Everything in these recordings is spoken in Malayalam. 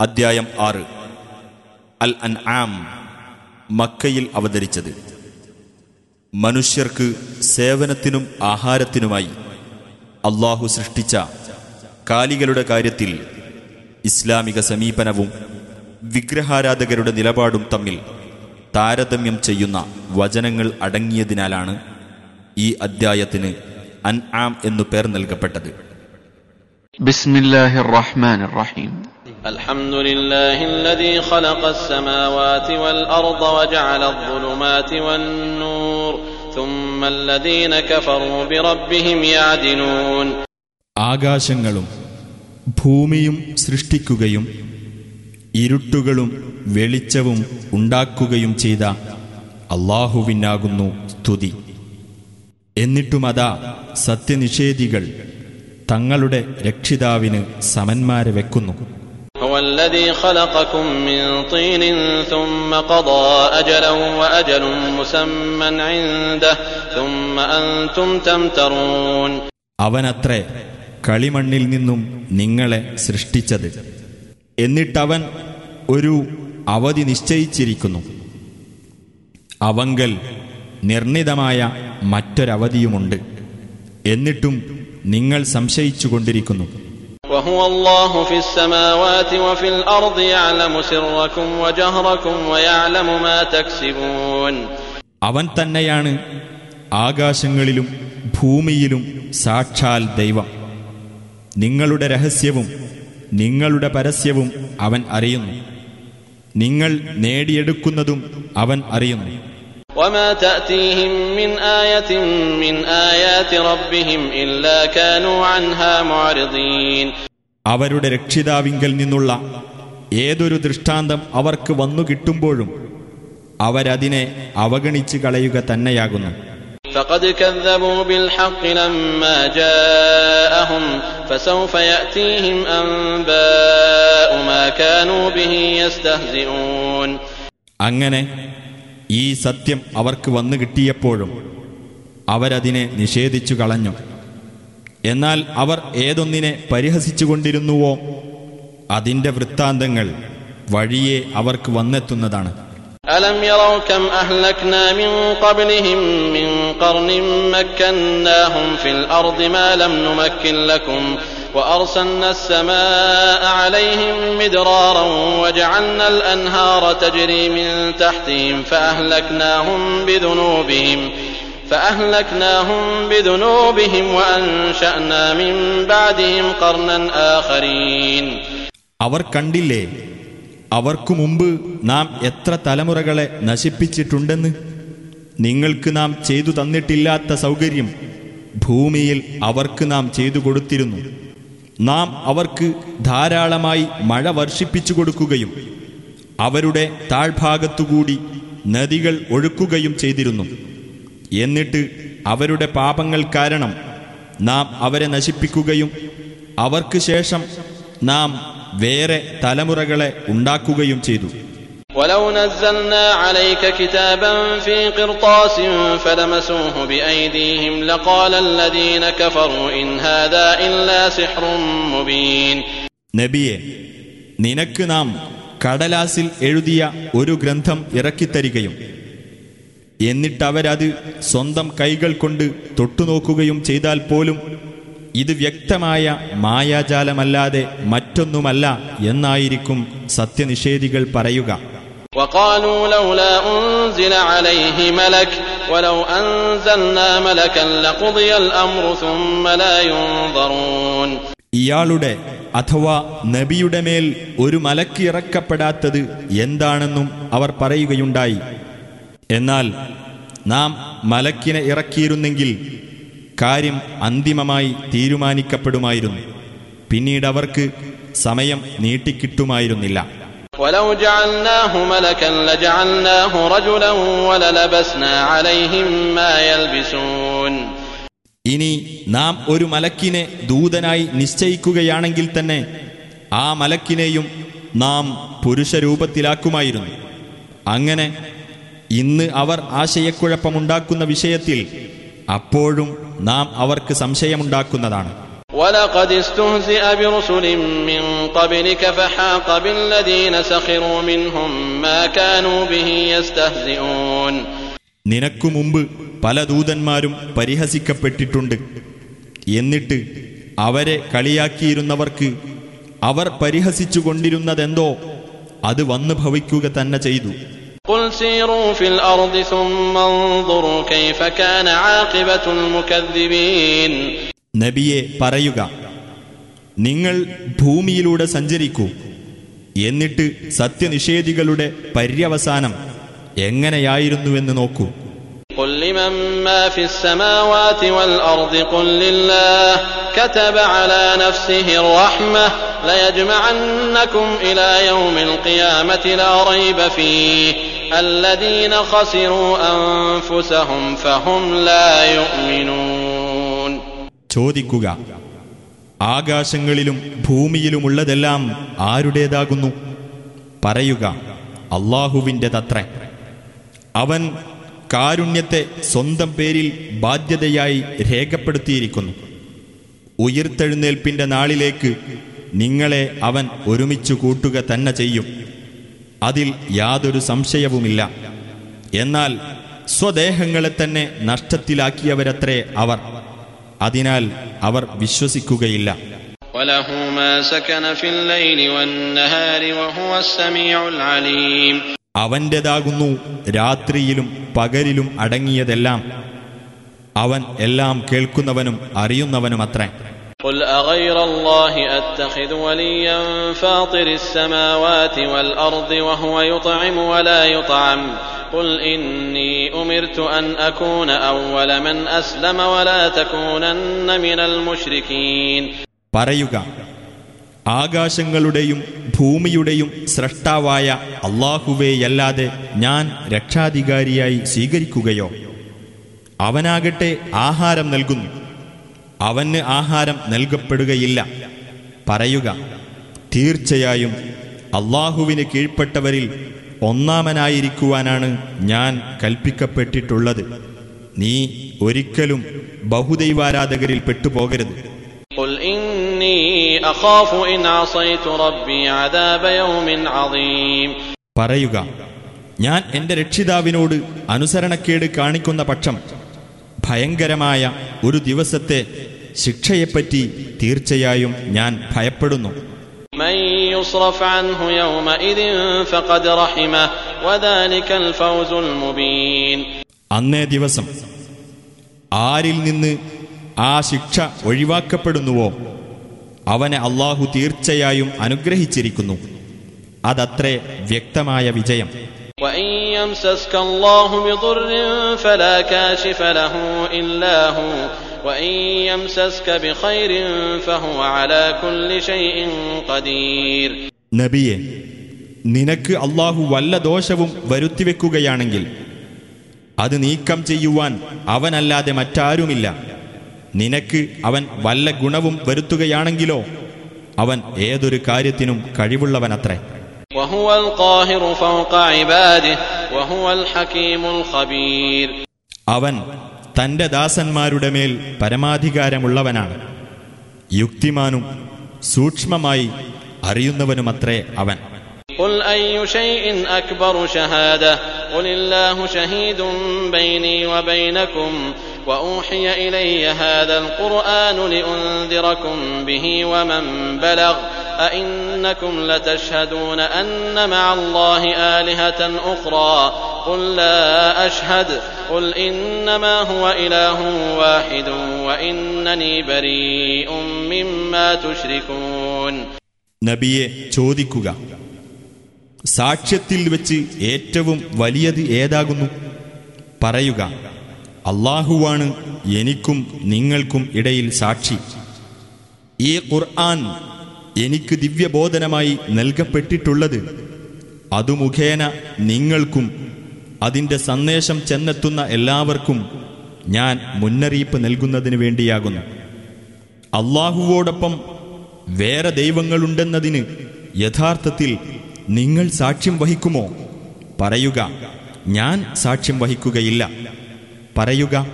അദ്ധ്യായം ആറ്. അൽ അൻ ആം മക്കയിൽ അവതരിച്ചത്. മനുഷ്യർക്ക് സേവനത്തിനും ആഹാരത്തിനുമായി അള്ളാഹു സൃഷ്ടിച്ച കാലികളുടെ കാര്യത്തിൽ ഇസ്ലാമിക സമീപനവും വിഗ്രഹാരാധകരുടെ നിലപാടും തമ്മിൽ താരതമ്യം ചെയ്യുന്ന വചനങ്ങൾ അടങ്ങിയതിനാലാണ് ഈ അദ്ധ്യായത്തിന് അൻ ആം എന്നു പേർ നൽകപ്പെട്ടത്. ബിസ്മില്ലാഹിർ റഹീം. الحمد لله الذي خلق السماوات والأرض وجعل الظلمات والنور ثم الذين كفروا بربهم يعدلون ആകാശങ്ങളും ഭൂമിയും സൃഷ്ടിക്കുകയും ഇരുട്ടുകളും വെളിച്ചവും ഉണ്ടാക്കുകയും ചെയ്ത അള്ളാഹുവിനാകുന്നു സ്തുതി എന്നിട്ടുമതാ സത്യനിഷേധികൾ തങ്ങളുടെ രക്ഷിതാവിന് സമന്മാരെ വെക്കുന്നു هو الذي خلقكم من طين ثم قضى أجلا وأجل مسمى عنده ثم أنتم تمترون അവനത്രേ കളിമണ്ണിൽ നിന്നും നിങ്ങളെ സൃഷ്ടിച്ചത് എന്നിട്ടവൻ ഒരു അവധി നിശ്ചയിച്ചിരിക്കുന്നു അവങ്കൽ നിർണിതമായ മറ്റൊരവധിയുമുണ്ട് എന്നിട്ടും നിങ്ങൾ സംശയിച്ചുകൊണ്ടിരിക്കുന്നു وهو الله في السماوات وفي الأرض يعلم سركم وجهركم ويعلم ما تكسبون അവൻ തന്നെയാണ് ആകാശങ്ങളിലും ഭൂമിയിലും സാക്ഷാൽ ദൈവം നിങ്ങളുടെ രഹസ്യവും നിങ്ങളുടെ പരസ്യവും അവൻ അറിയുന്നു നിങ്ങൾ നേടിയെടുക്കുന്നതും അവൻ അറിയുന്നു وما تأتيهم من آية من آيات ربهم إلا كانوا عنها معرضين അവരുടെ രക്ഷിതാവിങ്കൽ നിന്നുള്ള ഏതൊരു ദൃഷ്ടാന്തം അവർക്ക് വന്നു കിട്ടുമ്പോഴും അവരതിനെ അവഗണിച്ച് കളയുക തന്നെയാകുന്നു فقد كذبوا بالحق لما جاءهم فسوف يأتيهم أنباء ما كانوا به يستهزئون അങ്ങനെ ഈ സത്യം അവർക്ക് വന്നു കിട്ടിയപ്പോഴും അവരതിനെ നിഷേധിച്ചു കളഞ്ഞു എന്നാൽ അവർ ഏതൊന്നിനെ പരിഹസിച്ചുകൊണ്ടിരുന്നുവോ അതിന്റെ വൃത്താന്തങ്ങൾ വഴിയെ അവർക്ക് വന്നെത്തുന്നതാണ് ألم يروا كم أهلكنا من قبلهم من قرن مكناهم في الأرض ما لم نمكن لكم وأرسلنا السماء عليهم مدرارا وجعلنا الأنهار تجري من تحتهم فأهلكناهم بذنوبهم فأهلكناهم بذنوبهم وأنشأنا من بعدهم قرنا آخرين അവർ കണ്ടില്ലേ അവർക്കു മുമ്പ് നാം എത്ര തലമുറകളെ നശിപ്പിച്ചിട്ടുണ്ടെന്ന് നിങ്ങൾക്ക് നാം ചെയ്തു തന്നിട്ടില്ലാത്ത സൗകര്യം ഭൂമിയിൽ അവർക്ക് നാം ചെയ്തു കൊടുത്തിരുന്നു നാം അവർക്ക് ധാരാളമായി മഴ വർഷിപ്പിച്ചു കൊടുക്കുകയും അവരുടെ താഴ്ഭാഗത്തുകൂടി നദികൾ ഒഴുക്കുകയും ചെയ്തിരുന്നു. എന്നിട്ട് അവരുടെ പാപങ്ങൾ കാരണം നാം അവരെ നശിപ്പിക്കുകയും അവർക്ക് ശേഷം നാം വേറെ തലമുറകളെ ഉണ്ടാക്കുകയും ചെയ്തു. ولو نزلنا عليك كتابا في قرطاس فلمسوه بأيديهم لقال الذين كفروا إن هذا إلا سحر مبين നബിയെ നിനക്ക് നാം കടലാസിൽ എഴുതിയ ഒരു ഗ്രന്ഥം ഇറക്കിത്തരികയും എന്നിട്ടവരത് സ്വന്തം കൈകൾ കൊണ്ട് തൊട്ടുനോക്കുകയും ചെയ്താൽ പോലും ഇത് വ്യക്തമായ മായാജാലമല്ലാതെ മറ്റൊന്നുമല്ല എന്നായിരിക്കും സത്യനിഷേധികൾ പറയുക وقالوا لولا أنزل عليه ملك ولو أنزلنا ملكا لقضي الأمر ثم لا ينظرون ഇയാളുടെ അഥവാ നബിയുടെ മേൽ ഒരു മലക്ക് ഇറക്കപ്പെടാത്തത് എന്താണെന്നും അവർ പറയുകയുണ്ടായി എന്നാൽ നാം മലക്കിനെ ഇറക്കിയിരുന്നെങ്കിൽ കാര്യം അന്തിമമായി തീരുമാനിക്കപ്പെടുമായിരുന്നു പിന്നീട് അവർക്ക് സമയം നീട്ടിക്കിട്ടുമായിരുന്നില്ല ولو جعلناه ملكا لجعلناه رجلا وللبسنا عليهم ما يلبسون ഇനി നാം ഒരു മലക്കിനെ ദൂതനായി നിശ്ചയിക്കുകയാണെങ്കിൽ തന്നെ ആ മലക്കിനെയും നാം പുരുഷരൂപത്തിലാക്കുമായിരുന്നു അങ്ങനെ ഇന്ന് അവർ ആശയക്കുഴപ്പമുണ്ടാക്കുന്ന വിഷയത്തിൽ അപ്പോഴും നാം അവർക്ക് സംശയമുണ്ടാക്കുന്നതാണ് ولقد استهزئ برسل من قبلك فحاق بالذين سخروا منهم ما كانوا به يستهزئون നിനക്കു മുമ്പ് പല ദൂതന്മാരും പരിഹസിക്കപ്പെട്ടിട്ടുണ്ട് എന്നിട്ട് അവരെ കളിയാക്കിയിരുന്നവർക്ക് അവർ പരിഹസിച്ചുകൊണ്ടിരുന്നതെന്തോ അത് വന്നു ഭവിക്കുക തന്നെ ചെയ്തു قل سيروا في الأرض ثم انظروا كيف كان عاقبة المكذبين നബിയെ പറയുക നിങ്ങൾ ഭൂമിയിലൂടെ സഞ്ചരിക്കൂ എന്നിട്ട് സത്യനിഷേധികളുടെ പര്യവസാനം എങ്ങനെയായിരുന്നുവെന്ന് നോക്കൂ قل لمن ما في السماوات والأرض قل لله كتب على نفسه الرحمة ليجمعنكم إلى يوم القيامة لا ريب فيه الذين خسروا أنفسهم فهم لا يؤمنون ചോദിക്കുക. ആകാശങ്ങളിലും ഭൂമിയിലുമുള്ളതെല്ലാം ആരുടേതാകുന്നു? പറയുക അള്ളാഹുവിന്റെതത്രേ അവൻ കാരുണ്യത്തെ സ്വന്തം പേരിൽ ബാധ്യതയായി രേഖപ്പെടുത്തിയിരിക്കുന്നു. ഉയർത്തെഴുന്നേൽപ്പിന്റെ നാളിലേക്ക് നിങ്ങളെ അവൻ ഒരുമിച്ച് കൂട്ടുക തന്നെ ചെയ്യും. അതിൽ യാതൊരു സംശയവുമില്ല. എന്നാൽ സ്വദേഹങ്ങളെ തന്നെ നഷ്ടത്തിലാക്കിയവരത്രേ അവർ. അതിനാൽ അവർ വിശ്വസിക്കുകയില്ല. അവന്റേതാകുന്നു രാത്രിയിലും പകലിലും അടങ്ങിയതെല്ലാം. അവൻ എല്ലാം കേൾക്കുന്നവനും അറിയുന്നവനുമത്രേ. قل أغير الله أتخذ وليا فاطر السماوات والأرض وهو يطعم ولا يطعم قل إني أمرت أن أكون أول من أسلم ولا تكونن من المشركين പറയുക ആകാശങ്ങളുടെയും ഭൂമിയുടെയും സ്രഷ്ടാവായ അള്ളാഹുവേയല്ലാതെ ഞാൻ രക്ഷാധികാരിയായി സ്വീകരിക്കുകയോ അവനാകട്ടെ ആഹാരം നൽകുന്നു അവന് ആഹാരം നൽകപ്പെടുകയില്ല. പറയുക തീർച്ചയായും അള്ളാഹുവിന് കീഴ്പ്പെട്ടവരിൽ ഒന്നാമനായിരിക്കുവാനാണ് ഞാൻ കൽപ്പിക്കപ്പെട്ടിട്ടുള്ളത്. നീ ഒരിക്കലും ബഹുദൈവാരാധകരിൽ പെട്ടുപോകരുത്. പറയുക ഞാൻ എന്റെ രക്ഷിതാവിനോട് അനുസരണക്കേട് കാണിക്കുന്ന പക്ഷം ഭയങ്കരമായ ഒരു ദിവസത്തെ ശിക്ഷയെപ്പറ്റി തീർച്ചയായും ഞാൻ ഭയപ്പെടുന്നു. അന്നേ ദിവസം ആരിൽ നിന്ന് ആ ശിക്ഷ ഒഴിവാക്കപ്പെടുന്നുവോ അവനെ അള്ളാഹു തീർച്ചയായും അനുഗ്രഹിച്ചിരിക്കുന്നു. അതത്രേ വ്യക്തമായ വിജയം. وإن يمسسك الله بضر فلا كاشف له إلا هو وإن يمسسك بخير فهو على كل شيء قدير നബിയെ നിനക്ക് അള്ളാഹു വല്ല ദോഷവും വരുത്തിവെക്കുകയാണെങ്കിൽ അത് നീക്കം ചെയ്യുവാൻ അവനല്ലാതെ മറ്റാരുമില്ല നിനക്ക് അവൻ വല്ല ഗുണവും വരുത്തുകയാണെങ്കിലോ അവൻ ഏതൊരു കാര്യത്തിനും കഴിവുള്ളവനത്രേ وهو القاهر فوق عباده وهو الحكيم الخبير അവൻ തന്റെ ദാസന്മാരുടെ മേൽ പരമാധികാരമുള്ളവനാണ് യുക്തിമാനും സൂക്ഷ്മമായി അറിയുന്നവനുമത്രേ അവൻ قل أي شيء أكبر شهادة قل الله شهيد بيني وبينكم وأوحي إلي هذا القرآن لأنذركم به ومن بلغ أئنكم لتشهدون أن مع الله آلهة أخرى قل لا أشهد قل إنما هو إله واحد وإنني بريء مما تشركون നബിയെ ചോദിക്കുക സാക്ഷ്യത്തിൽ വെച്ച് ഏറ്റവും വലിയത് ഏതാകുന്നു പറയുക അള്ളാഹുവാണ് എനിക്കും നിങ്ങൾക്കും ഇടയിൽ സാക്ഷി ഈ ഖുർആൻ എനിക്ക് ദിവ്യബോധനമായി നൽകപ്പെട്ടിട്ടുള്ളത്. അതു മുഖേന നിങ്ങൾക്കും അതിന്റെ സന്ദേശം ചെന്നെത്തുന്ന എല്ലാവർക്കും ഞാൻ മുന്നറിയിപ്പ് നൽകുന്നതിന് വേണ്ടിയാകുന്നു. അള്ളാഹുവോടൊപ്പം വേറെ ദൈവങ്ങളുണ്ടെന്നതിന് യഥാർത്ഥത്തിൽ നിങ്ങൾ സാക്ഷ്യം വഹിക്കുമോ? പറയുക ഞാൻ സാക്ഷ്യം വഹിക്കുകയില്ല. പറയുക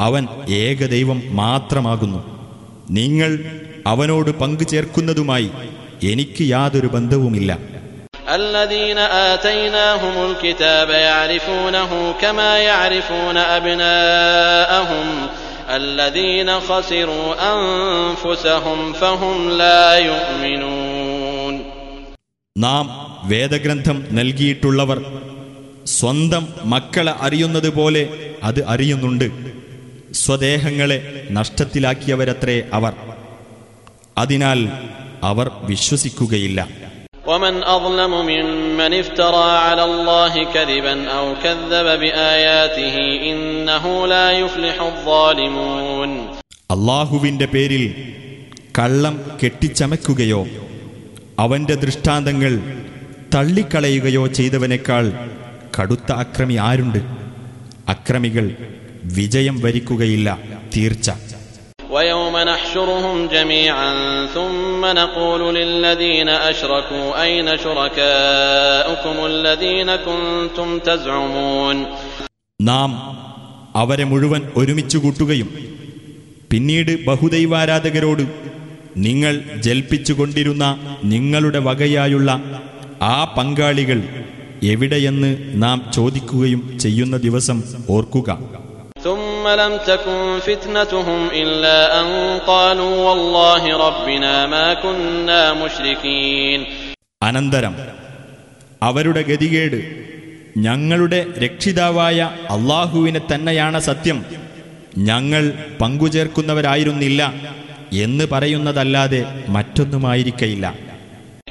അവൻ ഏകദൈവം മാത്രമാകുന്നു. നിങ്ങൾ അവനോട് പങ്കു ചേർക്കുന്നതുമായി എനിക്ക് യാതൊരു ബന്ധവുമില്ല. നാം വേദഗ്രന്ഥം നൽകിയിട്ടുള്ളവർ സ്വന്തം മക്കളെ അറിയുന്നത് പോലെ അത് അറിയുന്നുണ്ട്. സ്വദേഹങ്ങളെ നഷ്ടത്തിലാക്കിയവരത്രേ അവർ. അതിനാൽ അവർ വിശ്വസിക്കുകയില്ല ومن أظلم ممن افترى على الله كذبا أو كذب بآياته إنه لا يفلح الظالمون അള്ളാഹുവിന്റെ പേരിൽ കള്ളം കെട്ടിച്ചമയ്ക്കുകയോ അവന്റെ ദൃഷ്ടാന്തങ്ങൾ തള്ളിക്കളയുകയോ ചെയ്തവനേക്കാൾ കടുത്ത അക്രമി ആരുണ്ട് അക്രമികൾ വിജയം വരിക്കുകയില്ല തീർച്ച ويوم نحشرهم جميعا ثم نقول للذين أشركوا أين شركاؤكم الذين كنتم تزعمون നാം അവരെ മുഴുവൻ ഒരുമിച്ചു കൂട്ടുകയും പിന്നീട് ബഹുദൈവാരാധകരോട് നിങ്ങൾ ജൽപ്പിച്ചുകൊണ്ടിരുന്ന നിങ്ങളുടെ വകയായുള്ള ആ പങ്കാളികൾ എവിടെയെന്ന് നാം ചോദിക്കുകയും ചെയ്യുന്ന ദിവസം ഓർക്കുക ثم لم تكن فتنتهم إلا أن قالوا والله ربنا ما كنا مشركين അനന്തരം അവരുടെ ഗതികേട് ഞങ്ങളുടെ രക്ഷിതാവായ അള്ളാഹുവിനെ തന്നെയാണ് സത്യം ഞങ്ങൾ പങ്കുചേർക്കുന്നവരായിരുന്നില്ല എന്ന് പറയുന്നതല്ലാതെ മറ്റൊന്നുമായിരിക്കയില്ല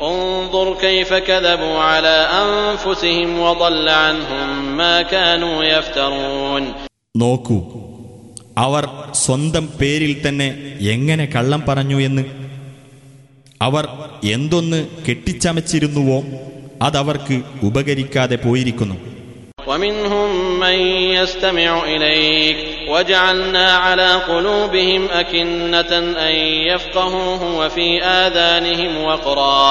انظر كيف كذبوا على أنفسهم وضل عنهم ما كانوا يفترون നോക്കൂ അവർ സ്വന്തം പേരിൽ തന്നെ എങ്ങനെ കള്ളം പറഞ്ഞു എന്ന് അവർ എന്തൊന്ന് കെട്ടിച്ചമച്ചിരുന്നുവോ അതവർക്ക് ഉപകരിക്കാതെ പോയിരിക്കുന്നു ومنهم من يستمع إليك وجعلنا على قلوبهم أكنة أن يفقهوه وفي آذانهم وقرا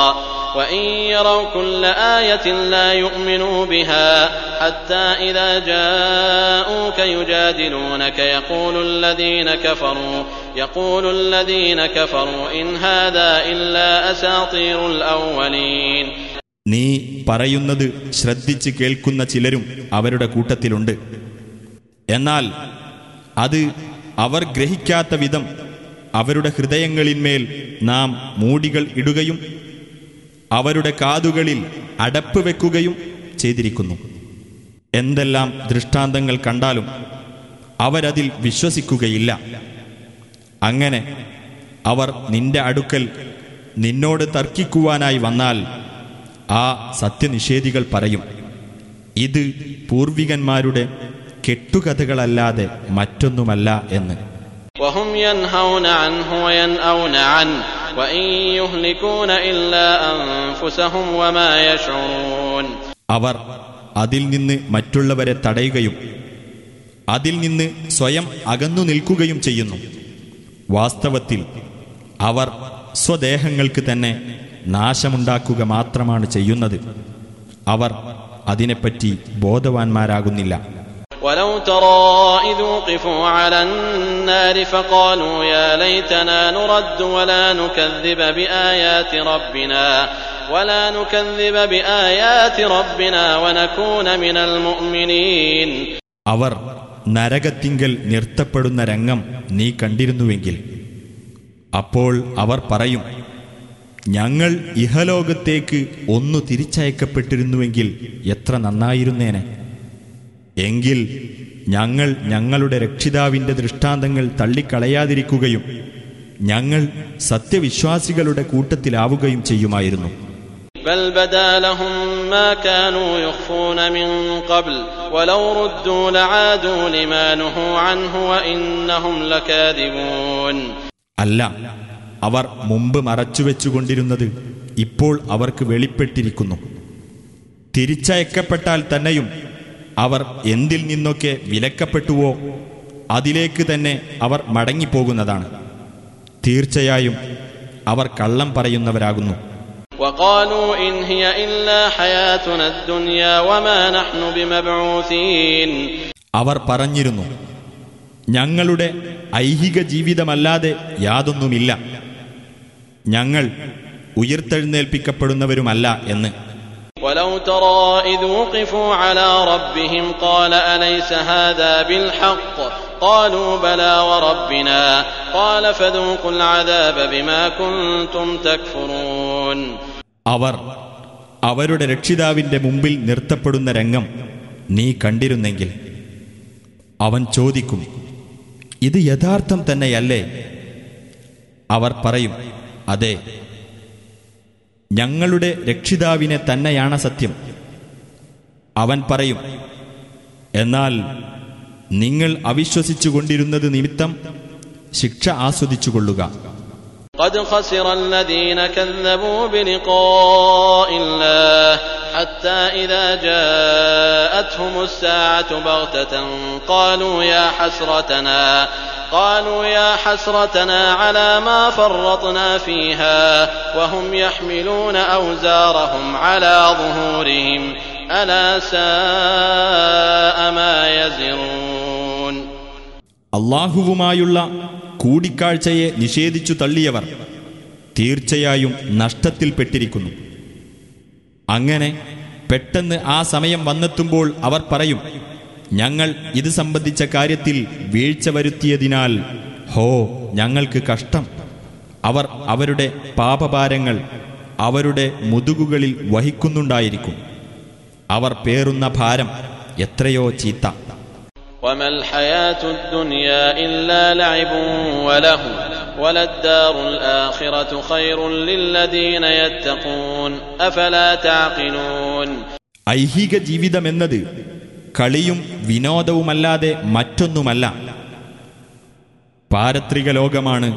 وإن يروا كل آية لا يؤمنوا بها حتى إذا جاءوك يجادلونك يقول الذين كفروا يقول الذين كفروا إن هذا إلا أساطير الأولين നീ പറയുന്നത് ശ്രദ്ധിച്ച് കേൾക്കുന്ന ചിലരും അവരുടെ കൂട്ടത്തിലുണ്ട് എന്നാൽ അത് അവർ ഗ്രഹിക്കാത്ത വിധം അവരുടെ ഹൃദയങ്ങളിന്മേൽ നാം മൂടികൾ ഇടുകയും അവരുടെ കാതുകളിൽ അടപ്പ് വെക്കുകയും ചെയ്തിരിക്കുന്നു എന്തെല്ലാം ദൃഷ്ടാന്തങ്ങൾ കണ്ടാലും അവരതിൽ വിശ്വസിക്കുകയില്ല അങ്ങനെ അവർ നിന്റെ അടുക്കൽ നിന്നോട് തർക്കിക്കുവാനായി വന്നാൽ ആ സത്യനിഷേധികൾ പറയും ഇത് പൂർവികന്മാരുടെ കെട്ടുകഥകളല്ലാതെ മറ്റൊന്നുമല്ല എന്ന് وهم ينهون عنه وينأون عنه അവർ അതിൽ നിന്ന് മറ്റുള്ളവരെ തടയുകയും അതിൽ നിന്ന് സ്വയം അകന്നു നിൽക്കുകയും ചെയ്യുന്നു. വാസ്തവത്തിൽ അവർ സ്വദേഹങ്ങൾക്ക് തന്നെ നാശമുണ്ടാക്കുക മാത്രമാണ് ചെയ്യുന്നത്. അവർ അതിനെപ്പറ്റി ബോധവാന്മാരാകുന്നില്ല. ولو ترى إذ وقفوا على النار فقالوا يا ليتنا نرد ولا نكذب بآيات ربنا ولا نكذب بآيات ربنا ونكون من المؤمنين അവർ നരകത്തിങ്കൽ നിർത്തപ്പെടുന്ന രംഗം നീ കണ്ടിരുന്നുവെങ്കിൽ അപ്പോൾ അവർ പറയും ഞങ്ങൾ ഇഹലോകത്തേക്ക് ഒന്നു തിരിച്ചയക്കപ്പെട്ടിരുന്നുവെങ്കിൽ എത്ര നന്നായിരുന്നേനെ എങ്കിൽ ഞങ്ങൾ ഞങ്ങളുടെ രക്ഷിതാവിന്റെ ദൃഷ്ടാന്തങ്ങൾ തള്ളിക്കളയാതിരിക്കുകയും ഞങ്ങൾ സത്യവിശ്വാസികളുടെ കൂട്ടത്തിലാവുകയും ചെയ്യുമായിരുന്നു بل بدا لهم ما كانوا يخفون من قبل ولو ردوا لعادوا لما نهوا عنه وإنهم لكاذبون അല്ല അവർ മുമ്പ് മറച്ചുവെച്ചുകൊണ്ടിരുന്നത് ഇപ്പോൾ അവർക്ക് വെളിപ്പെട്ടിരിക്കുന്നു തിരിച്ചയക്കപ്പെട്ടാൽ തന്നെയും അവർ എന്തിൽ നിന്നൊക്കെ വിലക്കപ്പെട്ടുവോ അതിലേക്ക് തന്നെ അവർ മടങ്ങിപ്പോകുന്നതാണ്. തീർച്ചയായും അവർ കള്ളം പറയുന്നവരാകുന്നു. അവർ പറഞ്ഞിരുന്നു ഞങ്ങളുടെ ഐഹിക ജീവിതമല്ലാതെ യാതൊന്നുമില്ല. ഞങ്ങൾ ഉയർത്തെഴുന്നേൽപ്പിക്കപ്പെടുന്നവരുമല്ല എന്ന്. ولو ترى إذ وقفوا على ربهم قال أليس هذا بالحق قالوا بلى وربنا قال فذوقوا العذاب بما كنتم تكفرون അവർ അവരുടെ രക്ഷിതാവിന്റെ മുമ്പിൽ നിർത്തപ്പെടുന്ന രംഗം നീ കണ്ടിരുന്നെങ്കിൽ അവൻ ചോദിക്കും ഇത് യഥാർത്ഥം തന്നെയല്ലേ അവർ പറയും അതെ ഞങ്ങളുടെ രക്ഷിതാവിനെ തന്നെയാണ് സത്യം അവൻ പറയും എന്നാൽ നിങ്ങൾ അവിശ്വസിച്ചുകൊണ്ടിരുന്നത് നിമിത്തം ശിക്ഷ ആസ്വദിച്ചുകൊള്ളുക قد خسر الذين كذبوا بلقاء الله حتى إذا جاءتهم الساعة بغتة قالوا يا حسرتنا قالوا يا حسرتنا على ما فرطنا فيها وهم يحملون أوزارهم على ظهورهم ألا ساء ما يزرون അള്ളാഹുവുമായുള്ള കൂടിക്കാഴ്ചയെ നിഷേധിച്ചു തള്ളിയവർ തീർച്ചയായും നഷ്ടത്തിൽപ്പെട്ടിരിക്കുന്നു അങ്ങനെ പെട്ടെന്ന് ആ സമയം വന്നെത്തുമ്പോൾ അവർ പറയും ഞങ്ങൾ ഇത് സംബന്ധിച്ച കാര്യത്തിൽ വീഴ്ച വരുത്തിയതിനാൽ ഹോ ഞങ്ങൾക്ക് കഷ്ടം അവർ അവരുടെ പാപഭാരങ്ങൾ അവരുടെ മുതുകുകളിൽ വഹിക്കുന്നുണ്ടായിരിക്കും അവർ പേറുന്ന ഭാരം എത്രയോ ചീത്ത وما الحياة الدنيا إلا لعب وله وللدار الآخرة خير للذين يتقون أفلا تعقلون ഐഹിക ജീവിതമെന്നത് കളിയും വിനോദവുമല്ലാതെ മറ്റൊന്നുമല്ല പാരത്രിക ലോകമാണ്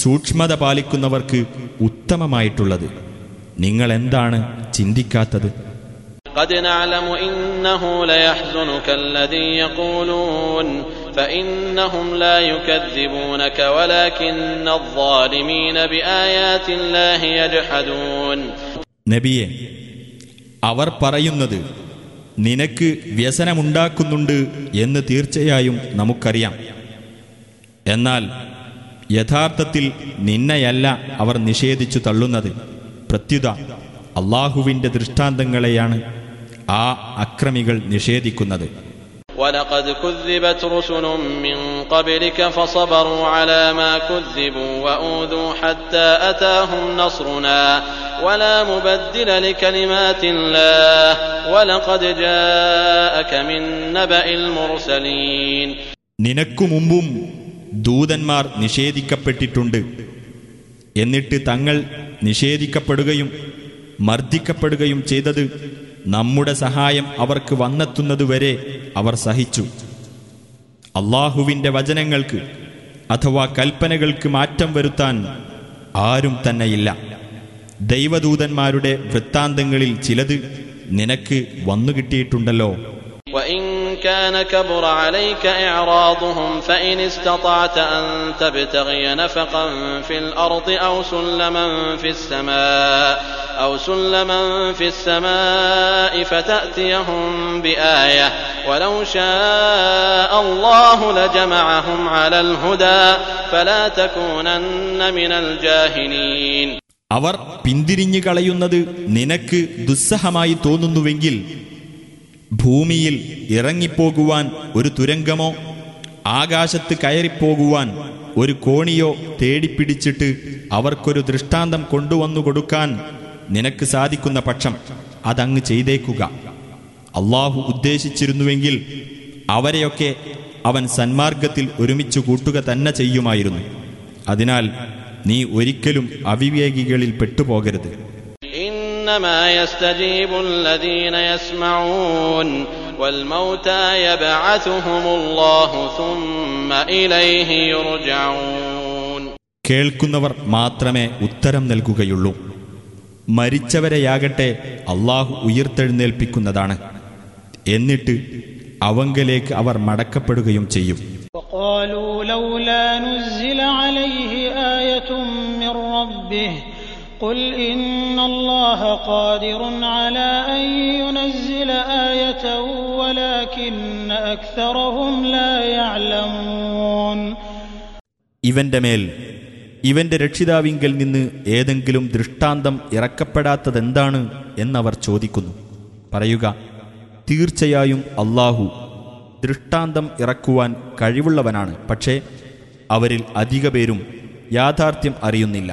സൂക്ഷ്മത പാലിക്കുന്നവർക്ക് ഉത്തമമായിട്ടുള്ളത് നിങ്ങൾ എന്താണ് ചിന്തിക്കാത്തത് قد نعلم إنه ليحزنك الذي يقولون فإنهم لا يكذبونك ولكن الظالمين بآيات الله يجحدون നബിയെ അവർ പറയുന്നത് നിനക്ക് വ്യസനമുണ്ടാക്കുന്നുണ്ട് എന്ന് തീർച്ചയായും നമുക്കറിയാം എന്നാൽ യഥാർത്ഥത്തിൽ നിന്നെയല്ല അവർ നിഷേധിച്ചു തള്ളുന്നത് പ്രത്യുത അള്ളാഹുവിന്റെ ദൃഷ്ടാന്തങ്ങളെയാണ് ആ അക്രമികൾ നിഷേധിക്കുന്നത് ولقد كذبت رسل من قبلك فصبروا على ما كذبوا وأوذوا حتى أتاهم نصرنا ولا مبدل لكلمات الله ولقد جاءك من نبأ المرسلين നിനക്കു മുമ്പും ദൂതന്മാർ നിഷേധിക്കപ്പെട്ടിട്ടുണ്ട് എന്നിട്ട് തങ്ങൾ നിഷേധിക്കപ്പെടുകയും മർദ്ദിക്കപ്പെടുകയും ചെയ്തത് നമ്മുടെ സഹായം അവർക്ക് വന്നെത്തുന്നതുവരെ അവർ സഹിച്ചു. അള്ളാഹുവിന്റെ വചനങ്ങൾക്ക് അഥവാ കൽപ്പനകൾക്ക് മാറ്റം വരുത്താൻ ആരും തന്നെയില്ല. ദൈവദൂതന്മാരുടെ വൃത്താന്തങ്ങളിൽ ചിലത് നിനക്ക് വന്നുകിട്ടിയിട്ടുണ്ടല്ലോ. كان كبر عليك إعراضهم فإن استطعت أن تبتغي نفقا في الأرض أو سلما في السماء أو سلما في السماء فتأتيهم بآية ولو شاء الله لجمعهم على الهدى فلا تكونن من الجاهلين അവർ പിന്തിരിഞ്ഞു കളയുന്നത് നിനക്ക് ദുസ്സഹമായി തോന്നുന്നുവെങ്കിൽ ഭൂമിയിൽ ഇറങ്ങിപ്പോകുവാൻ ഒരു തുരങ്കമോ ആകാശത്ത് കയറിപ്പോകുവാൻ ഒരു കോണിയോ തേടിപ്പിടിച്ചിട്ട് അവർക്കൊരു ദൃഷ്ടാന്തം കൊണ്ടുവന്നു കൊടുക്കാൻ നിനക്ക് സാധിക്കുന്ന പക്ഷം അതങ്ങ് ചെയ്തേക്കുക. അള്ളാഹു ഉദ്ദേശിച്ചിരുന്നുവെങ്കിൽ അവരെയൊക്കെ അവൻ സന്മാർഗത്തിൽ ഒരുമിച്ച് കൂട്ടുക തന്നെ ചെയ്യുമായിരുന്നു. അതിനാൽ നീ ഒരിക്കലും അവിവേകികളിൽ പെട്ടുപോകരുത്. إنما يستجيب الذين يسمعون والموتى يبعثهم الله ثم إليه يرجعون കേൾക്കുന്നവർ മാത്രമേ ഉത്തരം നൽകുകയുള്ളൂ മരിച്ചവരെയാകട്ടെ അള്ളാഹു ഉയർത്തെഴുന്നേൽപ്പിക്കുന്നതാണ് എന്നിട്ട് അവങ്കലേക്ക് അവർ മടക്കപ്പെടുകയും ചെയ്യും وقالوا لولا نزل عليه آية من ربه قل إن الله قادر على أن ينزل آية ولكن أكثرهم لا يعلمون ഇവന്റെ മേൽ ഇവന്റെ രക്ഷിതാവിങ്കൽ നിന്ന് ഏതെങ്കിലും ദൃഷ്ടാന്തം ഇറക്കപ്പെടാത്തതെന്താണ് എന്നവർ ചോദിക്കുന്നു പറയുക തീർച്ചയായും അള്ളാഹു ദൃഷ്ടാന്തം ഇറക്കുവാൻ കഴിവുള്ളവനാണ് പക്ഷേ അവരിൽ അധിക പേരും യാഥാർത്ഥ്യം അറിയുന്നില്ല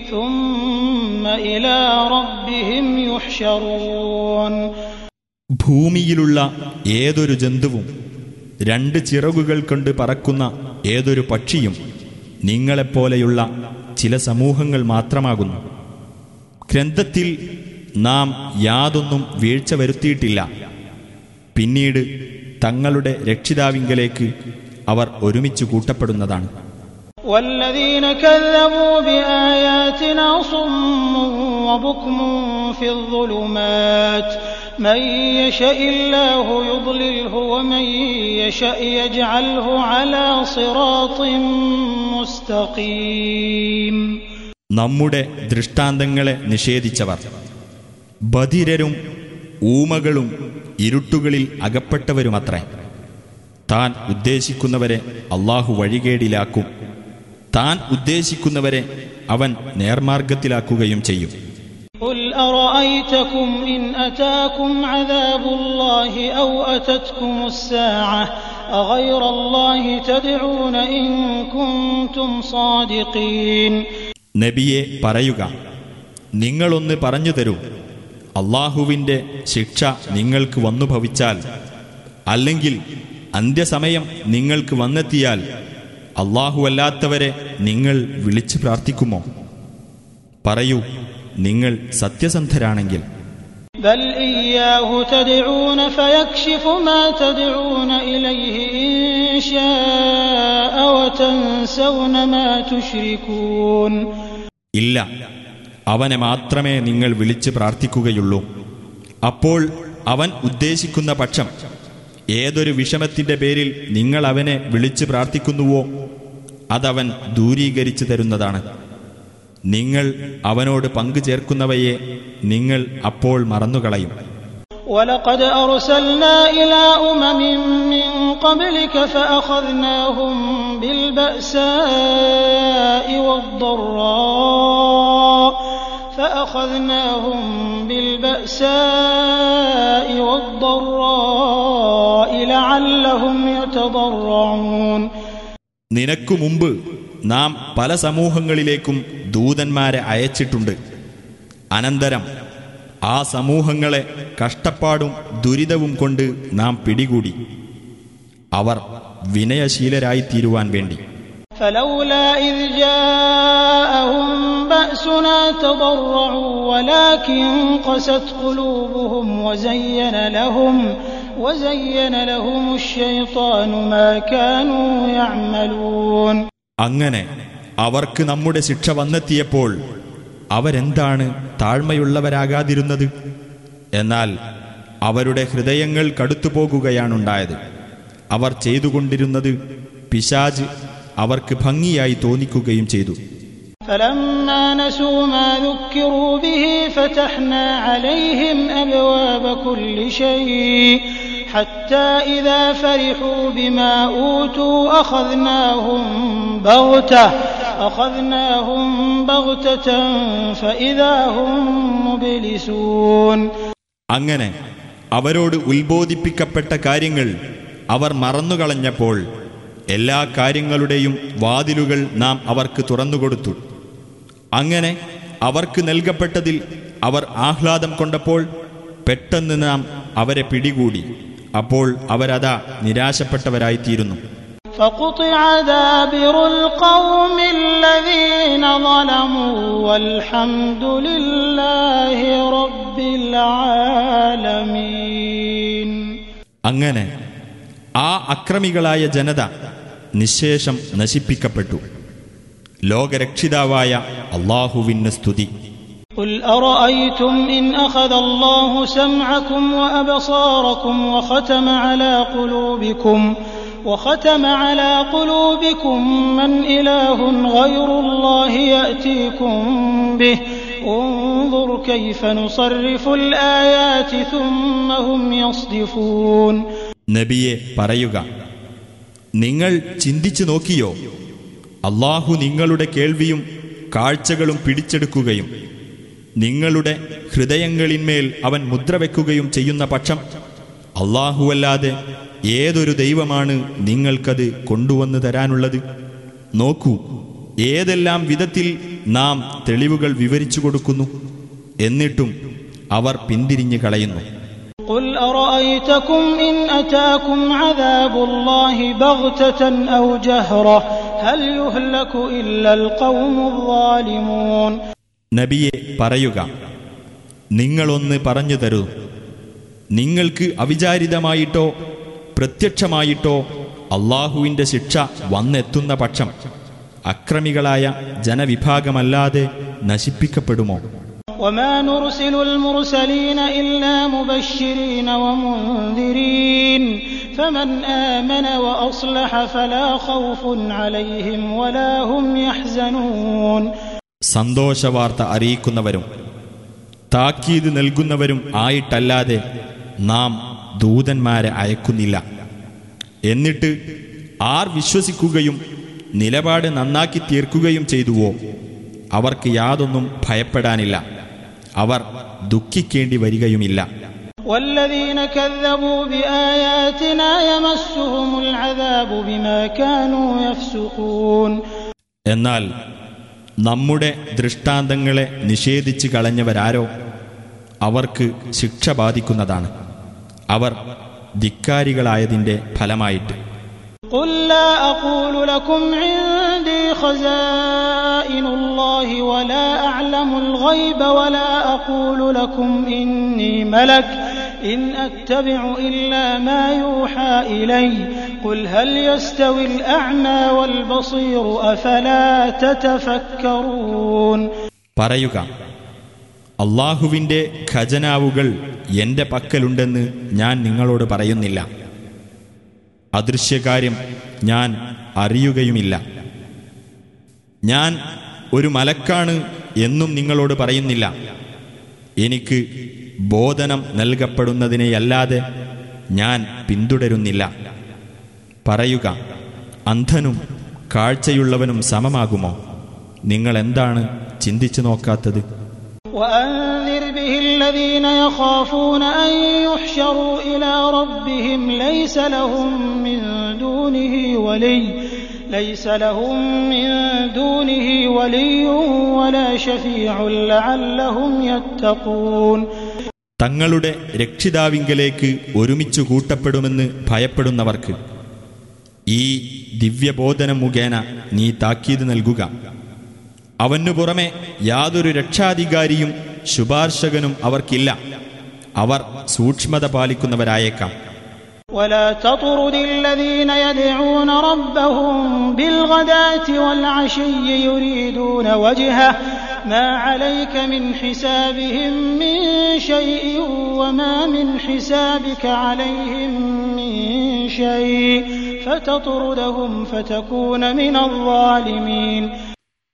ഭൂമിയിലുള്ള ഏതൊരു ജന്തുവും രണ്ട് ചിറകുകൾ കൊണ്ട് പറക്കുന്ന ഏതൊരു പക്ഷിയും നിങ്ങളെപ്പോലെയുള്ള ചില സമൂഹങ്ങൾ മാത്രമാകുന്നു. ഗ്രന്ഥത്തിൽ നാം യാതൊന്നും വീഴ്ച വരുത്തിയിട്ടില്ല. പിന്നീട് തങ്ങളുടെ രക്ഷിതാവിങ്കലേക്ക് അവർ ഒരുമിച്ച് കൂട്ടപ്പെടുന്നതാണ്. والذين كذبوا بآياتنا صم وبكم في الظلمات من يشاء الله يضلله ومن يشاء يجعله على صراط مستقيم നമ്മുടെ ദൃഷ്ടാന്തങ്ങളെ നിഷേധിച്ചവർ ബധിരരും ഊമകളും ഇരുട്ടുകളിൽ അകപ്പെട്ടവരുമത്രേ താൻ ഉദ്ദേശിക്കുന്നവരെ അള്ളാഹു വഴികേടിലാക്കും താൻ ഉദ്ദേശിക്കുന്നവരെ അവൻ നേർമാർഗത്തിലാക്കുകയും ചെയ്യും قل أرأيتكم إن أتاكم عذاب الله أو أتتكم الساعة أغير الله تدعون إن كنتم صادقين നബിയെ പറയുക നിങ്ങളൊന്ന് പറഞ്ഞു തരൂ അള്ളാഹുവിൻ്റെ ശിക്ഷ നിങ്ങൾക്ക് വന്നു ഭവിച്ചാൽ അല്ലെങ്കിൽ അന്ത്യസമയം നിങ്ങൾക്ക് വന്നെത്തിയാൽ അല്ലാഹുവല്ലാത്തവരെ നിങ്ങൾ വിളിച്ചു പ്രാർത്ഥിക്കുമോ? പറയൂ നിങ്ങൾ സത്യസന്ധരാണെങ്കിൽ. ഇല്ല അവനെ മാത്രമേ നിങ്ങൾ വിളിച്ച് പ്രാർത്ഥിക്കുകയുള്ളൂ. അപ്പോൾ അവൻ ഉദ്ദേശിക്കുന്ന പക്ഷം ഏതൊരു വിഷമത്തിന്റെ പേരിൽ നിങ്ങൾ അവനെ വിളിച്ച് പ്രാർത്ഥിക്കുന്നുവോ അതവൻ ദൂരീകരിച്ചു തരുന്നതാണ് നിങ്ങൾ അവനോട് പങ്കു ചേർക്കുന്നവയെ നിങ്ങൾ അപ്പോൾ മറന്നുകളയും ولقد أرسلنا إلى أمم من قبلك فأخذناهم بالبأساء والضراء فأخذناهم بالبأساء والضراء لعلهم يتضرعون നിനക്കു മുമ്പ് നാം പല സമൂഹങ്ങളിലേക്കും ദൂതന്മാരെ അയച്ചിട്ടുണ്ട് അനന്തരം ആ സമൂഹങ്ങളെ കഷ്ടപ്പാടും ദുരിതവും കൊണ്ട് നാം പിടികൂടി അവർ വിനയശീലരായിത്തീരുവാൻ വേണ്ടി فلولا إذ جاءهم بأسنا تضرعوا ولكن قست قلوبهم وزين لهم وزين لهم الشيطان ما كانوا يعملون അങ്ങനെ അവർക്ക് നമ്മുടെ ശിക്ഷ വന്നെത്തിയപ്പോൾ അവരെന്താണ് താഴ്മയുള്ളവരാകാതിരുന്നത് എന്നാൽ അവരുടെ ഹൃദയങ്ങൾ കടുത്തുപോകുകയാണുണ്ടായത് അവർ ചെയ്തുകൊണ്ടിരുന്നത് പിശാജ് അവർക്ക് ഭംഗിയായി തോന്നിക്കുകയും ചെയ്തു فلما نسوا ما ذكروا به فتحنا عليهم أبواب كل شيء حتى إذا فرحوا بما أوتوا أخذناهم بغتة أخذناهم بغتة فإذا هم مبلسون അങ്ങനെ അവരോട് ഉത്ബോധിപ്പിക്കപ്പെട്ട കാര്യങ്ങൾ അവർ മറന്നുകളഞ്ഞപ്പോൾ എല്ലാ കാര്യങ്ങളുടെയും വാതിലുകൾ നാം അവർക്ക് തുറന്നുകൊടുത്തു അങ്ങനെ അവർക്ക് നൽകപ്പെട്ടതിൽ അവർ ആഹ്ലാദം കൊണ്ടപ്പോൾ പെട്ടെന്ന് നാം അവരെ പിടികൂടി. അപ്പോൾ അവരതാ നിരാശപ്പെട്ടവരായിത്തീരുന്നു. അങ്ങനെ ആ അക്രമികളായ ജനത നിശേഷം നശിപ്പിക്കപ്പെട്ടു ലോകരക്ഷിതാവായ അള്ളാഹുവിന് സ്തുതി قل أرأيتم إن أخذ الله سمعكم وأبصاركم وختم على قلوبكم وختم على قلوبكم من إله غير الله يأتيكم به انظر كيف نصرف الآيات ثم هم يصدفون നബിയെ പറയുക നിങ്ങൾ ചിന്തിച്ചു നോക്കിയോ? അള്ളാഹു നിങ്ങളുടെ കേൾവിയും കാഴ്ചകളും പിടിച്ചെടുക്കുകയും നിങ്ങളുടെ ഹൃദയങ്ങളിന്മേൽ അവൻ മുദ്ര വെക്കുകയും ചെയ്യുന്ന പക്ഷം അള്ളാഹുവല്ലാതെ ഏതൊരു ദൈവമാണ് നിങ്ങൾക്കത് കൊണ്ടുവന്നു തരാനുള്ളത്? നോക്കൂ ഏതെല്ലാം വിധത്തിൽ നാം തെളിവുകൾ വിവരിച്ചു കൊടുക്കുന്നു? എന്നിട്ടും അവർ പിന്തിരിഞ്ഞു കളയുന്നു. قل أرأيتكم إن أتاكم عذاب الله بغتة أو جهرة هل يهلك إلا القوم الظالمون നബിയെ പറയുക നിങ്ങളൊന്ന് പറഞ്ഞു തരൂ നിങ്ങൾക്ക് അവിചാരിതമായിട്ടോ പ്രത്യക്ഷമായിട്ടോ അള്ളാഹുവിൻ്റെ ശിക്ഷ വന്നെത്തുന്ന പക്ഷം അക്രമികളായ ജനവിഭാഗമല്ലാതെ നശിപ്പിക്കപ്പെടുമോ وما نرسل المرسلين إلا مبشرين ومنذرين فمن آمن وأصلح فلا خوف عليهم ولا هم يحزنون സന്തോഷവാർത്ത അറിയിക്കുന്നവരും താക്കീത് നൽകുന്നവരും ആയിട്ടല്ലാതെ നാം ദൂതന്മാരെ അയക്കുന്നില്ല എന്നിട്ട് ആർ വിശ്വസിക്കുകയും നിലപാട് നന്നാക്കി തീർക്കുകയും ചെയ്തുവോ അവർക്ക് യാതൊന്നും ഭയപ്പെടാനില്ല അവർ ദുഃഖിക്കേണ്ടി വരികയുമില്ല എന്നാൽ നമ്മുടെ ദൃഷ്ടാന്തങ്ങളെ നിഷേധിച്ചു കളഞ്ഞവരാരോ അവർക്ക് ശിക്ഷ ബാധിക്കുന്നതാണ്. അവർ ധിക്കാരികളായതിന്റെ ഫലമായിട്ട്. قل لا أقول لكم عندي خزائن الله ولا أعلم الغيب ولا أقول لكم إني ملك إن أتبع إلا ما يوحى إلي قل هل يستوي الأعمى والبصير أفلا تتفكرون പറയുക അള്ളാഹുവിൻ്റെ ഖജനാവുകൾ എൻ്റെ പക്കലുണ്ടെന്ന് ഞാൻ നിങ്ങളോട് പറയുന്നില്ല അദൃശ്യകാര്യം ഞാൻ അറിയുകയുമില്ല. ഞാൻ ഒരു മലക്കാണ് എന്നും നിങ്ങളോട് പറയുന്നില്ല. എനിക്ക് ബോധനം നൽകപ്പെടുന്നതിനെയല്ലാതെ ഞാൻ പിന്തുടരുന്നില്ല. പറയുക അന്ധനും കാഴ്ചയുള്ളവനും സമമാകുമോ? നിങ്ങൾ എന്താണ് ചിന്തിച്ചു നോക്കാത്തത്? وأنذر به الذين يخافون أن يحشروا إلى ربهم ليس لهم من دونه ولي ليس لهم من دونه ولي ولا شفيع لعلهم يتقون തങ്ങളുടെ രക്ഷിതാവിങ്കലേക്ക് ഒരുമിച്ചു കൂട്ടപ്പെടുമെന്ന് ഭയപ്പെടുന്നവർക്ക് ഈ ദിവ്യബോധനം മുഖേന നീ താക്കീത് നൽകുക അവനു പുറമെ യാതൊരു രക്ഷാധികാരിയും ശുപാർശകനും അവർക്കില്ല അവർ സൂക്ഷ്മത പാലിക്കുന്നവരായേക്കാം ولا تطرد الذين يدعون ربهم بالغداة والعشي يريدون وجهه ما عليك من حسابهم من شيء وما من حسابك عليهم من شيء فتطردهم فتكون من الظالمين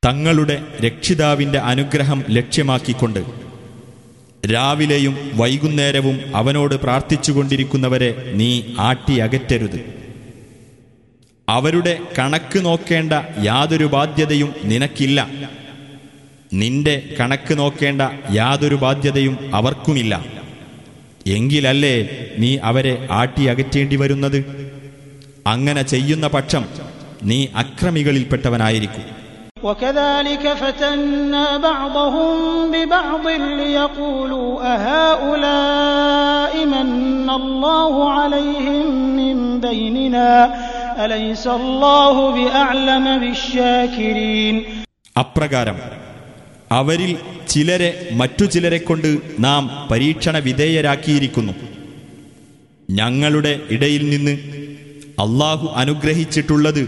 തങ്ങളുടെ രക്ഷിതാവിന്റെ അനുഗ്രഹം ലക്ഷ്യമാക്കിക്കൊണ്ട് രാവിലെയും വൈകുന്നേരവും അവനോട് പ്രാർത്ഥിച്ചുകൊണ്ടിരിക്കുന്നവരെ നീ ആട്ടിയകറ്റരുത് അവരുടെ കണക്ക് നോക്കേണ്ട യാതൊരു ബാധ്യതയും നിനക്കില്ല. നിന്റെ കണക്ക് നോക്കേണ്ട യാതൊരു ബാധ്യതയും അവർക്കുമില്ല. എങ്കിലല്ലേ നീ അവരെ ആട്ടിയകറ്റേണ്ടി വരുന്നത്? അങ്ങനെ ചെയ്യുന്ന പക്ഷം നീ അക്രമികളിൽപ്പെട്ടവനായിരിക്കും. وكذلك فتنا بعضهم ببعض ليقولوا أهؤلاء من الله عليهم من بيننا أليس الله بأعلم بالشاكرين അപ്രകാരം അവരിൽ ചിലരെ മറ്റു ചിലരെ കൊണ്ട് നാം പരീക്ഷണ വിധേയരാക്കിയിരിക്കുന്നു ഞങ്ങളുടെ ഇടയിൽ നിന്ന് അള്ളാഹു അനുഗ്രഹിച്ചിട്ടുള്ളത്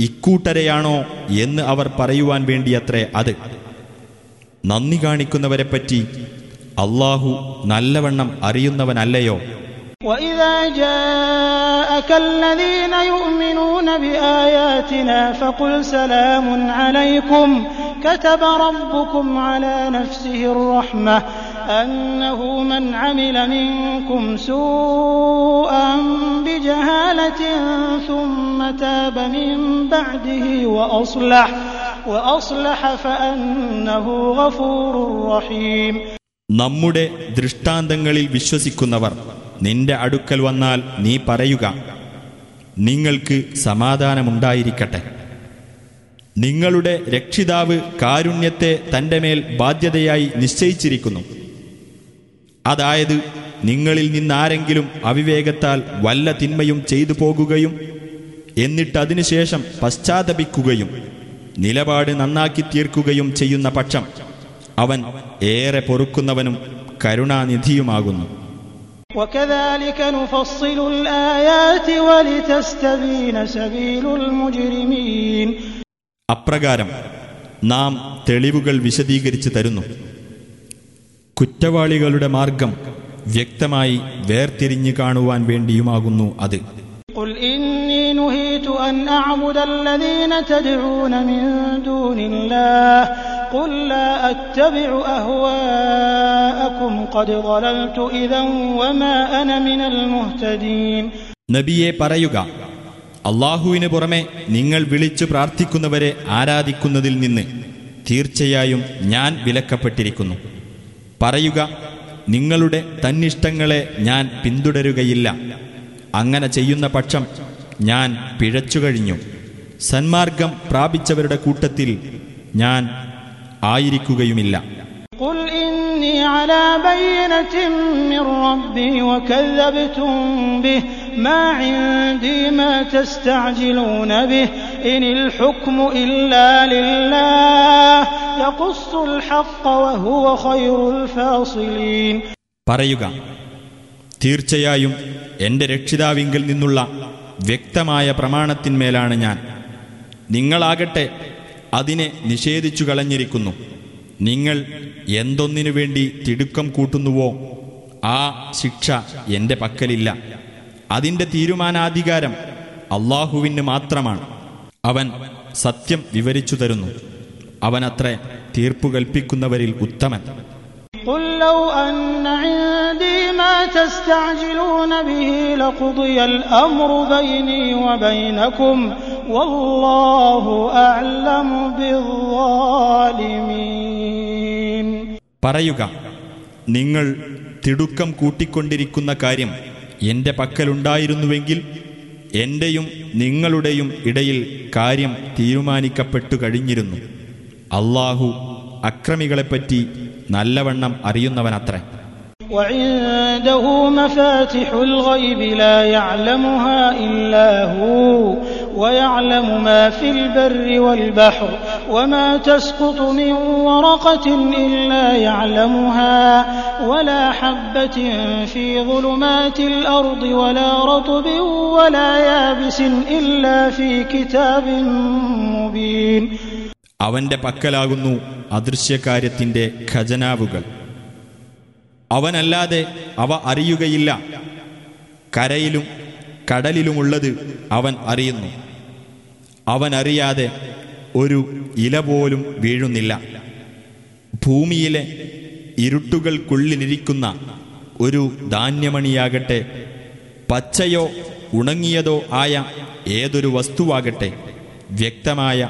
ഇക്കൂട്ടരെയാണോ എന്ന് അവർ പറയുവാൻ വേണ്ടിയത്രേ അത് നന്ദി കാണിക്കുന്നവരെപ്പറ്റി അള്ളാഹു നല്ലവണ്ണം അറിയുന്നവനല്ലയോ وإذا جاءك الذين يؤمنون بآياتنا فقل سلام عليكم كتب ربكم على نفسه الرحمة أنه من عمل منكم سوءا بجهالة ثم تاب من بعده وأصلح وأصلح فأنه غفور رحيم നമ്മുടെ ദൃഷ്ടാന്തങ്ങളിൽ വിശ്വസിക്കുന്നവർ നിന്റെ അടുക്കൽ വന്നാൽ നീ പറയുക നിങ്ങൾക്ക് സമാധാനമുണ്ടായിരിക്കട്ടെ നിങ്ങളുടെ രക്ഷിതാവ് കാരുണ്യത്തെ തന്റെ മേൽ ബാധ്യതയായി നിശ്ചയിച്ചിരിക്കുന്നു അതായത് നിങ്ങളിൽ നിന്നാരെങ്കിലും അവിവേകത്താൽ വല്ല തിന്മയും ചെയ്തു പോകുകയും എന്നിട്ടതിനുശേഷം പശ്ചാത്തപിക്കുകയും നിലപാട് നന്നാക്കി തീർക്കുകയും ചെയ്യുന്ന പക്ഷം അവൻ ഏറെ പൊറുക്കുന്നവനും കരുണാനിധിയുമാകുന്നു. അപ്രകാരം നാം തെളിവുകൾ വിശദീകരിച്ചു തരുന്നു. കുറ്റവാളികളുടെ മാർഗം വ്യക്തമായി വേർതിരിഞ്ഞു കാണുവാൻ വേണ്ടിയുമാകുന്നു അത്. നബിയെ പറയുക അള്ളാഹുവിന് പുറമെ നിങ്ങൾ വിളിച്ചു പ്രാർത്ഥിക്കുന്നവരെ ആരാധിക്കുന്നതിൽ നിന്ന് തീർച്ചയായും ഞാൻ വിലക്കപ്പെട്ടിരിക്കുന്നു. പറയുക നിങ്ങളുടെ തന്നിഷ്ടങ്ങളെ ഞാൻ പിന്തുടരുകയില്ല. അങ്ങനെ ചെയ്യുന്ന പക്ഷം ഞാൻ പിഴച്ചുകഴിഞ്ഞു സന്മാർഗം പ്രാപിച്ചവരുടെ കൂട്ടത്തിൽ ഞാൻ ആയിരിക്കുകയുമില്ല. പറയുക തീർച്ചയായും എന്റെ രക്ഷിതാവിങ്കിൽ നിന്നുള്ള വ്യക്തമായ പ്രമാണത്തിന്മേലാണ് ഞാൻ. നിങ്ങളാകട്ടെ അതിനെ നിഷേധിച്ചു കളഞ്ഞിരിക്കുന്നു. നിങ്ങൾ എന്തൊന്നിനു വേണ്ടി തിടുക്കം കൂട്ടുന്നുവോ ആ ശിക്ഷ എന്റെ പക്കലില്ല. അതിന്റെ തീരുമാനാധികാരം അള്ളാഹുവിന് മാത്രമാണ്. അവൻ സത്യം വിവരിച്ചു തരുന്നു. അവനത്രേ തീർപ്പു കൽപ്പിക്കുന്നവരിൽ ഉത്തമൻ. പറയുക നിങ്ങൾ തിടുക്കം കൂട്ടിക്കൊണ്ടിരിക്കുന്ന കാര്യം എന്റെ പക്കലുണ്ടായിരുന്നുവെങ്കിൽ എന്റെയും നിങ്ങളുടെയും ഇടയിൽ കാര്യം തീരുമാനിക്കപ്പെട്ടു കഴിഞ്ഞിരുന്നു. അള്ളാഹു അക്രമികളെപ്പറ്റി നല്ലവണ്ണം അറിയുന്നവനത്രേ وعنده مفاتح الغيب لا يعلمها إلا هو ويعلم ما في البر والبحر وما تسقط من ورقة إلا يعلمها ولا حبة في ظلمات الأرض ولا رطب ولا يابس إلا في كتاب مبين അവന്റെ പക്കലാകുന്നു അദൃശ്യകാര്യത്തിന്റെ ഖജനാവുകൾ. അവനല്ലാതെ അവ അറിയുകയില്ല. കരയിലും കടലിലുമുള്ളത് അവൻ അറിയുന്നു. അവൻ അറിയാതെ ഒരു ഇല പോലും വീഴുന്നില്ല. ഭൂമിയിലെ ഇരുട്ടുകൾക്കുള്ളിലിരിക്കുന്ന ഒരു ധാന്യമണിയാകട്ടെ പച്ചയോ ഉണങ്ങിയതോ ആയ ഏതൊരു വസ്തുവാകട്ടെ വ്യക്തമായ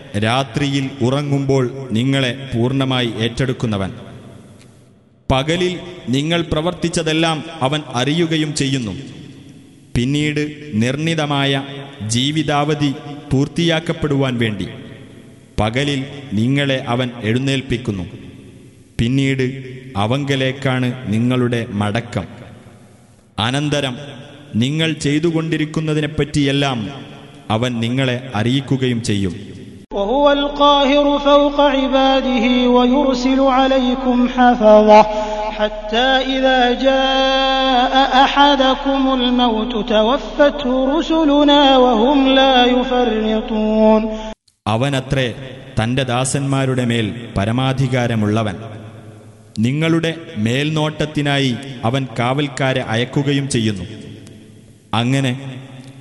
രാത്രിയിൽ ഉറങ്ങുമ്പോൾ നിങ്ങളെ പൂർണമായി ഏറ്റെടുക്കുന്നവൻ. പകലിൽ നിങ്ങൾ പ്രവർത്തിച്ചതെല്ലാം അവൻ അറിയുകയും ചെയ്യുന്നു. പിന്നീട് നിർണിതമായ ജീവിതാവധി പൂർത്തിയാക്കപ്പെടുവാൻ വേണ്ടി. പകലിൽ നിങ്ങളെ അവൻ എഴുന്നേൽപ്പിക്കുന്നു. പിന്നീട് അവങ്കലേക്കാണ് നിങ്ങളുടെ മടക്കം. അനന്തരം നിങ്ങൾ ചെയ്തുകൊണ്ടിരിക്കുന്നതിനെപ്പറ്റിയെല്ലാം അവൻ നിങ്ങളെ അറിയിക്കുകയും ചെയ്യും. وهو القاهر فوق عباده ويرسل عليكم حفظه حتى إذا جاء أحدكم الموت توفته رسلنا وهم لا يفرطون അവനത്രേ തന്റെ ദാസന്മാരുടെ മേൽ പരമാധികാരമുള്ളവൻ നിങ്ങളുടെ മേൽനോട്ടത്തിനായി അവൻ കാവൽക്കാരെ അയക്കുകയും ചെയ്യുന്നു അങ്ങനെ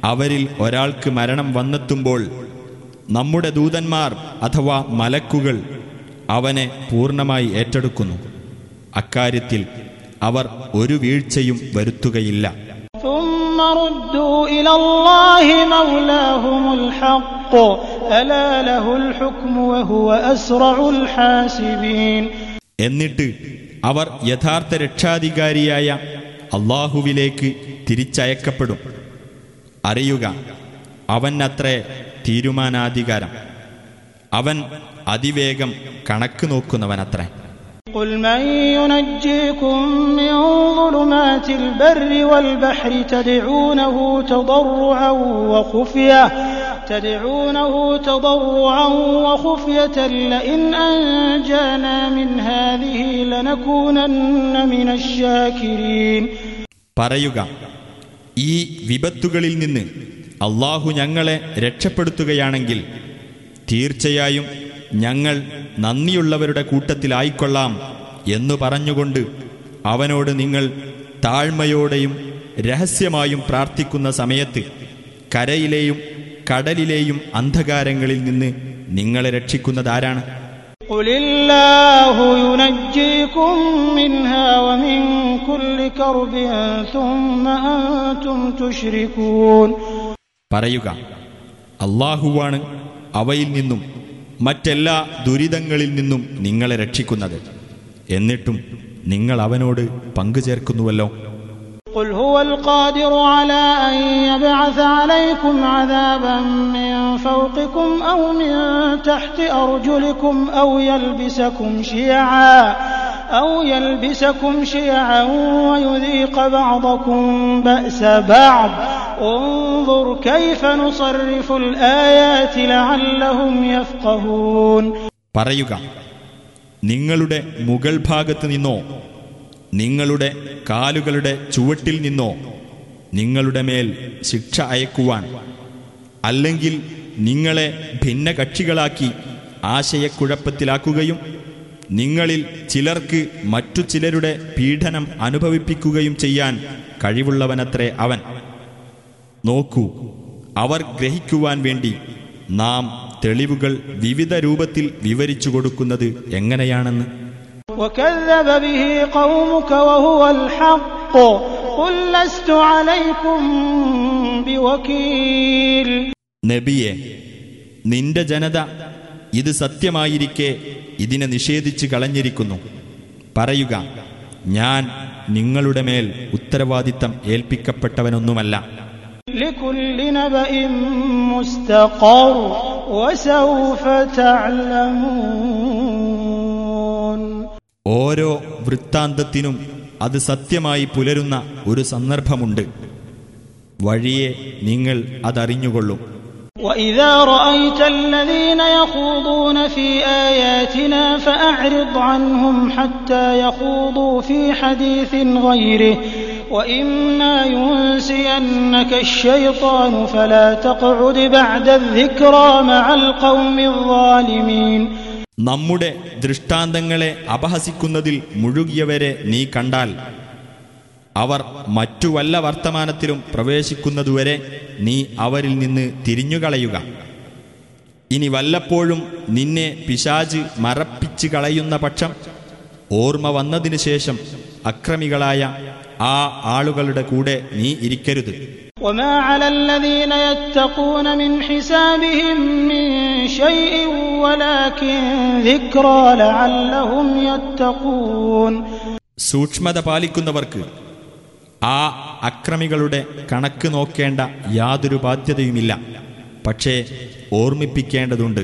അവരിൽ ഒരാൾക്ക് മരണം വന്നെത്തുമ്പോൾ നമ്മുടെ ദൂതന്മാർ അഥവാ മലക്കുകൾ അവനെ പൂർണമായി ഏറ്റെടുക്കുന്നു. അക്കാര്യത്തിൽ അവർ ഒരു വീഴ്ചയും വരുത്തുകയില്ല. എന്നിട്ട് അവർ യഥാർത്ഥ രക്ഷാധികാരിയായ അള്ളാഹുവിലേക്ക് തിരിച്ചയക്കപ്പെടും. അറിയുക അവനത്രേ തീരുമാനാധികാരം അവൻ അതിവേഗം കണക്ക് നോക്കുന്നവനത്രേ قل من ينجيكم من ظلمات البر والبحر تدعونه تضرعا وخفية تدعونه تضرعا وخفية لئن أنجانا من هذه لنكونن من الشاكرين പറയുക ഈ വിപത്തുകളിൽ നിന്ന് അള്ളാഹു ഞങ്ങളെ രക്ഷപ്പെടുത്തുകയാണെങ്കിൽ തീർച്ചയായും ഞങ്ങൾ നന്ദിയുള്ളവരുടെ കൂട്ടത്തിലായിക്കൊള്ളാം എന്നു പറഞ്ഞുകൊണ്ട് അവനോട് നിങ്ങൾ താഴ്മയോടെയും രഹസ്യമായും പ്രാർത്ഥിക്കുന്ന സമയത്ത് കരയിലെയും കടലിലെയും അന്ധകാരങ്ങളിൽ നിന്ന് നിങ്ങളെ രക്ഷിക്കുന്നതാരാണ്? പറയുക അള്ളാഹുവാണ് അവയിൽ നിന്നും മറ്റെല്ലാ ദുരിതങ്ങളിൽ നിന്നും നിങ്ങളെ രക്ഷിക്കുന്നത് എന്നിട്ടും നിങ്ങൾ അവനോട് പങ്കുചേർക്കുന്നുവല്ലോ قل هو القادر على أن يبعث عليكم عذابا من فوقكم أو من تحت أرجلكم أو يلبسكم شيعا أو يلبسكم شيعا ويذيق بعضكم بأس بعض പറയുക നിങ്ങളുടെ മുകൾ ഭാഗത്ത് നിന്നോ നിങ്ങളുടെ കാലുകളുടെ ചുവട്ടിൽ നിന്നോ നിങ്ങളുടെ മേൽ ശിക്ഷ അയക്കുവാൻ അല്ലെങ്കിൽ നിങ്ങളെ ഭിന്ന കക്ഷികളാക്കി ആശയക്കുഴപ്പത്തിലാക്കുകയും നിങ്ങളിൽ ചിലർക്ക് മറ്റു ചിലരുടെ പീഡനം അനുഭവിപ്പിക്കുകയും ചെയ്യാൻ കഴിവുള്ളവനത്രേ അവൻ. നോക്കൂ അവർ ഗ്രഹിക്കുവാൻ വേണ്ടി നാം തെളിവുകൾ വിവിധ രൂപത്തിൽ വിവരിച്ചു കൊടുക്കുന്നത് എങ്ങനെയാണെന്ന്? നബിയെ നിന്റെ ജനത ഇത് സത്യമായിരിക്കെ ഇതിനെ നിഷേധിച്ചു കളഞ്ഞിരിക്കുന്നു. പറയുക ഞാൻ നിങ്ങളുടെ മേൽ ഉത്തരവാദിത്തം ഏൽപ്പിക്കപ്പെട്ടവനൊന്നുമല്ല. لكل نبأ مستقر وسوف تعلمون ഓരോ വൃത്താന്തത്തിനും അത് സത്യമായി പുലരുന്ന ഒരു സന്ദർഭമുണ്ട് വഴിയെ നിങ്ങൾ അതറിഞ്ഞുകൊള്ളും وإذا رأيت الذين يخوضون في آياتنا فأعرض عنهم حتى يخوضوا في حديث غيره وإما ينسينك الشيطان فلا تقعد بعد الذكرى مع القوم الظالمين നമ്മുടെ ദൃഷ്ടാന്തങ്ങളെ അപഹസിക്കുന്നതിൽ മുഴുകിയവരെ നീ കണ്ടാൽ അവർ മറ്റു വല്ല വർത്തമാനത്തിലും പ്രവേശിക്കുന്നതുവരെ നീ അവരിൽ നിന്ന് തിരിഞ്ഞുകളയുക ഇനി വല്ലപ്പോഴും നിന്നെ പിശാജ് മറപ്പിച്ചു കളയുന്ന പക്ഷം ഓർമ്മ വന്നതിനു ശേഷം അക്രമികളായ ആ ആളുകളുടെ കൂടെ നീ ഇരിക്കരുത് وما على الذين يتقون من حسابهم من شيء ولكن ذكرى لعلهم يتقون സൂക്ഷ്മത പാലിക്കുന്നവർക്ക് ആ അക്രമികളുടെ കണക്ക് നോക്കേണ്ട യാതൊരു ബാധ്യതയുമില്ല പക്ഷേ ഓർമ്മിപ്പിക്കേണ്ടതുണ്ട്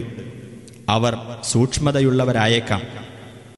അവർ സൂക്ഷ്മതയുള്ളവരായേക്കാം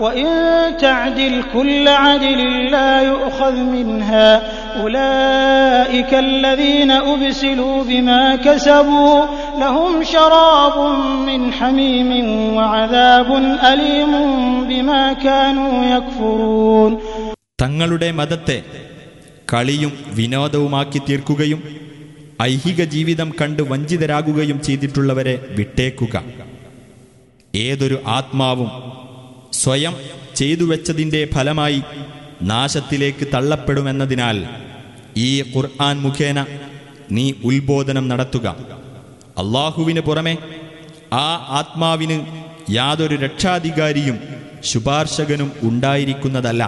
وإن تعدل كل عدل لا يؤخذ منها أولئك الذين أبسلوا بما كسبوا لهم شراب من حميم وعذاب أليم بما كانوا يكفرون തങ്ങളുടെ മതത്തെ കളിയും വിനോദവുമാക്കി തീർക്കുകയും ഐഹിക ജീവിതം കണ്ട് വഞ്ചിതരാകുകയും ചെയ്തിട്ടുള്ളവരെ വിട്ടേക്കുക ഏതൊരു ആത്മാവും സ്വയം ചെയ്തു വെച്ചതിന്റെ ഫലമായി നാശത്തിലേക്ക് തള്ളപ്പെടുമെന്നതിനാൽ ഈ ഖുർആൻ മുഖേന നീ ഉത്ബോധനം നടത്തുക. അള്ളാഹുവിന് പുറമെ ആ ആത്മാവിന് യാതൊരു രക്ഷാധികാരിയും ശുപാർശകനും ഉണ്ടായിരിക്കുന്നതല്ല.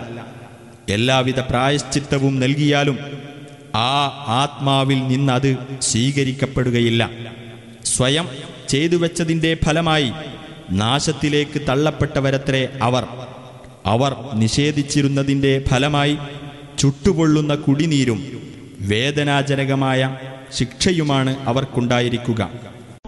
എല്ലാവിധ പ്രായശ്ചിത്തവും നൽകിയാലും ആ ആത്മാവിൽ നിന്നത് സ്വീകരിക്കപ്പെടുകയില്ല. സ്വയം ചെയ്തു വെച്ചതിന്റെ ഫലമായി നാശത്തിലേക്ക് തള്ളപ്പെട്ടവരത്രേ അവർ അവർ നിഷേധിച്ചിരുന്നതിൻ്റെ ഫലമായി ചുട്ടുപൊള്ളുന്ന കുടിനീരും വേദനാജനകമായ ശിക്ഷയുമാണ് അവർക്കുണ്ടായിരിക്കുക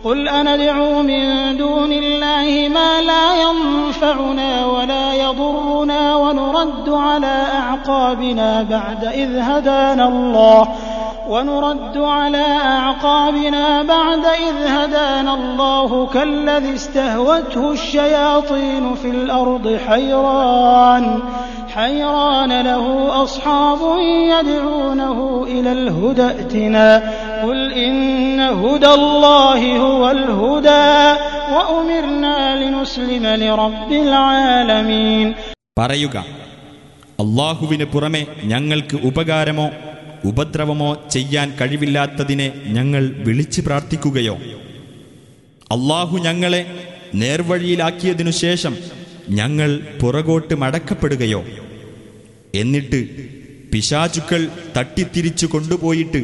قل أندعو من دون الله ما لا ينفعنا ولا يضرنا ونرد على أعقابنا بعد إذ هدانا الله ونرد على أعقابنا بعد إذ هدانا الله كالذي استهوته الشياطين في الأرض حيران حيران له أصحاب يدعونه إلى الهدى ائتنا قل إن هدى الله هو الهدى وأمرنا لنسلم لرب العالمين പറയുക അള്ളാഹുവിന് പുറമെ ഞങ്ങൾക്ക് ഉപകാരമോ ഉപദ്രവമോ ചെയ്യാൻ കഴിവില്ലാത്തതിനെ ഞങ്ങൾ വിളിച്ചു പ്രാർത്ഥിക്കുകയോ? അള്ളാഹു ഞങ്ങളെ നേർവഴിയിലാക്കിയതിനു ശേഷം ഞങ്ങൾ പുറകോട്ട് മടക്കപ്പെടുകയോ? എന്നിട്ട് പിശാചുക്കൾ തട്ടിത്തിരിച്ചു കൊണ്ടുപോയിട്ട്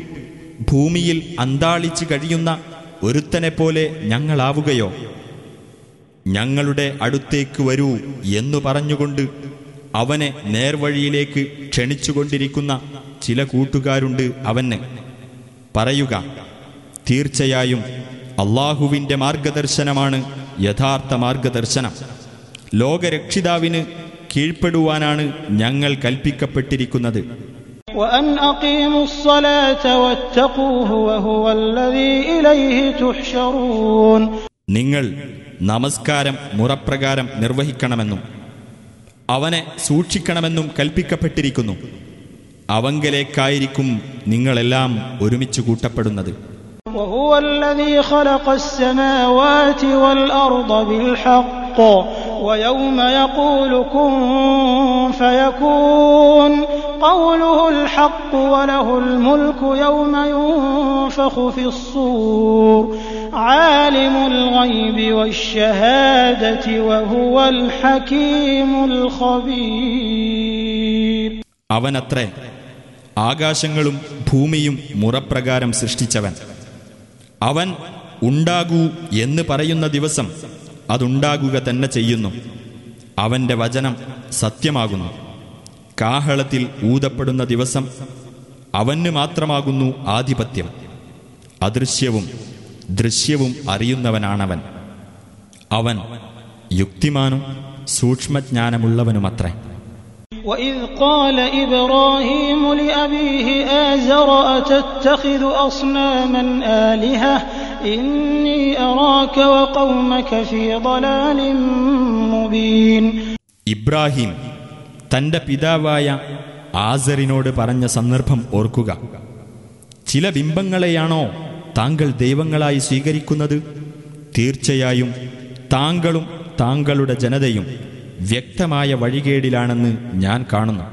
ഭൂമിയിൽ അന്താളിച്ചു കഴിയുന്ന ഒരുത്തനെ പോലെ ഞങ്ങളാവുകയോ? ഞങ്ങളുടെ അടുത്തേക്ക് വരൂ എന്നു പറഞ്ഞുകൊണ്ട് അവനെ നേർവഴിയിലേക്ക് ക്ഷണിച്ചുകൊണ്ടിരിക്കുന്ന ചില കൂട്ടുകാരുണ്ട് അവന്. പറയുക തീർച്ചയായും അള്ളാഹുവിന്റെ മാർഗദർശനമാണ് യഥാർത്ഥ മാർഗദർശനം. ലോകരക്ഷിതാവിന് കീഴ്പ്പെടുവാനാണ് ഞങ്ങൾ കൽപ്പിക്കപ്പെട്ടിരിക്കുന്നത്. നിങ്ങൾ നമസ്കാരം മുറപ്രകാരം നിർവഹിക്കണമെന്നും അവനെ സൂക്ഷിക്കണമെന്നും കൽപ്പിക്കപ്പെട്ടിരിക്കുന്നു. അവങ്കലേക്കായിരിക്കും നിങ്ങളെല്ലാം ഒരുമിച്ച് കൂട്ടപ്പെടുന്നത് وهو الذي خلق السماوات والأرض بالحق ويوم يقول كن فيكون قوله الحق وله الملك يوم ينفخ في الصور عالم الغيب والشهادة وهو الحكيم الخبير അവനത്രേ ആകാശങ്ങളും ഭൂമിയും മുറപ്രകാരം സൃഷ്ടിച്ചവൻ. അവൻ ഉണ്ടാകൂ എന്ന് പറയുന്ന ദിവസം അതുണ്ടാകുക തന്നെ ചെയ്യുന്നു. അവന്റെ വചനം സത്യമാകുന്നു. കാഹളത്തിൽ ഊതപ്പെടുന്ന ദിവസം അവന് മാത്രമാകുന്നു ആധിപത്യം. അദൃശ്യവും ദൃശ്യവും അറിയുന്നവനാണവൻ. അവൻ യുക്തിമാനും സൂക്ഷ്മജ്ഞാനമുള്ളവനുമത്രേ. وإذ قال إبراهيم لأبيه آزر أتتخذ أصناما آلهة إني أراك وقومك في ضلال مبين ഇബ്രാഹിം തന്റെ പിതാവായ ആസറിനോട് പറഞ്ഞ സന്ദർഭം ഓർക്കുക ചില ബിംബങ്ങളെയാണോ താങ്കൾ ദൈവങ്ങളായി സ്വീകരിക്കുന്നത് തീർച്ചയായും താങ്കളും താങ്കളുടെ ജനതയും വ്യക്തമായ വഴികേടിലാണെന്ന് ഞാൻ കാണുന്നു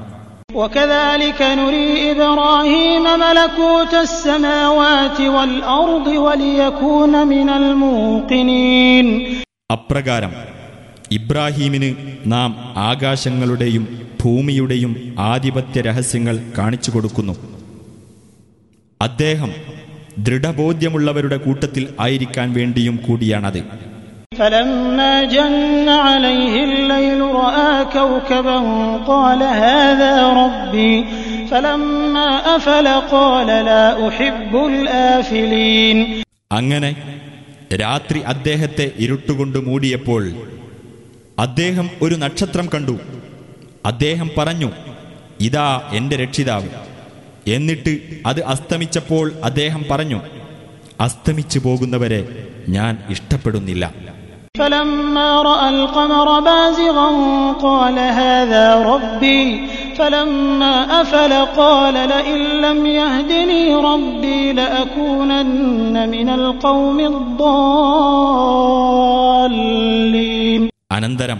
وكذلك نري إبراهيم ملكوت السماوات والأرض وليكون من الموقنين അപ്രകാരം ഇബ്രാഹീമിന് നാം ആകാശങ്ങളുടെയും ഭൂമിയുടെയും ആധിപത്യ രഹസ്യങ്ങൾ കാണിച്ചു കൊടുക്കുന്നു അദ്ദേഹം ദൃഢബോധ്യമുള്ളവരുടെ കൂട്ടത്തിൽ ആയിരിക്കാൻ വേണ്ടിയും കൂടിയാണത് فلما جن عليه الليل رأى كوكبا قال هذا ربي فلما أفل قال لا أحب الآفلين അങ്ങനെ രാത്രി അദ്ദേഹത്തെ ഇരുട്ടുകൊണ്ട് മൂടിയപ്പോൾ അദ്ദേഹം ഒരു നക്ഷത്രം കണ്ടു അദ്ദേഹം പറഞ്ഞു ഇതാ എന്റെ രക്ഷിതാവ് എന്നിട്ട് അത് അസ്തമിച്ചപ്പോൾ അദ്ദേഹം പറഞ്ഞു അസ്തമിച്ചു പോകുന്നവരെ ഞാൻ ഇഷ്ടപ്പെടുന്നില്ല فلما رأى القمر بازغا قال هذا ربي فلما أفل قال لئن لم يهدني ربي لأكونن من القوم الضالين അനന്തരം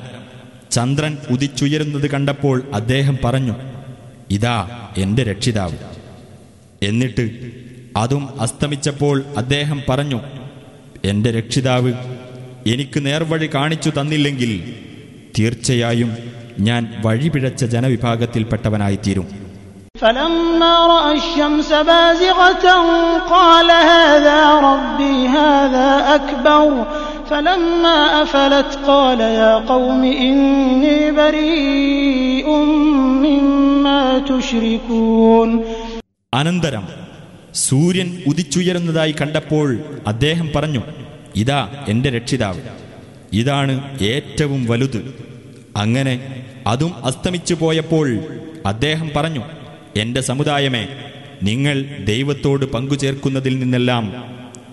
ചന്ദ്രൻ ഉദിച്ചുയരുന്നത് കണ്ടപ്പോൾ അദ്ദേഹം പറഞ്ഞു ഇതാ എന്റെ രക്ഷിതാവ് എന്നിട്ട് അതും അസ്തമിച്ചപ്പോൾ അദ്ദേഹം പറഞ്ഞു എന്റെ രക്ഷിതാവ് എനിക്ക് നേർവഴി കാണിച്ചു തന്നില്ലെങ്കിൽ തീർച്ചയായും ഞാൻ വഴിപിഴച്ച ജനവിഭാഗത്തിൽപ്പെട്ടവനായിത്തീരും. അനന്തരം സൂര്യൻ ഉദിച്ചുയരുന്നതായി കണ്ടപ്പോൾ അദ്ദേഹം പറഞ്ഞു ഇതാ എന്റെ രക്ഷിതാവ് ഇതാണ് ഏറ്റവും വലുത് അങ്ങനെ അതും അസ്തമിച്ചു പോയപ്പോൾ അദ്ദേഹം പറഞ്ഞു എന്റെ സമുദായമേ നിങ്ങൾ ദൈവത്തോട് പങ്കുചേർക്കുന്നതിൽ നിന്നെല്ലാം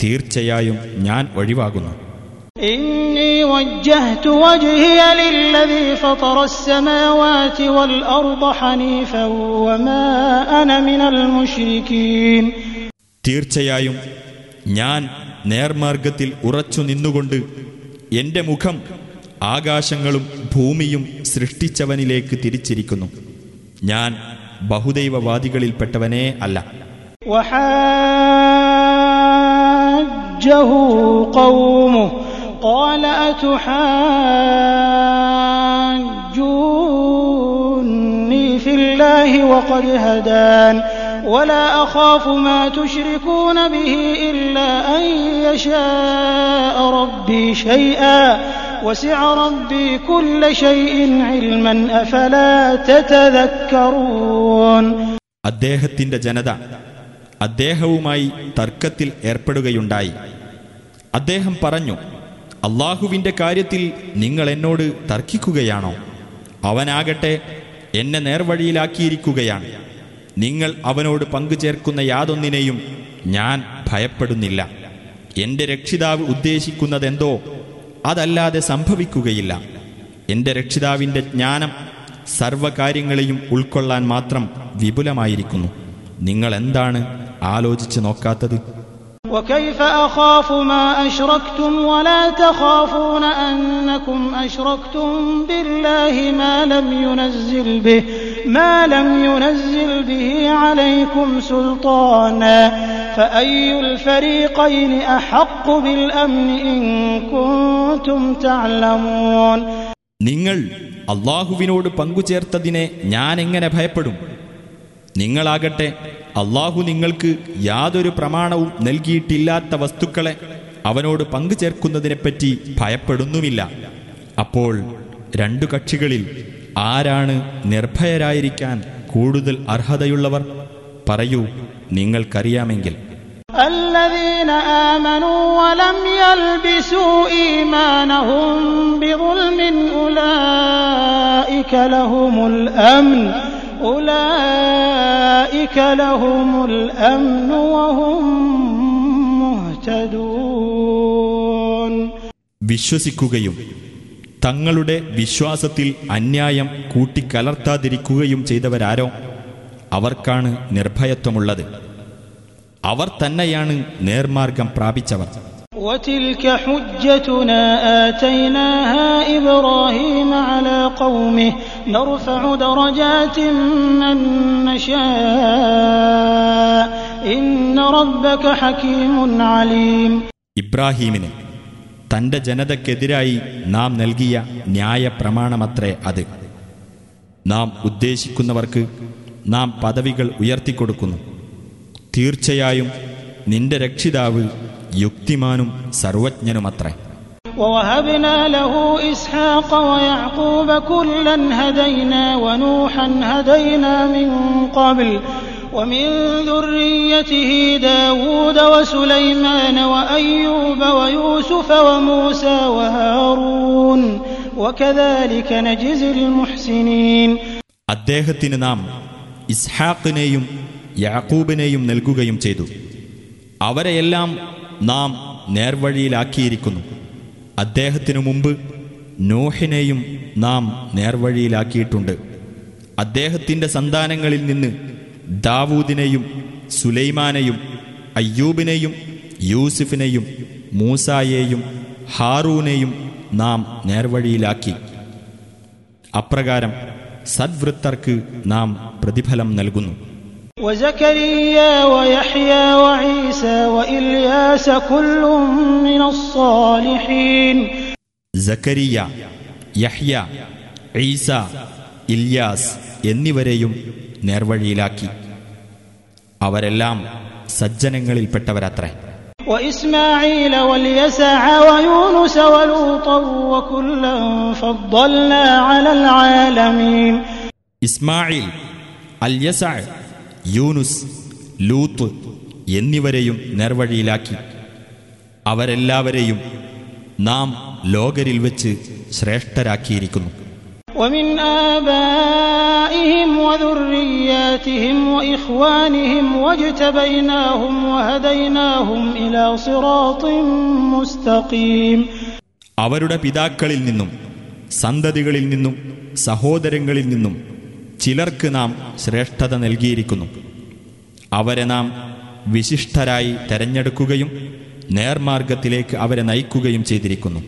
തീർച്ചയായും ഞാൻ ഒഴിവാകുന്നു إني وجهت وجهي للذي فطر السماوات والأرض حنيفا وما أنا من المشركين തീർച്ചയായും ഞാൻ നേർമാർഗത്തിൽ ഉറച്ചു നിന്നുകൊണ്ട് എന്റെ മുഖം ആകാശങ്ങളും ഭൂമിയും സൃഷ്ടിച്ചവനിലേക്ക് തിരിച്ചിരിക്കുന്നു ഞാൻ ബഹുദൈവവാദികളിൽപ്പെട്ടവനേ അല്ല وحاجه قومه قال أتحاجوني في الله وقد هدان ولا أخاف ما تشركون به إلا أن يشاء ربي شيئا وسع ربي كل شيء علما أفلا تتذكرون അദ്ദേഹത്തിന്റെ ജനത അദ്ദേഹവുമായി തർക്കത്തിൽ ഏർപ്പെടുകയുണ്ടായി അദ്ദേഹം പറഞ്ഞു അള്ളാഹുവിന്റെ കാര്യത്തിൽ നിങ്ങൾ എന്നോട് തർക്കിക്കുകയാണോ അവനാകട്ടെ എന്നെ നേർവഴിയിലാക്കിയിരിക്കുകയാണ് നിങ്ങൾ അവനോട് പങ്കുചേർക്കുന്ന യാതൊന്നിനെയും ഞാൻ ഭയപ്പെടുന്നില്ല എന്റെ രക്ഷിതാവ് ഉദ്ദേശിക്കുന്നതെന്തോ അതല്ലാതെ സംഭവിക്കുകയില്ല എന്റെ രക്ഷിതാവിന്റെ ജ്ഞാനം സർവകാര്യങ്ങളെയും ഉൾക്കൊള്ളാൻ മാത്രം വിപുലമായിരിക്കുന്നു നിങ്ങൾ എന്താണ് ആലോചിച്ച് നോക്കാത്തത് وكيف أخاف ما أشركتم ولا تخافون أنكم أشركتم بالله ما لم ينزل به ما لم ينزل به عليكم سلطانا فأي الفريقين أحق بالأمن إن كنتم تعلمون നിങ്ങൾ അള്ളാഹുവിനോട് പങ്കുചേർത്തതിനെ ഞാൻ എങ്ങനെ ഭയപ്പെടും നിങ്ങളാകട്ടെ അള്ളാഹു നിങ്ങൾക്ക് യാതൊരു പ്രമാണവും നൽകിയിട്ടില്ലാത്ത വസ്തുക്കളെ അവനോട് പങ്കുചേർക്കുന്നതിനെപ്പറ്റി ഭയപ്പെടുന്നുമില്ല അപ്പോൾ രണ്ടു കക്ഷികളിൽ ആരാണ് നിർഭയരായിരിക്കാൻ കൂടുതൽ അർഹതയുള്ളവർ പറയൂ നിങ്ങൾക്കറിയാമെങ്കിൽ الذين آمنوا ولم يلبسوا إيمانهم بظلم أولئك لهم الأمن أولئك لهم الأمن وهم مهتدون വിശ്വസിക്കുകയും തങ്ങളുടെ വിശ്വാസത്തിൽ അന്യായം കൂട്ടിക്കലർത്താതിരിക്കുകയും ചെയ്തവരാരോ? അവർക്കാണ് നിർഭയത്വമുള്ളത്. അവർ തന്നെയാണ് നേർമാർഗം പ്രാപിച്ചവർ. ഇബ്രാഹീമിനെ തന്റെ ജനതയ്ക്കെതിരായി നാം നൽകിയ ന്യായ പ്രമാണമത്രേ അത് നാം ഉദ്ദേശിക്കുന്നവർക്ക് നാം പദവികൾ ഉയർത്തിക്കൊടുക്കുന്നു തീർച്ചയായും നിന്റെ രക്ഷിതാവ് യുക്തിമാനും സർവജ്ഞനുമത്രേ ووهبنا له إسحاق ويعقوب كلا هدينا ونوحا هدينا من قبل ومن ذريته داود وسليمان وأيوب ويوسف وموسى وهارون وكذلك نجزي المحسنين അദ്ദേഹത്തിന് നാം ഇസ്ഹാക്കിനെയും യാക്കൂബിനെയും നൽകുകയും ചെയ്തു അവരെയെല്ലാം നാം നേർവഴിയിലാക്കിയിരിക്കുന്നു അദ്ദേഹത്തിനു മുമ്പ് നോഹിനെയും നാം നേർവഴിയിലാക്കിയിട്ടുണ്ട് അദ്ദേഹത്തിൻ്റെ സന്താനങ്ങളിൽ നിന്ന് ദാവൂദിനെയും സുലൈമാനെയും അയ്യൂബിനെയും യൂസുഫിനെയും മൂസായെയും ഹാറൂനെയും നാം നേർവഴിയിലാക്കി. അപ്രകാരം സദ്വൃത്തർക്ക് നാം പ്രതിഫലം നൽകുന്നു. സക്കരിയ യഹ്യ എന്നിവരെയും നേർവഴിയിലാക്കി. അവരെല്ലാം സജ്ജനങ്ങളിൽപ്പെട്ടവരത്രേ. ഇസ്മായിൽ അൽയസ യൂനുസ് ലൂത്ത് എന്നിവരെയും നേർവഴിയിലാക്കി. അവരെല്ലാവരെയും നാം ലോകരിൽ വെച്ച് ശ്രേഷ്ഠരാക്കിയിരിക്കുന്നു. ومن آبائهم وذرياتهم وإخوانهم واجتبيناهم وهديناهم إلى صراط مستقيم അവരുടെ പിതാക്കളിൽ നിന്നും സന്തതികളിൽ നിന്നും സഹോദരങ്ങളിൽ നിന്നും ചിലർക്ക് നാം ശ്രേഷ്ഠത നൽകിയിരിക്കുന്നു അവരെ നാം വിശിഷ്ടരായി തെരഞ്ഞെടുക്കുകയും നേർമാർഗത്തിലേക്ക് അവരെ നയിക്കുകയും ചെയ്തിരിക്കുന്നു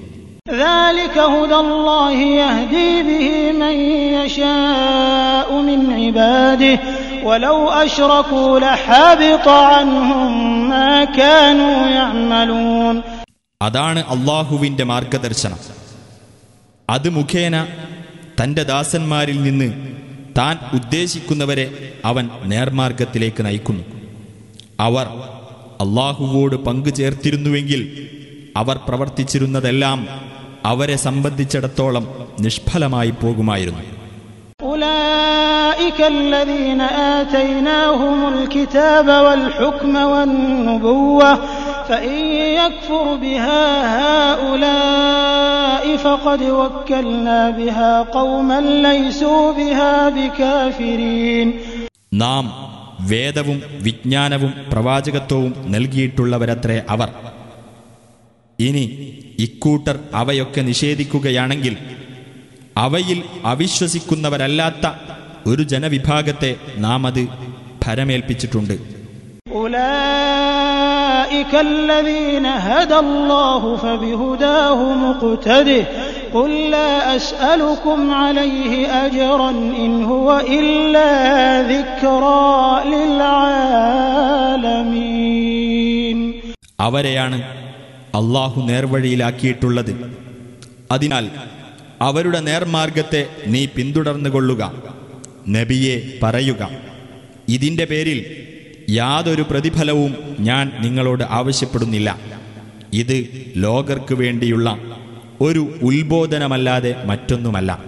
ذلك هدى الله يهدي به من يشاء من عباده ولو أشركوا لحبط عنهم ما كانوا يعملون അതാണ് അള്ളാഹുവിൻ്റെ മാർഗദർശനം അത് മുഖേന തൻ്റെ ദാസന്മാരിൽ നിന്ന് താൻ ഉദ്ദേശിക്കുന്നവരെ അവൻ നേർമാർഗത്തിലേക്ക് നയിക്കുന്നു അവർ അള്ളാഹുവോട് പങ്കു ചേർത്തിരുന്നുവെങ്കിൽ അവർ പ്രവർത്തിച്ചിരുന്നതെല്ലാം അവരെ സംബന്ധിച്ചിടത്തോളം നിഷ്ഫലമായി പോകുമായിരുന്നു. നാം വേദവും വിജ്ഞാനവും പ്രവാചകത്വവും നൽകിയിട്ടുള്ളവരത്രേ അവർ. ഇനി ഇക്കൂട്ടർ അവയൊക്കെ നിഷേധിക്കുകയാണെങ്കിൽ അവയിൽ അവിശ്വസിക്കുന്നവരല്ലാത്ത ഒരു ജനവിഭാഗത്തെ നാം അത് ഫരമേൽപ്പിച്ചിട്ടുണ്ട് അവരെയാണ് അള്ളാഹു നേർവഴിയിലാക്കിയിട്ടുള്ളത്. അതിനാൽ അവരുടെ നേർമാർഗത്തെ നീ പിന്തുടർന്നുകൊള്ളുക നബിയെ പറയുക. ഇതിന്റെ പേരിൽ യാതൊരു പ്രതിഫലവും ഞാൻ നിങ്ങളോട് ആവശ്യപ്പെടുന്നില്ല. ഇത് ലോകർക്ക് വേണ്ടിയുള്ള ഒരു ഉത്ബോധനമല്ലാതെ മറ്റൊന്നുമല്ല.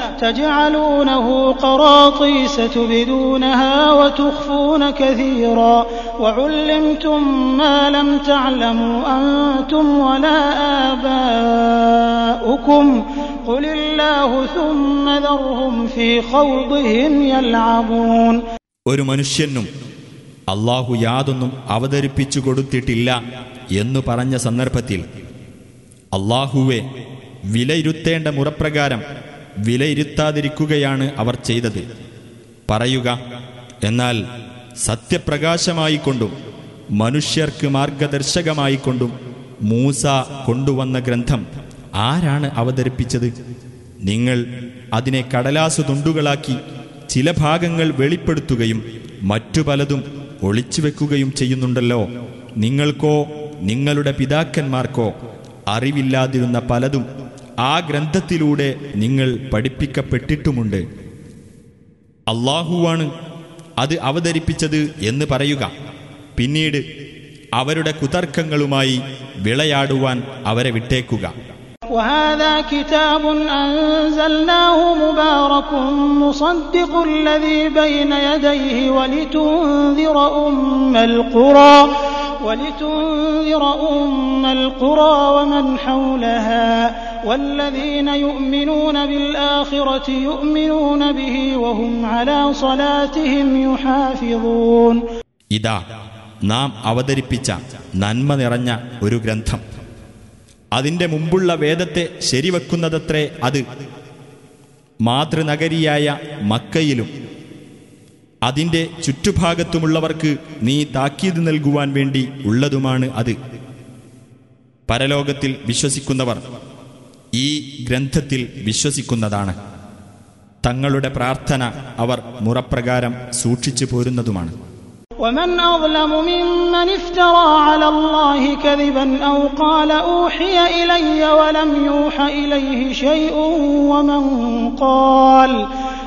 تجعلونه قراطيس تبدونها وتخفون كثيرا وعلمتم ما لم تعلموا أنتم ولا آباؤكم قل الله ثم ذرهم في خوضهم يلعبون ഒരു മനുഷ്യനും അള്ളാഹു യാതൊന്നും അവതരിപ്പിച്ചു കൊടുത്തിട്ടില്ല എന്നു പറഞ്ഞ സന്ദർഭത്തിൽ അള്ളാഹുവെ വിലയിരുത്തേണ്ട മുറപ്രകാരം വിലയിരുത്താതിരിക്കുകയാണ് അവർ ചെയ്തത്. പറയുക എന്നാൽ സത്യപ്രകാശമായിക്കൊണ്ടും മനുഷ്യർക്ക് മാർഗദർശകമായിക്കൊണ്ടും മൂസ കൊണ്ടുവന്ന ഗ്രന്ഥം ആരാണ് അവതരിപ്പിച്ചത്? നിങ്ങൾ അതിനെ കടലാസു തുണ്ടുകളാക്കി ചില ഭാഗങ്ങൾ വെളിപ്പെടുത്തുകയും മറ്റു പലതും ഒളിച്ചുവെക്കുകയും ചെയ്യുന്നുണ്ടല്ലോ. നിങ്ങൾക്കോ നിങ്ങളുടെ പിതാക്കന്മാർക്കോ അറിവില്ലാതിരുന്ന പലതും ആ ഗ്രന്ഥത്തിലൂടെ നിങ്ങൾ പഠിപ്പിക്കപ്പെട്ടിട്ടുമുണ്ട് അള്ളാഹുവാണ് അത് അവതരിപ്പിച്ചത് എന്ന് പറയുക പിന്നീട് അവരുടെ കുതർക്കങ്ങളുമായി വിളയാടുവാൻ അവരെ വിട്ടേക്കുക وهذا كتاب أنزلناه مبارك مصدق الذي بين يديه ولتنذر أم القرى ولتنذر أم القرى ومن حولها والذين يؤمنون بالآخرة يؤمنون به وهم على صلاتهم يحافظون ഇതാ നാം അവതരിപ്പിച്ച നന്മ നിറഞ്ഞ ഒരു ഗ്രന്ഥം അതിന്റെ മുമ്പുള്ള വേദത്തെ ശരിവെക്കുന്നതത്രേ അത് മാതൃനഗരിയായ മക്കയിലും അതിന്റെ ചുറ്റുഭാഗത്തുമുള്ളവർക്ക് നീ താക്കീത് നൽകുവാൻ വേണ്ടി ഉള്ളതുമാണ് അത് പരലോകത്തിൽ വിശ്വസിക്കുന്നവർ ഈ ഗ്രന്ഥത്തിൽ വിശ്വസിക്കുന്നതാണ് തങ്ങളുടെ പ്രാർത്ഥന അവർ മുറപ്രകാരം സൂക്ഷിച്ചു പോരുന്നതുമാണ് ومن أظلم ممن افترى على الله كذبا أو قال أوحي إلي ولم يوح إليه شيء ومن قال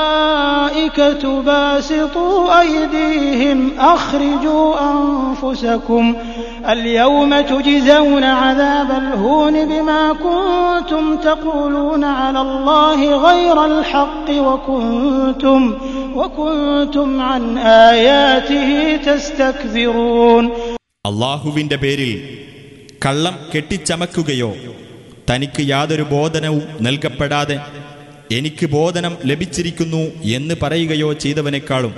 والملائكة باسطوا أيديهم أخرجوا أنفسكم اليوم تجزون عذاب الهون بما كنتم تقولون على الله غير الحق وكنتم وكنتم عن آياته تستكبرون അള്ളാഹുവിന്റെ പേരിൽ കള്ളം കെട്ടിച്ചമക്കുകയോ തനിക്ക് യാതൊരു ബോധനവും നൽകപ്പെടാതെ എനിക്ക് ബോധനം ലഭിച്ചിരിക്കുന്നു എന്ന് പറയുകയോ ചെയ്തവനേക്കാളും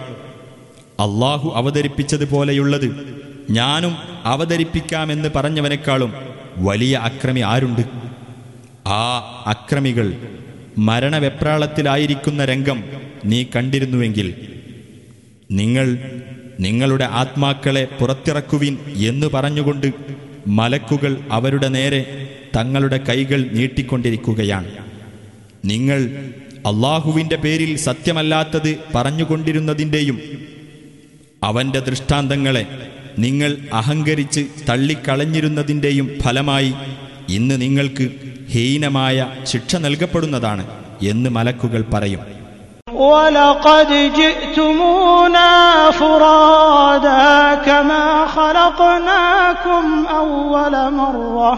അള്ളാഹു അവതരിപ്പിച്ചതുപോലെയുള്ളത് ഞാനും അവതരിപ്പിക്കാമെന്ന് പറഞ്ഞവനേക്കാളും വലിയ അക്രമി ആരുണ്ട്? ആ അക്രമികൾ മരണവെപ്രാളത്തിലായിരിക്കുന്ന രംഗം നീ കണ്ടിരുന്നുവെങ്കിൽ നിങ്ങൾ നിങ്ങളുടെ ആത്മാക്കളെ പുറത്തിറക്കുവിൻ എന്ന് പറഞ്ഞുകൊണ്ട് മലക്കുകൾ അവരുടെ നേരെ തങ്ങളുടെ കൈകൾ നീട്ടിക്കൊണ്ടിരിക്കുകയാണ്. നിങ്ങൾ അള്ളാഹുവിന്റെ പേരിൽ സത്യമല്ലാത്തത് പറഞ്ഞുകൊണ്ടിരുന്നതിൻ്റെയും അവന്റെ ദൃഷ്ടാന്തങ്ങളെ നിങ്ങൾ അഹങ്കരിച്ച് തള്ളിക്കളഞ്ഞിരുന്നതിൻ്റെയും ഫലമായി ഇന്ന് നിങ്ങൾക്ക് ഹീനമായ ശിക്ഷ നൽകപ്പെടുന്നതാണ് എന്ന് മലക്കുകൾ പറയും ولقد جئتمونا فرادا كما خلقناكم أول مرة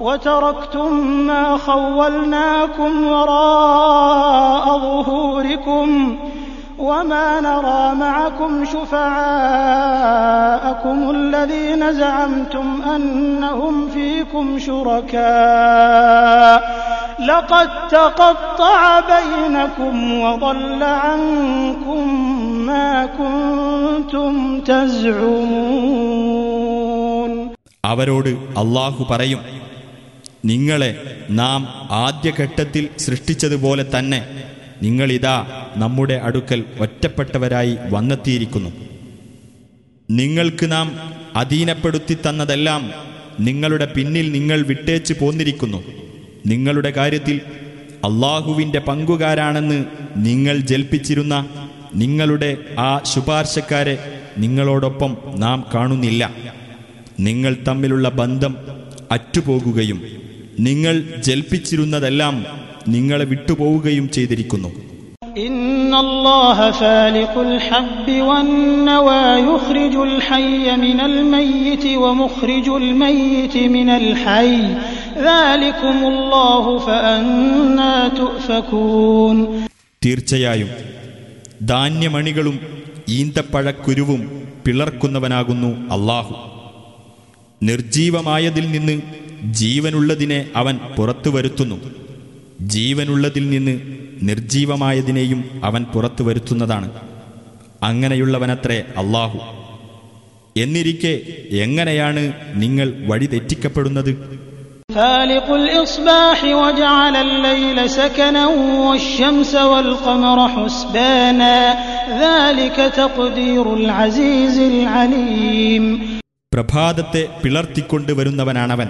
وتركتم ما خولناكم وراء ظهوركم وما نرى معكم شفعاءكم الذين زعمتم أنهم فيكم شركاء لقد تقطع بينكم وضل عنكم ما كنتم تزعمون അവരോട് അള്ളാഹു പറയും നിങ്ങളെ നാം ആദ്യഘട്ടത്തിൽ സൃഷ്ടിച്ചതുപോലെ തന്നെ നിങ്ങളിതാ നമ്മുടെ അടുക്കൽ ഒറ്റപ്പെട്ടവരായി വന്നെത്തിയിരിക്കുന്നു. നിങ്ങൾക്ക് നാം അധീനപ്പെടുത്തി തന്നതെല്ലാം നിങ്ങളുടെ പിന്നിൽ നിങ്ങൾ വിട്ടേച്ചു പോന്നിരിക്കുന്നു. നിങ്ങളുടെ കാര്യത്തിൽ അള്ളാഹുവിന്റെ പങ്കുകാരാണെന്ന് നിങ്ങൾ ജൽപ്പിച്ചിരുന്ന നിങ്ങളുടെ ആ ശുപാർശക്കാരെ നിങ്ങളോടൊപ്പം നാം കാണുന്നില്ല. നിങ്ങൾ തമ്മിലുള്ള ബന്ധം അറ്റുപോകുകയും നിങ്ങൾ ജൽപ്പിച്ചിരുന്നതെല്ലാം നിങ്ങളെ വിട്ടുപോവുകയും ചെയ്തിരിക്കുന്നു. തീർച്ചയായും ധാന്യമണികളും ഈന്തപ്പഴക്കുരുവും പിളർക്കുന്നവനാകുന്നു അള്ളാഹു നിർജീവമായതിൽ നിന്ന് ജീവനുള്ളതിനെ അവൻ പുറത്തു വരുത്തുന്നു. ജീവനുള്ളതിൽ നിന്ന് നിർജീവമായതിനെയും അവൻ പുറത്തു വരുത്തുന്നതാണ്. അങ്ങനെയുള്ളവനത്രേ അള്ളാഹു എന്നിരിക്കെ എങ്ങനെയാണ് നിങ്ങൾ വഴി തെറ്റിക്കപ്പെടുന്നത്? പ്രഭാതത്തെ പിളർത്തിക്കൊണ്ട് വരുന്നവനാണവൻ.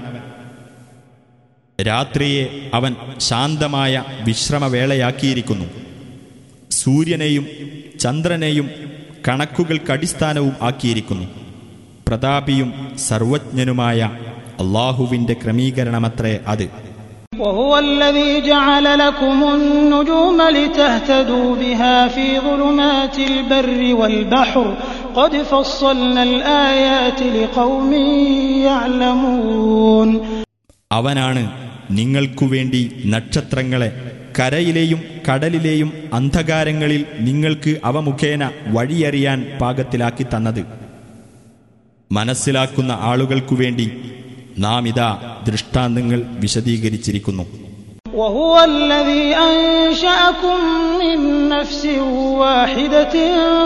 രാത്രിയെ അവൻ ശാന്തമായ വിശ്രമവേളയാക്കിയിരിക്കുന്നു. സൂര്യനെയും ചന്ദ്രനെയും കണക്കുകൾക്കടിസ്ഥാനവും ആക്കിയിരിക്കുന്നു. പ്രതാപിയും സർവജ്ഞനുമായ അള്ളാഹുവിന്റെ ക്രമീകരണമത്രേ അത്. وهو الذي جعل لكم النجوم لتهتدوا بها في ظلمات البر والبحر قد فصلنا الآيات لقوم يعلمون അവനാണ് നിങ്ങൾക്കു വേണ്ടി നക്ഷത്രങ്ങളെ കരയിലെയും കടലിലെയും അന്ധകാരങ്ങളിൽ നിങ്ങൾക്ക് അവ മുഖേന വഴിയറിയാൻ പാകത്തിലാക്കി തന്നത് മനസ്സിലാക്കുന്ന ആളുകൾക്കു വേണ്ടി നാം ഇതാ ദൃഷ്ടാന്തങ്ങൾ വിശദീകരിച്ചിരിക്കുന്നു وهو الذي أنشأكم من نفس واحدة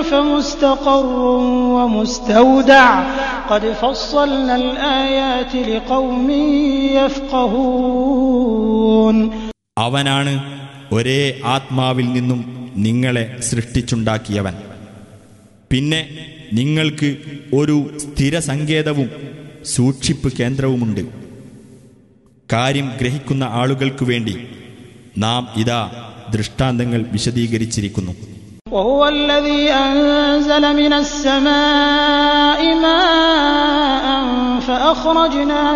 فمستقر ومستودع قد فصلنا الآيات لقوم يفقهون അവനാണ് ഒരേ ആത്മാവിൽ നിന്നും നിങ്ങളെ സൃഷ്ടിച്ചുണ്ടാക്കിയവൻ പിന്നെ നിങ്ങൾക്ക് ഒരു സ്ഥിരസങ്കേതവും സൂക്ഷിപ്പ് കേന്ദ്രവുമുണ്ട്. കാര്യം ഗ്രഹിക്കുന്ന ആളുകൾക്കു വേണ്ടി നാം ഇതാ ദൃഷ്ടാന്തങ്ങൾ വിശദീകരിച്ചിരിക്കുന്നു. ഫഅഖ്റജ്നാ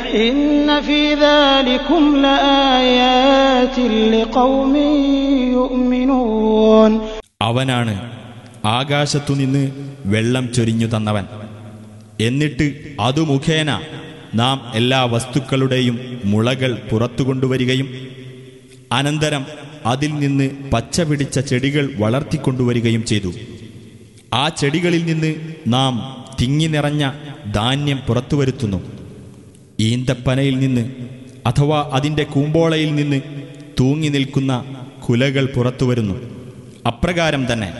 إن في ذلكم لآيات لقوم يؤمنون അവനാണ് ആകാശത്തുനിന്ന് വെള്ളം ചൊരിഞ്ഞു തന്നവൻ എന്നിട്ട് അതു മുഖേന നാം എല്ലാ വസ്തുക്കളുടെയും മുളകൾ പുറത്തു കൊണ്ടുവരികയും അനന്തരം അതിൽ നിന്ന് പച്ച പിടിച്ച ചെടികൾ വളർത്തിക്കൊണ്ടുവരികയും ചെയ്തു ആ ചെടികളിൽ നിന്ന് നാം തിങ്ങി നിറഞ്ഞ ധാന്യം പുറത്തുവരുത്തുന്നു ഈന്തപ്പനയിൽ നിന്ന് അഥവാ അതിന്റെ കൂമ്പോളയിൽ നിന്ന് തൂങ്ങി നിൽക്കുന്ന കുലകൾ പുറത്തുവരുന്നു അപ്രകാരം തന്നെ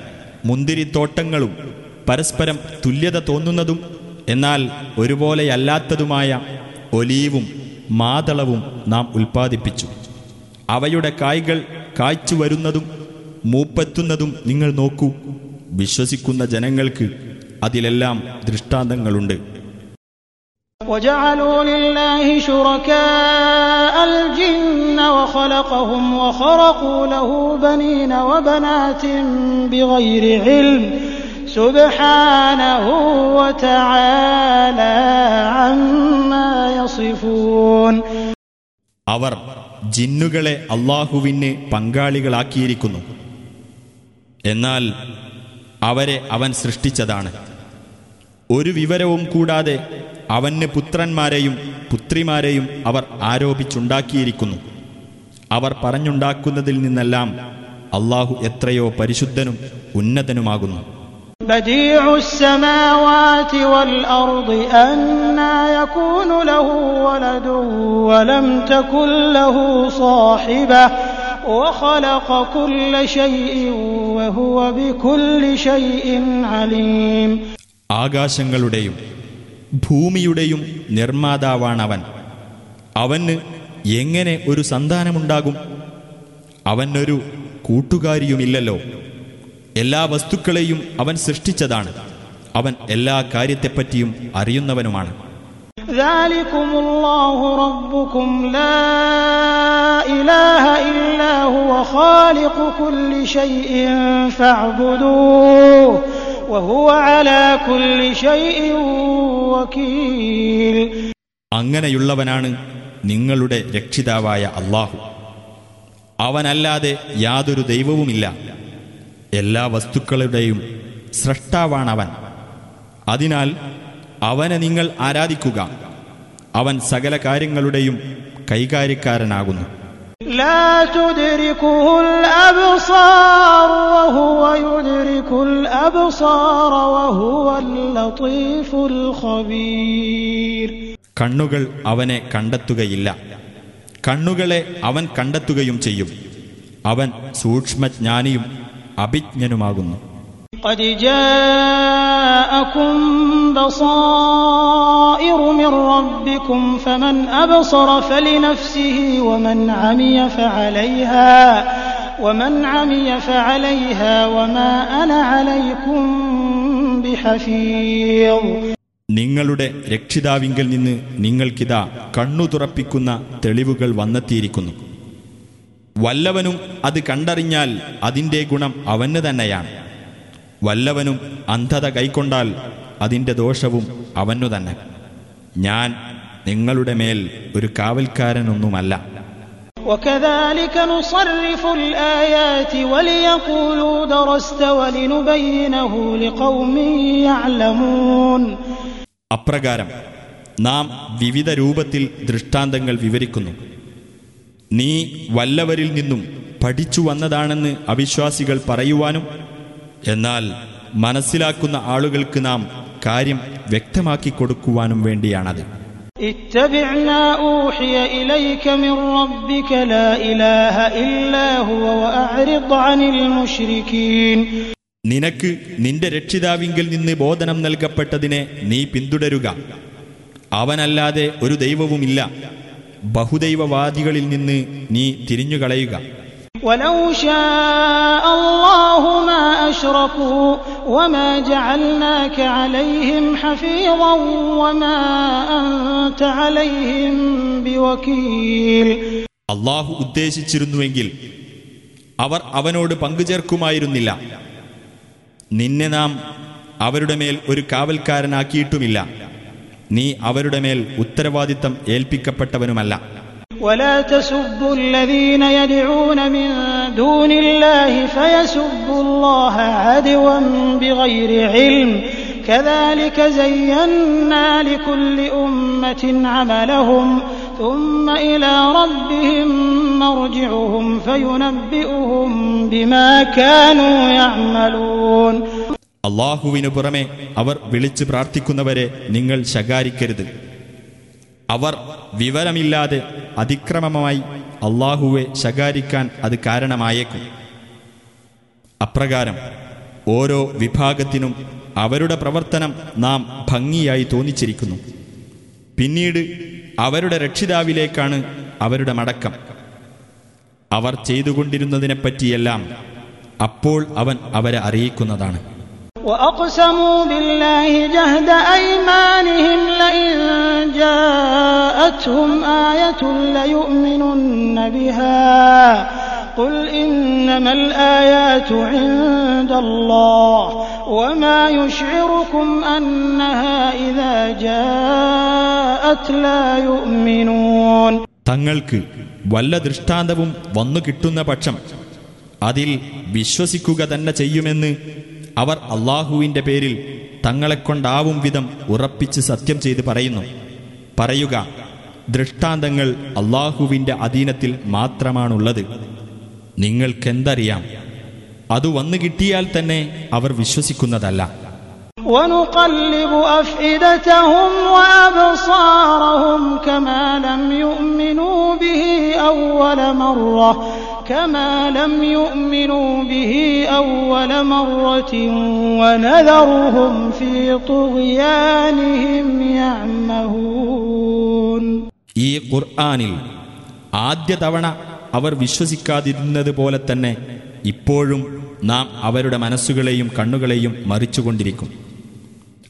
മുന്തിരിത്തോട്ടങ്ങളും പരസ്പരം തുല്യത തോന്നുന്നതും എന്നാൽ ഒരുപോലെയല്ലാത്തതുമായ ഒലീവും മാതളവും നാം ഉൽപ്പാദിപ്പിച്ചു. അവയുടെ കായ്കൾ കായ്ച്ചു വരുന്നതും മൂപ്പെത്തുന്നതും നിങ്ങൾ നോക്കൂ. വിശ്വസിക്കുന്ന ജനങ്ങൾക്ക് അതിലെല്ലാം ദൃഷ്ടാന്തങ്ങളുണ്ട്. وجعلوا لله شركاء الجن وخلقهم وخرقوا له بنين وبنات بغير علم سبحانه وتعالى عما يصفون അവർ ജിന്നുകളെ അള്ളാഹുവിന് പങ്കാളികളാക്കിയിരിക്കുന്നു എന്നാൽ അവരെ അവൻ സൃഷ്ടിച്ചതാണ് ഒരു വിവരവും കൂടാതെ അവന് പുത്രന്മാരെയും പുത്രിമാരെയും അവർ ആരോപിച്ചുണ്ടാക്കിയിരിക്കുന്നു അവർ പറഞ്ഞുണ്ടാക്കുന്നതിൽ നിന്നെല്ലാം അള്ളാഹു എത്രയോ പരിശുദ്ധനും ഉന്നതനുമാകുന്നു بديع السماوات والأرض أنى يكون له ولد ولم تكن له صاحبة وخلق كل شيء وهو بكل شيء عليم ആകാശങ്ങളുടെയും ഭൂമിയുടെയും നിർമ്മാതാവാണവൻ. അവന് എങ്ങനെ ഒരു സന്താനമുണ്ടാകും? അവനൊരു കൂട്ടുകാരിയുമില്ലല്ലോ. എല്ലാ വസ്തുക്കളെയും അവൻ സൃഷ്ടിച്ചതാണ്. അവൻ എല്ലാ കാര്യത്തെപ്പറ്റിയും അറിയുന്നവനുമാണ്. അങ്ങനെയുള്ളവനാണ് നിങ്ങളുടെ രക്ഷിതാവായ അള്ളാഹു അവനല്ലാതെ യാതൊരു ദൈവവുമില്ല. എല്ലാ വസ്തുക്കളുടെയും സൃഷ്ടാവാണവൻ അതിനാൽ അവനെ നിങ്ങൾ ആരാധിക്കുക. അവൻ സകല കാര്യങ്ങളുടെയും കൈകാര്യക്കാരനാകുന്നു. لا تدركه الأبصار وهو يدرك الأبصار وهو اللطيف الخبير കണ്ണുകൾ അവനെ കണ്ടെത്തുകയില്ല കണ്ണുകളെ അവൻ കണ്ടെത്തുകയും ചെയ്യും അവൻ സൂക്ഷ്മജ്ഞാനിയും അഭിജ്ഞനുമാകുന്നു قد جاءكم بصائر من ربكم فمن أبصر فلنفسه ومن عمي فعليها ومن عمي فعليها وما أنا عليكم بحفيظ നിങ്ങളുടെ രക്ഷിതാവിങ്കൽ നിന്ന് നിങ്ങൾക്കിതാ കണ്ണു തുറപ്പിക്കുന്ന തെളിവുകൾ വന്നെത്തിയിരിക്കുന്നു വല്ലവനും അത് കണ്ടറിഞ്ഞാൽ അതിൻ്റെ ഗുണം അവന് തന്നെയാണ് വല്ലവനും അന്ധത കൈക്കൊണ്ടാൽ അതിൻ്റെ ദോഷവും അവനു തന്നെ ഞാൻ നിങ്ങളുടെ മേൽ ഒരു കാവൽക്കാരനൊന്നുമല്ല وكذلك نصرف الآيات وليقولوا درست ولنبينه لقوم يعلمون അപ്രകാരം നാം വിവിധ രൂപത്തിൽ ദൃഷ്ടാന്തങ്ങൾ വിവരിക്കുന്നു നീ വല്ലവരിൽ നിന്നും പഠിച്ചു വന്നതാണെന്ന് അവിശ്വാസികൾ പറയുവാനും എന്നാൽ മനസ്സിലാക്കുന്ന ആളുകൾക്ക് നാം കാര്യം വ്യക്തമാക്കി കൊടുക്കുവാനും വേണ്ടിയാണത്. നിനക്ക് നിന്റെ രക്ഷിതാവിങ്കിൽ നിന്ന് ബോധനം നൽകപ്പെട്ടതിനെ നീ പിന്തുടരുക. അവനല്ലാതെ ഒരു ദൈവവുമില്ല. ബഹുദൈവവാദികളിൽ നിന്ന് നീ തിരിഞ്ഞുകളയുക. ولو شاء الله ما أشركوا وما جعلناك عليهم حفيظا وما أنت عليهم بوكيل അള്ളാഹു ഉദ്ദേശിച്ചിരുന്നുവെങ്കിൽ അവർ അവനോട് പങ്കുചേർക്കുമായിരുന്നില്ല നിന്നെ നാം അവരുടെ മേൽ ഒരു കാവൽക്കാരനാക്കിയിട്ടുമില്ല നീ അവരുടെ മേൽ ഉത്തരവാദിത്തം ഏൽപ്പിക്കപ്പെട്ടവനുമല്ല ولا تسبوا الذين يدعون من دون الله فيسبوا الله عدوا بغير علم كذلك زينا لكل أمة عملهم ثم إلى ربهم مرجعهم فينبئهم بما كانوا يعملون അള്ളാഹുവിനു പുറമെ അവർ വിളിച്ച് പ്രാർത്ഥിക്കുന്നവരെ നിങ്ങൾ ശകാരിക്കരുത് അവർ വിവരമില്ലാതെ അതിക്രമമായി അള്ളാഹുവെ ശകാരിക്കാൻ അത് കാരണമായേക്കും. അപ്രകാരം ഓരോ വിഭാഗത്തിനും അവരുടെ പ്രവർത്തനം നാം ഭംഗിയായി തോന്നിച്ചിരിക്കുന്നു. പിന്നീട് അവരുടെ രക്ഷിതാവിലേക്കാണ് അവരുടെ മടക്കം. അവർ ചെയ്തുകൊണ്ടിരുന്നതിനെപ്പറ്റിയെല്ലാം അപ്പോൾ അവൻ അവരെ അറിയിക്കുന്നതാണ്. وأقسموا بالله جهد أيمانهم لئن جاءتهم آية ليؤمنن بها قل إنما الآيات عند الله وما يشعركم أنها إذا جاءت لا يؤمنون തങ്ങൾക്ക് വല്ല ദൃഷ്ടാന്തവും വന്നു കിട്ടുന്ന പക്ഷം അതിൽ വിശ്വസിക്കുക തന്നെ ചെയ്യുമെന്ന് അവർ അള്ളാഹുവിൻ്റെ പേരിൽ തങ്ങളെക്കൊണ്ടാവും വിധം ഉറപ്പിച്ച് സത്യം ചെയ്ത് പറയുന്നു പറയുക ദൃഷ്ടാന്തങ്ങൾ അള്ളാഹുവിൻ്റെ അധീനത്തിൽ മാത്രമാണുള്ളത് നിങ്ങൾക്കെന്തറിയാം അത് വന്നു കിട്ടിയാൽ തന്നെ അവർ വിശ്വസിക്കുന്നതല്ല ونقلب أفئدتهم وأبصارهم كما لم يؤمنوا به أول مرة كما لم يؤمنوا به أول مرة ونذرهم في طغيانهم يعمهون ഈ ഖുർആാനിൽ ആദ്യ തവണ അവർ വിശ്വസിക്കാതിരുന്നത് പോലെ തന്നെ ഇപ്പോഴും നാം അവരുടെ മനസ്സുകളെയും കണ്ണുകളെയും മറിച്ചുകൊണ്ടിരിക്കും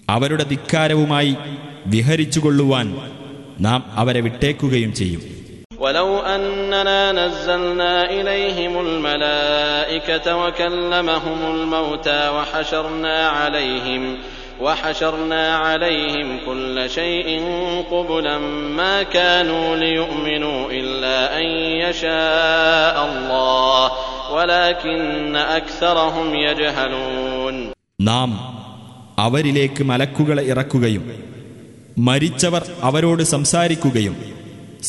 അവരുടെ ധിക്കാരവുമായി വിഹരിച്ചുകൊള്ളുവാൻ നാം അവരെ വിട്ടേക്കുകയും ചെയ്യും ولو أننا نزلنا إليهم الملائكة وكلمهم الموتى وحشرنا عليهم وحشرنا عليهم كل شيء قبلا ما كانوا ليؤمنوا إلا أن يشاء الله ولكن أكثرهم يجهلون നാം അവരിലേക്ക് മലക്കുകളെ ഇറക്കുകയും മരിച്ചവർ അവരോട് സംസാരിക്കുകയും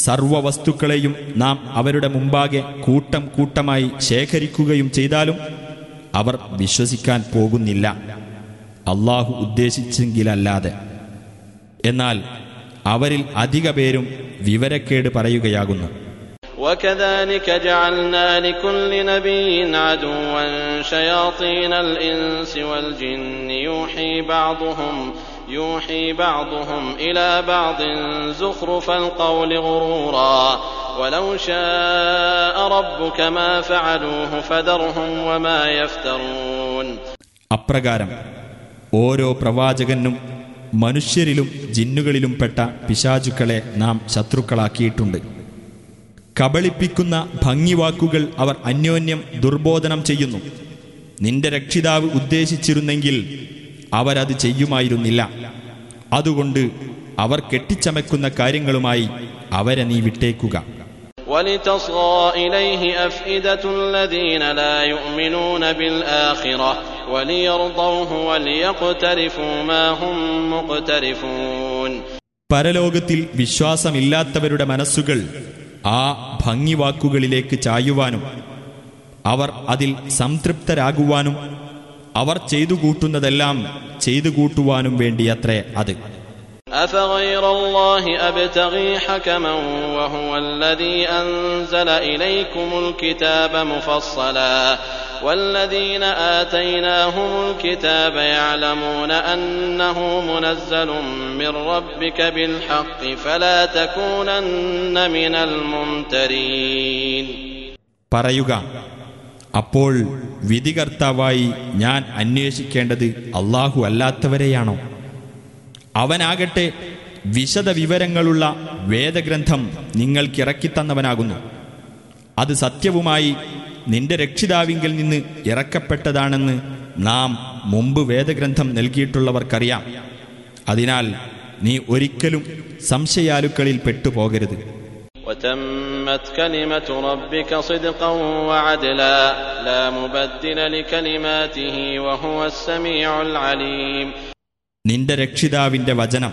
സർവവസ്തുക്കളെയും നാം അവരുടെ മുമ്പാകെ കൂട്ടം കൂട്ടമായി ശേഖരിക്കുകയും ചെയ്താലും അവർ വിശ്വസിക്കാൻ പോകുന്നില്ല അള്ളാഹു ഉദ്ദേശിച്ചെങ്കിലല്ലാതെ എന്നാൽ അവരിൽ അധിക പേരും വിവരക്കേട് പറയുകയാകുന്നു وكذلك جعلنا لكل نبي عدوا شياطين الإنس والجن يوحي بعضهم يوحي بعضهم إلى بعض زخرف القول غرورا ولو شاء ربك ما فعلوه فذرهم وما يفترون അപ്രകാരം ഓരോ പ്രവാചകനും മനുഷ്യരിലും ജിന്നുകളിലും പെട്ട പിശാചുക്കളെ നാം ശത്രുക്കളാക്കിയിട്ടുണ്ട് കബളിപ്പിക്കുന്ന ഭംഗിവാക്കുകൾ അവർ അന്യോന്യം ദുർബോധനം ചെയ്യുന്നു നിന്റെ രക്ഷിതാവ് ഉദ്ദേശിച്ചിരുന്നെങ്കിൽ അവരത് ചെയ്യുമായിരുന്നില്ല. അതുകൊണ്ട് അവർ കെട്ടിച്ചമയ്ക്കുന്ന കാര്യങ്ങളുമായി അവരെ നീ വിട്ടേക്കുക. പരലോകത്തിൽ വിശ്വാസമില്ലാത്തവരുടെ മനസ്സുകൾ ആ ഭംഗിവാക്കുകളിലേക്ക് ചായുവാനും അവർ അതിൽ സംതൃപ്തരാകുവാനും അവർ ചെയ്തു കൂട്ടുന്നതെല്ലാം ചെയ്തു കൂട്ടുവാനും വേണ്ടിയത്രേ അത് أفغير الله أبتغي حكما وهو الذي أنزل إليكم الكتاب مفصلا والذين آتيناهم الكتاب يعلمون أنه منزل من ربك بالحق فلا تكونن من الممترين പറയുക അപ്പോൾ വിധികർത്താവായി ഞാൻ അന്വേഷിക്കേണ്ടത് അള്ളാഹു അല്ലാത്തവരെയാണോ? അവനാകട്ടെ വിശദ വിവരങ്ങളുള്ള വേദഗ്രന്ഥം നിങ്ങൾക്കിറക്കിത്തന്നവനാകുന്നു. അത് സത്യവുമായി നിന്റെ രക്ഷിതാവിങ്കിൽ നിന്ന് ഇറക്കപ്പെട്ടതാണെന്ന് നാം മുമ്പ് വേദഗ്രന്ഥം നൽകിയിട്ടുള്ളവർക്കറിയാം. അതിനാൽ നീ ഒരിക്കലും സംശയാലുക്കളിൽ പെട്ടുപോകരുത്. وتمت كلمة ربك صدقا وعدلا لا مبدل لكلماته وهو السميع العليم നിന്റെ രക്ഷിതാവിന്റെ വചനം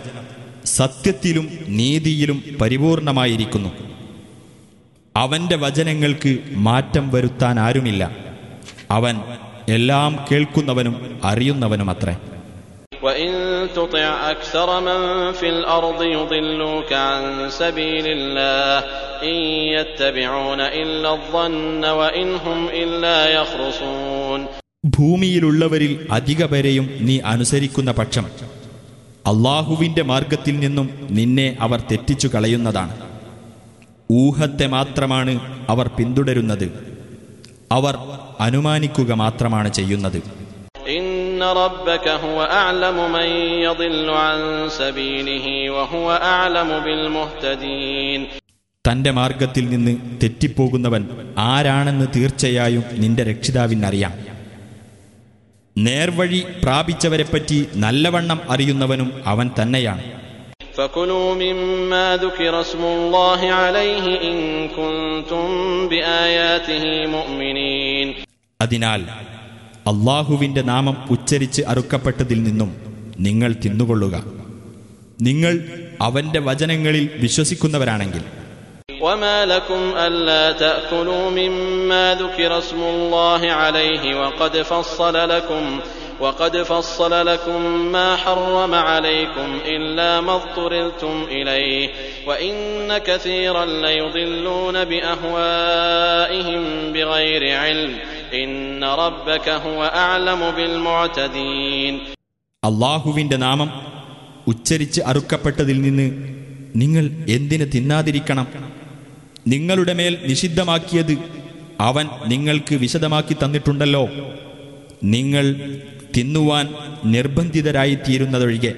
സത്യത്തിലും നീതിയിലും പരിപൂർണമായിരിക്കുന്നു അവന്റെ വചനങ്ങൾക്ക് മാറ്റം വരുത്താൻ ആരുമില്ല അവൻ എല്ലാം കേൾക്കുന്നവനും അറിയുന്നവനുമത്രേ وإن تطع أكثر من في الأرض يضلوك عن سبيل الله إن يتبعون إلا الظن وإن هم إلا يخرصون ഭൂമിയിലുള്ളവരിൽ അധിക പേരെയും നീ അനുസരിക്കുന്ന പക്ഷം അള്ളാഹുവിന്റെ മാർഗത്തിൽ നിന്നും നിന്നെ അവർ തെറ്റിച്ചു കളയുന്നതാണ് ഊഹത്തെ മാത്രമാണ് അവർ പിന്തുടരുന്നത് അവർ അനുമാനിക്കുക മാത്രമാണ് ചെയ്യുന്നത് إن ربك هو أعلم من يضل عن سبيله وهو أعلم بالمهتدين തന്റെ മാർഗത്തിൽ നിന്ന് തെറ്റിപ്പോകുന്നവൻ ആരാണെന്ന് തീർച്ചയായും നിന്റെ രക്ഷിതാവിനറിയാം നേർവഴി പ്രാപിച്ചവരെപ്പറ്റി നല്ലവണ്ണം അറിയുന്നവനും അവൻ തന്നെയാണ് فكلوا مما ذكر اسم الله عليه إن كنتم بآياته مؤمنين അതിനാൽ അള്ളാഹുവിന്റെ നാമം ഉച്ചരിച്ച് അറുക്കപ്പെട്ടതിൽ നിന്നും നിങ്ങൾ തിന്നുകൊള്ളുക നിങ്ങൾ അവന്റെ വചനങ്ങളിൽ വിശ്വസിക്കുന്നവരാണെങ്കിൽ وما لكم ألا تأكلوا مما ذكر اسم الله عليه وقد فصل لكم وقد فصل لكم ما حرم عليكم إلا ما اضطررتم إليه وإن كثيرا ليضلون بأهوائهم بغير علم إن ربك هو أعلم بالمعتدين അള്ളാഹുവിന്റെ നാമം ഉച്ചരിച്ച് അറുക്കപ്പെട്ടതിൽ നിന്ന് നിങ്ങൾ എന്തിന് തിന്നാതിരിക്കണം നിങ്ങളുടെ മേൽ നിഷിദ്ധമാക്കിയത് അവൻ നിങ്ങൾക്ക് വിശദമാക്കി തന്നിട്ടുണ്ടല്ലോ നിങ്ങൾ തിന്നുവാൻ നിർബന്ധിതരായിത്തീരുന്നതൊഴികെ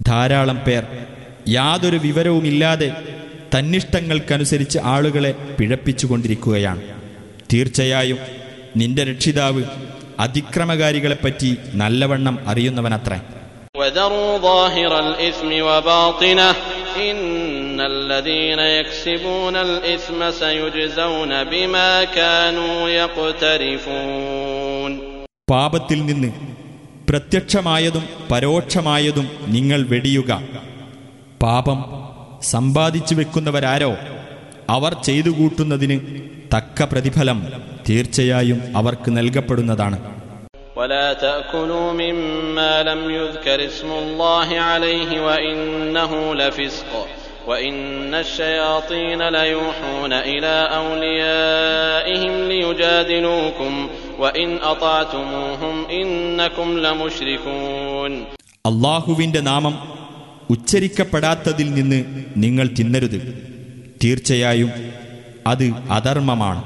ധാരാളം പേർ യാതൊരു വിവരവുമില്ലാതെ തന്നിഷ്ടങ്ങൾക്കനുസരിച്ച് ആളുകളെ പിഴപ്പിച്ചുകൊണ്ടിരിക്കുകയാണ് തീർച്ചയായും നിന്റെ രക്ഷിതാവ് അതിക്രമകാരികളെപ്പറ്റി നല്ലവണ്ണം അറിയുന്നവനത്രേ وذروا ظاهر الإثم وباطنه إن الذين يكسبون الإثم سيجزون بما كانوا يقترفون പാപത്തിൽ നിന്ന് പ്രത്യക്ഷമായതും പരോക്ഷമായതും നിങ്ങൾ വെടിയുക പാപം സമ്പാദിച്ചു വെക്കുന്നവരാരോ അവർ ചെയ്തു കൂട്ടുന്നതിന് തക്ക പ്രതിഫലം തീർച്ചയായും അവർക്ക് നൽകപ്പെടുന്നതാണ് ولا تأكلوا مما لم يذكر اسم الله عليه وإنه لفسق وإن الشياطين ليوحون إلى أوليائهم ليجادلوكم അള്ളാഹുവിന്റെ നാമം ഉച്ചരിക്കപ്പെടാത്തതിൽ നിന്ന് നിങ്ങൾ തിന്നരുത്. തീർച്ചയായും അത് അധർമ്മമാണ്.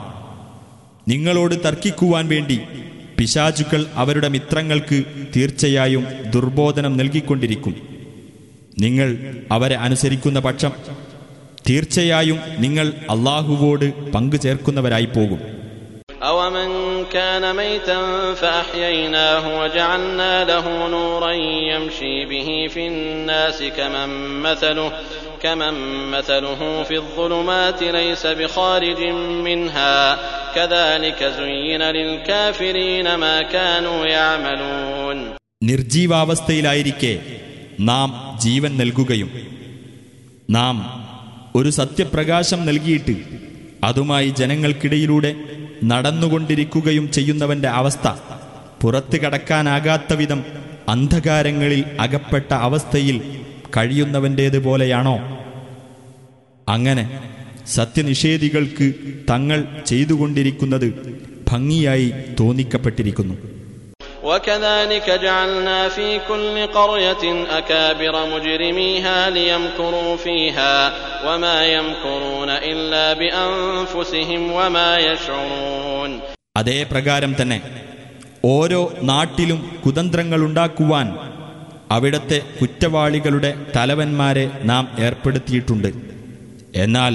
നിങ്ങളോട് തർക്കിക്കുവാൻ വേണ്ടി പിശാചുക്കൾ അവരുടെ മിത്രങ്ങൾക്ക് തീർച്ചയായും ദുർബോധനം നൽകിക്കൊണ്ടിരിക്കും. നിങ്ങൾ അവരെ അനുസരിക്കുന്ന പക്ഷം തീർച്ചയായും നിങ്ങൾ അള്ളാഹുവോട് പങ്കു ചേർക്കുന്നവരായി പോകും. كان ميتا فأحييناه وجعلنا له نورا يمشي به في الناس كمن مثله كمن مثله في الظلمات ليس بخارج منها كذلك زين للكافرين ما كانوا يعملون നിർജീവാവസ്ഥയിലായിരിക്കെ നാം ജീവൻ നൽകുകയും നാം ഒരു സത്യപ്രകാശം നൽകിയിട്ട് അതുമായി ജനങ്ങൾക്കിടയിലൂടെ നടന്നുകൊണ്ടിരിക്കുകയും ചെയ്യുന്നവന്റെ അവസ്ഥ പുറത്തു കടക്കാനാകാത്ത വിധം അന്ധകാരങ്ങളിൽ അകപ്പെട്ട അവസ്ഥയിൽ കഴിയുന്നവന്റേതുപോലെയാണോ അങ്ങനെ സത്യനിഷേധികൾക്ക് തങ്ങൾ ചെയ്തുകൊണ്ടിരിക്കുന്നത് ഭംഗിയായി തോന്നിക്കപ്പെട്ടിരിക്കുന്നു. وكذلك جعلنا في كل قرية أكابر مجرميها ليمكروا فيها وما يمكرون إلا بأنفسهم وما يشعرون അതേ പ്രകാരം തന്നെ ഓരോ നാട്ടിലും കുതന്ത്രങ്ങളുണ്ടാക്കുവാൻ അവിടത്തെ കുറ്റവാളികളുടെ തലവന്മാരെ നാം ഏർപ്പെടുത്തിയിട്ടുണ്ട് എന്നാൽ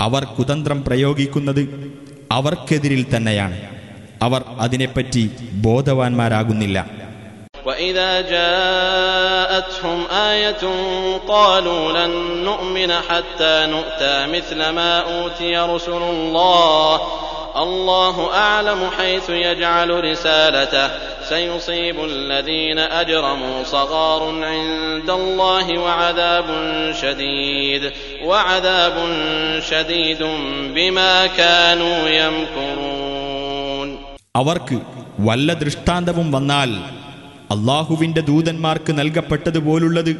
അവർ കുതന്ത്രം പ്രയോഗിക്കുന്നത് അവർക്കെതിരിൽ തന്നെയാണ് അവർ അതിനെപ്പറ്റി ബോധവാന്മാരാകുന്നില്ല وإذا جاءتهم آية قالوا لن نؤمن حتى نؤتى مثل ما أوتي رسل الله الله أعلم حيث يجعل رسالته سيصيب الذين أجرموا صغار عند الله وعذاب شديد وعذاب شديد بما كانوا يمكرون അവർക്ക് വല്ല ദൃഷ്ടാന്തവും വന്നാൽ അള്ളാഹുവിന്റെ ദൂതന്മാർക്ക് നൽകപ്പെട്ടതുപോലുള്ളത്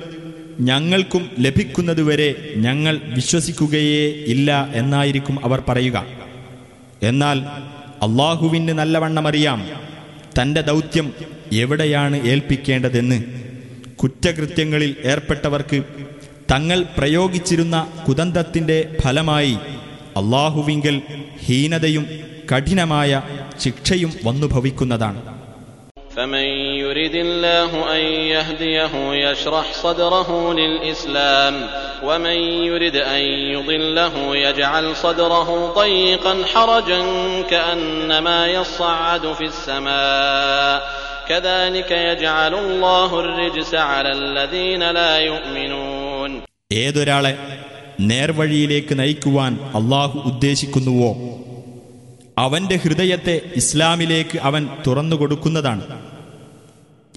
ഞങ്ങൾക്കും ലഭിക്കുന്നതുവരെ ഞങ്ങൾ വിശ്വസിക്കുകയേ ഇല്ല എന്നായിരിക്കും അവർ പറയുക. എന്നാൽ അള്ളാഹുവിന് നല്ലവണ്ണമറിയാം തന്റെ ദൗത്യം എവിടെയാണ് ഏൽപ്പിക്കേണ്ടതെന്ന്. കുറ്റകൃത്യങ്ങളിൽ ഏർപ്പെട്ടവർക്ക് തങ്ങൾ പ്രയോഗിച്ചിരുന്ന കുതന്തത്തിന്റെ ഫലമായി അള്ളാഹുവിങ്കൽ ഹീനതയും കഠിനമായ ശിക്ഷയും വന്നു ഭവിക്കുന്നതാണ്. ഏതൊരാളെ നേർവഴിയിലേക്ക് നയിക്കുവാൻ അള്ളാഹു ഉദ്ദേശിക്കുന്നുവോ അവന്റെ ഹൃദയത്തെ ഇസ്ലാമിലേക്ക് അവൻ തുറന്നു കൊടുക്കുന്നതാണ്.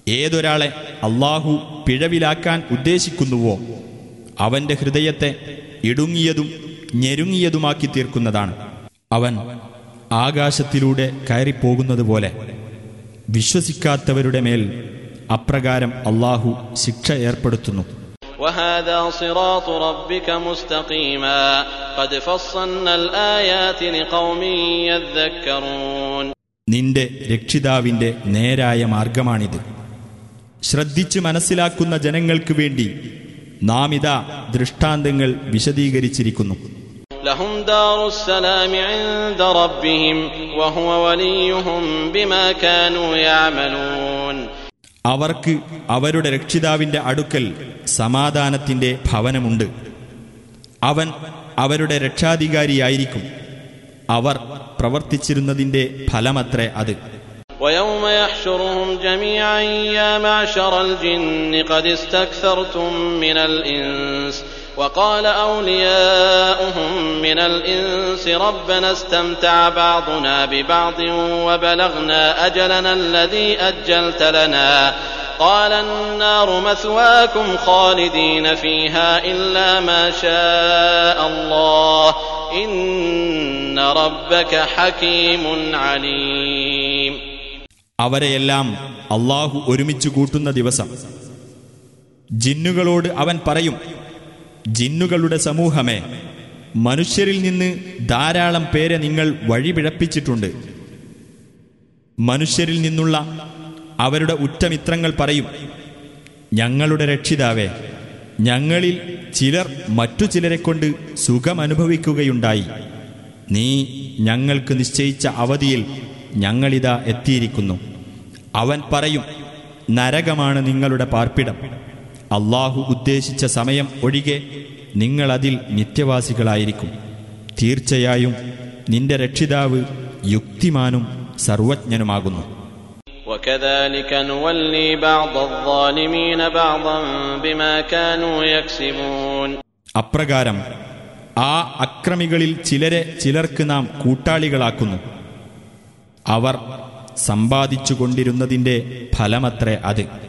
ഏതൊരാളെ അള്ളാഹു പിഴവിലാക്കാൻ ഉദ്ദേശിക്കുന്നുവോ അവന്റെ ഹൃദയത്തെ ഇടുങ്ങിയതും ഞെരുങ്ങിയതുമാക്കി തീർക്കുന്നതാണ്. അവൻ ആകാശത്തിലൂടെ കയറിപ്പോകുന്നത് പോലെ വിശ്വസിക്കാത്തവരുടെ മേൽ അപ്രകാരം അള്ളാഹു ശിക്ഷ ഏർപ്പെടുത്തുന്നു. وهذا صراط ربك مستقيما قد فصلنا الآيات لقوم يذكرون നിന്റെ രക്ഷിതാവിന്റെ നേരായ മാർഗമാണിത് ശ്രദ്ധിച്ച് മനസ്സിലാക്കുന്ന ജനങ്ങൾക്ക് വേണ്ടി നാം ഇതാ ദൃഷ്ടാന്തങ്ങൾ വിശദീകരിച്ചിരിക്കുന്നു لهم അവർക്ക് അവരുടെ രക്ഷിതാവിന്റെ അടുക്കൽ സമാധാനത്തിന്റെ ഭവനമുണ്ട് അവൻ അവരുടെ രക്ഷാധികാരിയായിരിക്കും അവർ പ്രവർത്തിച്ചിരുന്നതിന്റെ ഫലമത്രേ അത് ويوم يحشرهم جميعا يا معشر الجن قد استكثرتم من الإنس وقال أولياؤهم من الإنس ربنا استمتع بعضنا ببعض وبلغنا أجلنا الذي أجلت لنا قال النار مثواكم خالدين فيها إلا ما شاء الله إن ربك حكيم عليم അവരെയെല്ലാം അള്ളാഹു ഒരുമിച്ച് കൂട്ടുന്ന ദിവസം ജിന്നുകളോട് അവൻ പറയും ജിന്നുകളുടെ സമൂഹമേ മനുഷ്യരിൽ നിന്ന് ധാരാളം പേരെ നിങ്ങൾ വഴിപിഴപ്പിച്ചിട്ടുണ്ട്. മനുഷ്യരിൽ നിന്നുള്ള അവരുടെ ഉറ്റമിത്രങ്ങൾ പറയും ഞങ്ങളുടെ രക്ഷിതാവേ ഞങ്ങളിൽ ചിലർ മറ്റു ചിലരെ കൊണ്ട് സുഖമനുഭവിക്കുകയുണ്ടായി. നീ ഞങ്ങൾക്ക് നിശ്ചയിച്ച അവധിയിൽ ഞങ്ങളിതാ എത്തിയിരിക്കുന്നു. അവൻ പറയും നരകമാണ് നിങ്ങളുടെ പാർപ്പിടം. അള്ളാഹു ഉദ്ദേശിച്ച സമയം ഒഴികെ നിങ്ങളതിൽ നിത്യവാസികളായിരിക്കും. തീർച്ചയായും നിന്റെ രക്ഷിതാവ് യുക്തിമാനും സർവജ്ഞനുമാകുന്നു. അപ്രകാരം ആ അക്രമികളിൽ ചിലരെ ചിലർക്ക് നാം കൂട്ടാളികളാക്കുന്നു. അവർ സമ്പാദിച്ചുകൊണ്ടിരുന്നതിന്റെ ഫലമത്രേ അത്.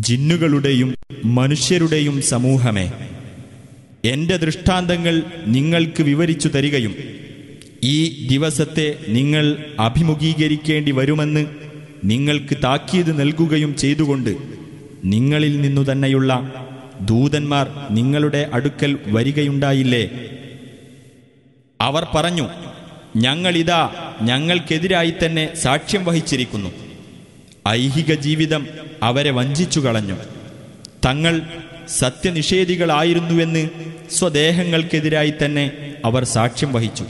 ജിന്നുകളുടെയും മനുഷ്യരുടെയും സമൂഹമേ. എന്റെ ദൃഷ്ടാന്തങ്ങൾ നിങ്ങൾക്ക് വിവരിച്ചു തരികയും ഈ ദിവസത്തെ നിങ്ങൾ അഭിമുഖീകരിക്കേണ്ടി വരുമെന്ന് നിങ്ങൾക്ക് താക്കീത് നൽകുകയും ചെയ്തുകൊണ്ട് നിങ്ങളിൽ നിന്നു തന്നെയുള്ള ദൂതന്മാർ നിങ്ങളുടെ അടുക്കൽ വരികയുണ്ടായില്ലേ? അവർ പറഞ്ഞു ഞങ്ങളിതാ ഞങ്ങൾക്കെതിരായി തന്നെ സാക്ഷ്യം വഹിച്ചിരിക്കുന്നു. ഐഹിക ജീവിതം അവരെ വഞ്ചിച്ചു കളഞ്ഞു തങ്ങൾ സത്യനിഷേധികളായിരുന്നുവെന്ന് സ്വദേഹങ്ങൾക്കെതിരായി തന്നെ അവർ സാക്ഷ്യം വഹിച്ചു.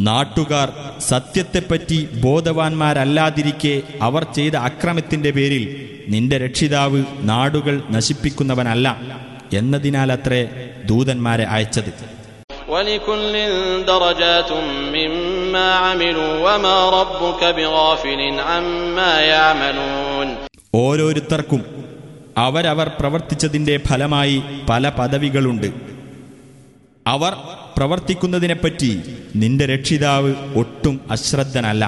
നാട്ടുകാർ സത്യത്തെപ്പറ്റി ബോധവാന്മാരല്ലാതിരിക്കെ അവർ ചെയ്ത അക്രമത്തിന്റെ പേരിൽ നിന്റെ രക്ഷിതാവ് നാടുകൾ നശിപ്പിക്കുന്നവനല്ല എന്നതിനാലത്രേ ദൂതന്മാരെ അയച്ചത്. ولكل درجات مما عملوا وما ربك بغافل عما يعملون ഓരോരുത്തർക്കും അവരവർ പ്രവർത്തിച്ചതിന്റെ ഫലമായി പല പദവികളുണ്ട് അവർ പ്രവർത്തിക്കുന്നതിനെപ്പറ്റി നിന്റെ രക്ഷിതാവ് ഒട്ടും അശ്രദ്ധനല്ല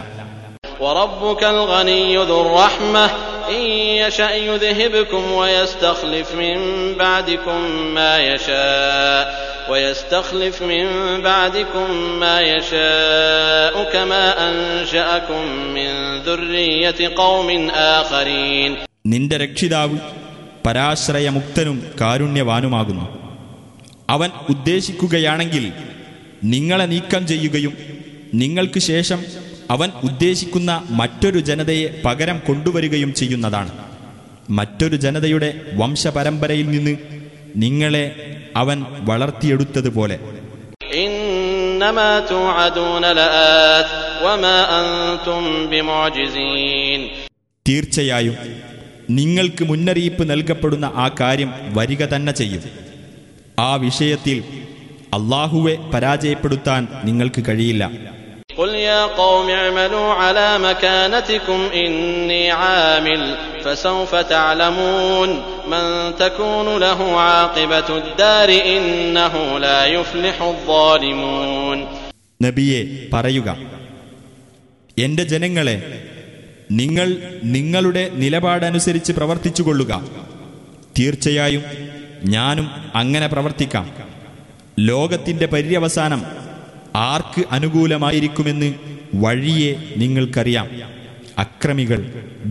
وربك الغني ذو الرحمة إن يشأ يذهبكم ويستخلف من بعدكم ما يشاء ويستخلف من بعدكم ما يشاء كما أنشأكم من ذرية قوم آخرين നിന്റെ രക്ഷിതാവ് പരാശ്രയമുക്തനും കാരുണ്യവാനുമാകുന്നു അവൻ ഉദ്ദേശിക്കുകയാണെങ്കിൽ നിങ്ങളെ നീക്കം ചെയ്യുകയും നിങ്ങൾക്ക് ശേഷം അവൻ ഉദ്ദേശിക്കുന്ന മറ്റൊരു ജനതയെ പകരം കൊണ്ടുവരികയും ചെയ്യുന്നതാണ് മറ്റൊരു ജനതയുടെ വംശപരമ്പരയിൽ നിന്ന് നിങ്ങളെ അവൻ വളർത്തിയെടുത്തതുപോലെ. തീർച്ചയായും നിങ്ങൾക്ക് മുന്നറിയിപ്പ് നൽകപ്പെടുന്ന ആ കാര്യം വരിക തന്നെ ചെയ്യും. ആ വിഷയത്തിൽ അള്ളാഹുവെ പരാജയപ്പെടുത്താൻ നിങ്ങൾക്ക് കഴിയില്ല. قل يا قوم اعملوا على مكانتكم إني عامل فسوف تعلمون من تكون له عاقبة الدار إنه لا يفلح الظالمون നബിയെ പറയുക എന്റെ ജനങ്ങളെ നിങ്ങൾ നിങ്ങളുടെ നിലപാടനുസരിച്ച് പ്രവർത്തിച്ചുകൊള്ളുക തീർച്ചയായും ഞാനും അങ്ങനെ പ്രവർത്തിക്കാം ലോകത്തിന്റെ പര്യവസാനം ആർക്ക് അനുകൂലമായിരിക്കുമെന്ന് വഴിയെ നിങ്ങൾക്കറിയാം അക്രമികൾ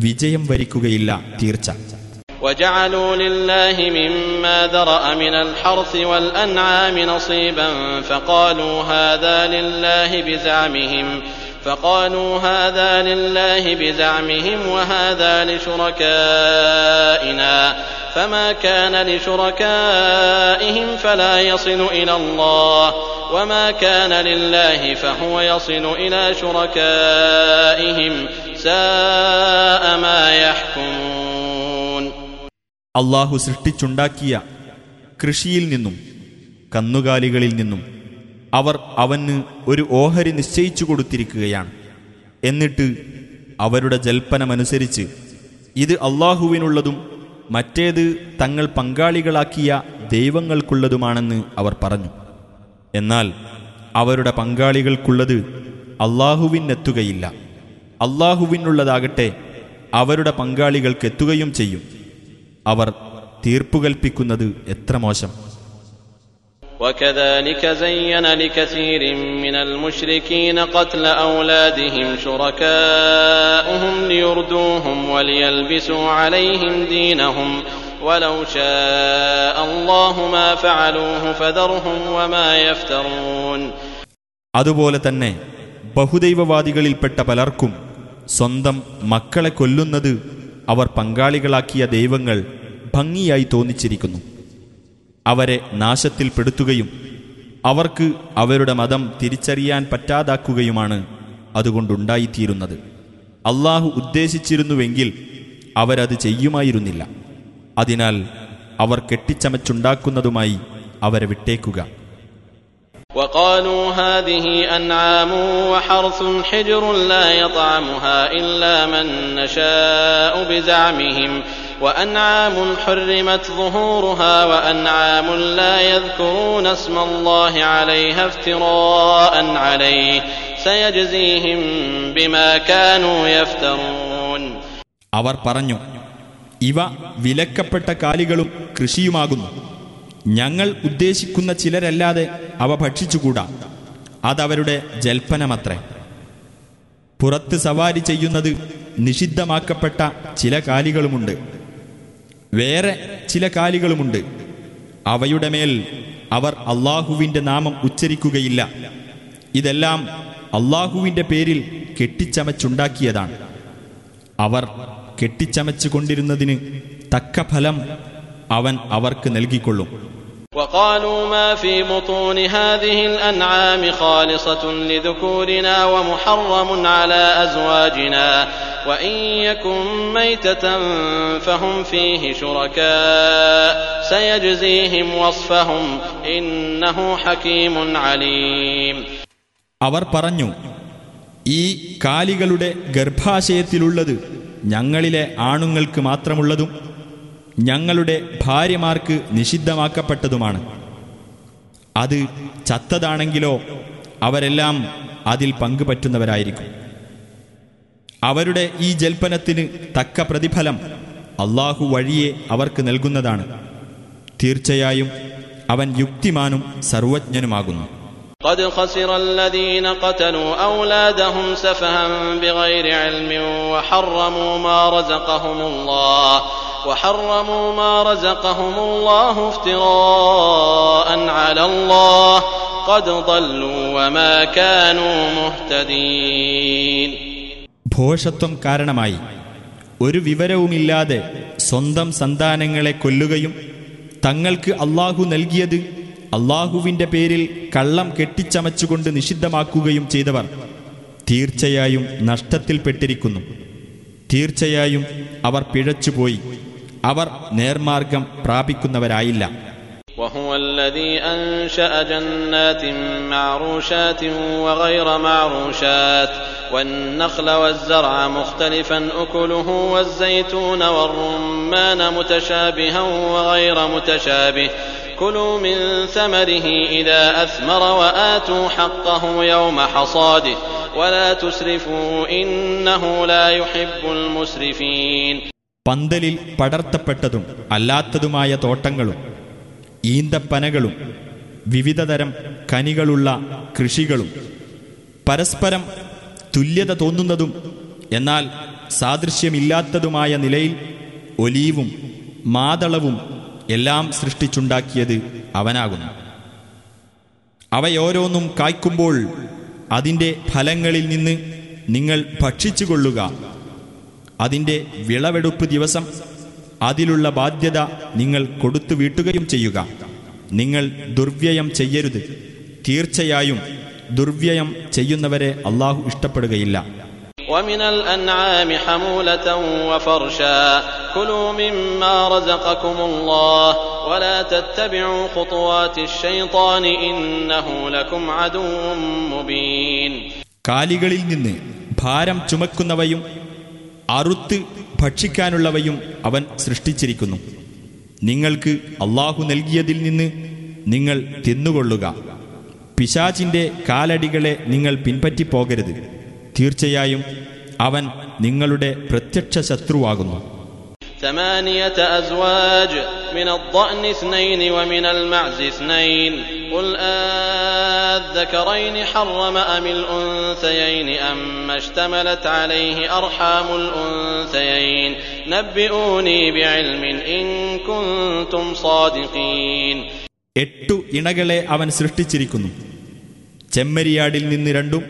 വിജയം വരിക്കുകയില്ല തീർച്ച وجعلوا لله مما ذرأ من الحرث والأنعام نصيبا فقالوا هذا لله بزعمهم فقالوا هذا لله بزعمهم وهذا لشركائنا فما كان لشركائهم فلا يصل إلى الله وما كان لله فهو يصل إلى شركائهم ساء ما يحكمون അള്ളാഹു സൃഷ്ടിച്ചുണ്ടാക്കിയ കൃഷിയിൽ നിന്നും കന്നുകാലികളിൽ നിന്നും അവർ അവന് ഒരു ഓഹരി നിശ്ചയിച്ചു കൊടുത്തിരിക്കുകയാണ് എന്നിട്ട് അവരുടെ ജൽപ്പനമനുസരിച്ച് ഇത് അള്ളാഹുവിനുള്ളതും മറ്റേത് തങ്ങൾ പങ്കാളികളാക്കിയ ദൈവങ്ങൾക്കുള്ളതുമാണെന്ന് അവർ പറഞ്ഞു എന്നാൽ അവരുടെ പങ്കാളികൾക്കുള്ളത് അള്ളാഹുവിനെത്തുകയില്ല അള്ളാഹുവിനുള്ളതാകട്ടെ അവരുടെ പങ്കാളികൾക്കെത്തുകയും ചെയ്യും അവർ തീർപ്പുകൽപ്പിക്കുന്നത് എത്ര മോശം وكذلك زين لكثير من المشركين قتل أولادهم شركاؤهم ليردوهم وليلبسوا عليهم دينهم ولو شاء الله ما فعلوه فذرهم وما يفترون അതുപോലെ തന്നെ ബഹുദൈവവാദികളിൽപ്പെട്ട പലർക്കും സ്വന്തം മക്കളെ കൊല്ലുന്നത് അവർ പങ്കാളികളാക്കിയ ദൈവങ്ങൾ ഭംഗിയായി തോന്നിച്ചിരിക്കുന്നു അവരെ നാശത്തിൽപ്പെടുത്തുകയും അവർക്ക് അവരുടെ മതം തിരിച്ചറിയാൻ പറ്റാതാക്കുകയുമാണ് അതുകൊണ്ടുണ്ടായിത്തീരുന്നത് അള്ളാഹു ഉദ്ദേശിച്ചിരുന്നുവെങ്കിൽ അവരത് ചെയ്യുമായിരുന്നില്ല അതിനാൽ അവർ കെട്ടിച്ചമച്ചുണ്ടാക്കുന്നതുമായി അവരെ വിട്ടേക്കുക وقالوا هذه أنعام وحرث حجر لا يطعمها إلا من نشاء بزعمهم وأنعام حرمت ظهورها وأنعام لا يذكرون اسم الله عليها افتراء عليه سيجزيهم بما كانوا يفترون അവർ പറഞ്ഞു ഇവ വിലക്കപ്പെട്ട കാലികളും കൃഷിയുമാകുന്നു. ഞങ്ങൾ ഉദ്ദേശിക്കുന്ന ചിലരല്ലാതെ അവ ഭക്ഷിച്ചുകൂടാ. അതവരുടെ ജൽപ്പനമത്രേ. പുറത്ത് സവാരി ചെയ്യുന്നത് നിഷിദ്ധമാക്കപ്പെട്ട ചില കാലികളുമുണ്ട്. വേറെ ചില കാലികളുമുണ്ട്. അവയുടെ മേൽ അവർ അള്ളാഹുവിന്റെ നാമം ഉച്ചരിക്കുകയില്ല. ഇതെല്ലാം അള്ളാഹുവിന്റെ പേരിൽ കെട്ടിച്ചമച്ചുണ്ടാക്കിയതാണ്. അവർ കെട്ടിച്ചമച്ചു കൊണ്ടിരുന്നതിന് തക്ക ഫലം അവൻ അവർക്ക് നൽകിക്കൊള്ളും وقالوا ما في بطون هذه الأنعام خالصة لذكورنا ومحرم على أزواجنا وإن يكن ميتة فهم فيه شركاء سيجزيهم وصفهم إنه حكيم عليم അവർ പറഞ്ഞു ഈ കാലികളുടെ ഗർഭാശയത്തിലുള്ളത് ഞങ്ങളിലെ ആണുങ്ങൾക്ക് മാത്രമുള്ളതും ഞങ്ങളുടെ ഭാര്യമാർക്ക് നിഷിദ്ധമാക്കപ്പെട്ടതുമാണ്. അത് ചത്തതാണെങ്കിലോ അവരെല്ലാം അതിൽ പങ്കുപറ്റുന്നവരായിരിക്കും. അവരുടെ ഈ ജൽപ്പനത്തിന് തക്ക പ്രതിഫലം അള്ളാഹു വഴിയെ അവർക്ക് നൽകുന്നതാണ്. തീർച്ചയായും അവൻ യുക്തിമാനും സർവജ്ഞനുമാകുന്നു. قد خسر الذين قتلوا أولادهم سفها بغير علم وحرموا ما رزقهم الله وحرموا ما رزقهم الله افتراء على الله قد ضلوا وما كانوا مهتدين ഭോഷത്വം കാരണമായി ഒരു വിവരവുമില്ലാതെ സ്വന്തം സന്താനങ്ങളെ കൊല്ലുകയും തങ്ങൾക്ക് അള്ളാഹു നൽകിയത് അള്ളാഹുവിന്റെ പേരിൽ കള്ളം കെട്ടിച്ചമച്ചുകൊണ്ട് നിഷിദ്ധമാക്കുകയും ചെയ്തവർ തീർച്ചയായും നഷ്ടത്തിൽപ്പെട്ടിരിക്കുന്നു തീർച്ചയായും അവർ പിഴച്ചുപോയി അവർ നേർമാർഗം പ്രാപിക്കുന്നവരായില്ല وهو الذي أنشأ جنات معروشات وغير معروشات والنخل والزرع مختلفا أكله والزيتون والرمان متشابها وغير متشابه كلوا من ثمره إذا أثمر وآتوا حقه يوم حصاده ولا تسرفوا إنه لا يحب المسرفين പന്തലിൽ പടർത്തപ്പെട്ടതും അല്ലാത്തതുമായ തോട്ടങ്ങളും ഈന്തപ്പനകളും വിവിധതരം കനികളുള്ള കൃഷികളും പരസ്പരം തുല്യത തോന്നുന്നതും എന്നാൽ സാദൃശ്യമില്ലാത്തതുമായ നിലയിൽ ഒലീവും മാതളവും എല്ലാം സൃഷ്ടിച്ചുണ്ടാക്കിയത് അവനാകുന്നു അവയോരോന്നും കായ്ക്കുമ്പോൾ അതിൻ്റെ ഫലങ്ങളിൽ നിന്ന് നിങ്ങൾ ഭക്ഷിച്ചുകൊള്ളുക അതിൻ്റെ വിളവെടുപ്പ് ദിവസം അതിലുള്ള ബാധ്യത നിങ്ങൾ കൊടുത്തു വീട്ടുകയും ചെയ്യുക നിങ്ങൾ ദുർവ്യയം ചെയ്യരുത് തീർച്ചയായും ദുർവ്യയം ചെയ്യുന്നവരെ അള്ളാഹു ഇഷ്ടപ്പെടുകയില്ല ومن الأنعام حمولة وفرشا كلوا مما رزقكم الله ولا تتبعوا خطوات الشيطان إنه لكم عدو مبين കാലികളിൽ നിന്ന് ഭാരം ചുമക്കുന്നവയും അറുത്ത് ഭക്ഷിക്കാനുള്ളവയും അവൻ സൃഷ്ടിച്ചിരിക്കുന്നു നിങ്ങൾക്ക് അള്ളാഹു നൽകിയതിൽ നിന്ന് നിങ്ങൾ തിന്നുകൊള്ളുക പിശാചിന്റെ കാലടികളെ നിങ്ങൾ പിൻപറ്റിപ്പോകരുത് തീർച്ചയായും അവൻ നിങ്ങളുടെ പ്രത്യക്ഷ ശത്രുവാകുന്നു ثمانية أزواج من الضأن اثنين ومن المعز اثنين قل آذكرين حرم أم الأنثيين أم اشتملت عليه أرحام الأنثيين نبئوني بعلم إن كنتم صادقين എട്ടു ഇണകളെ അവൻ സൃഷ്ടിച്ചിരിക്കുന്നു ചെമ്മരിയാടിൽ നിന്ന് രണ്ടും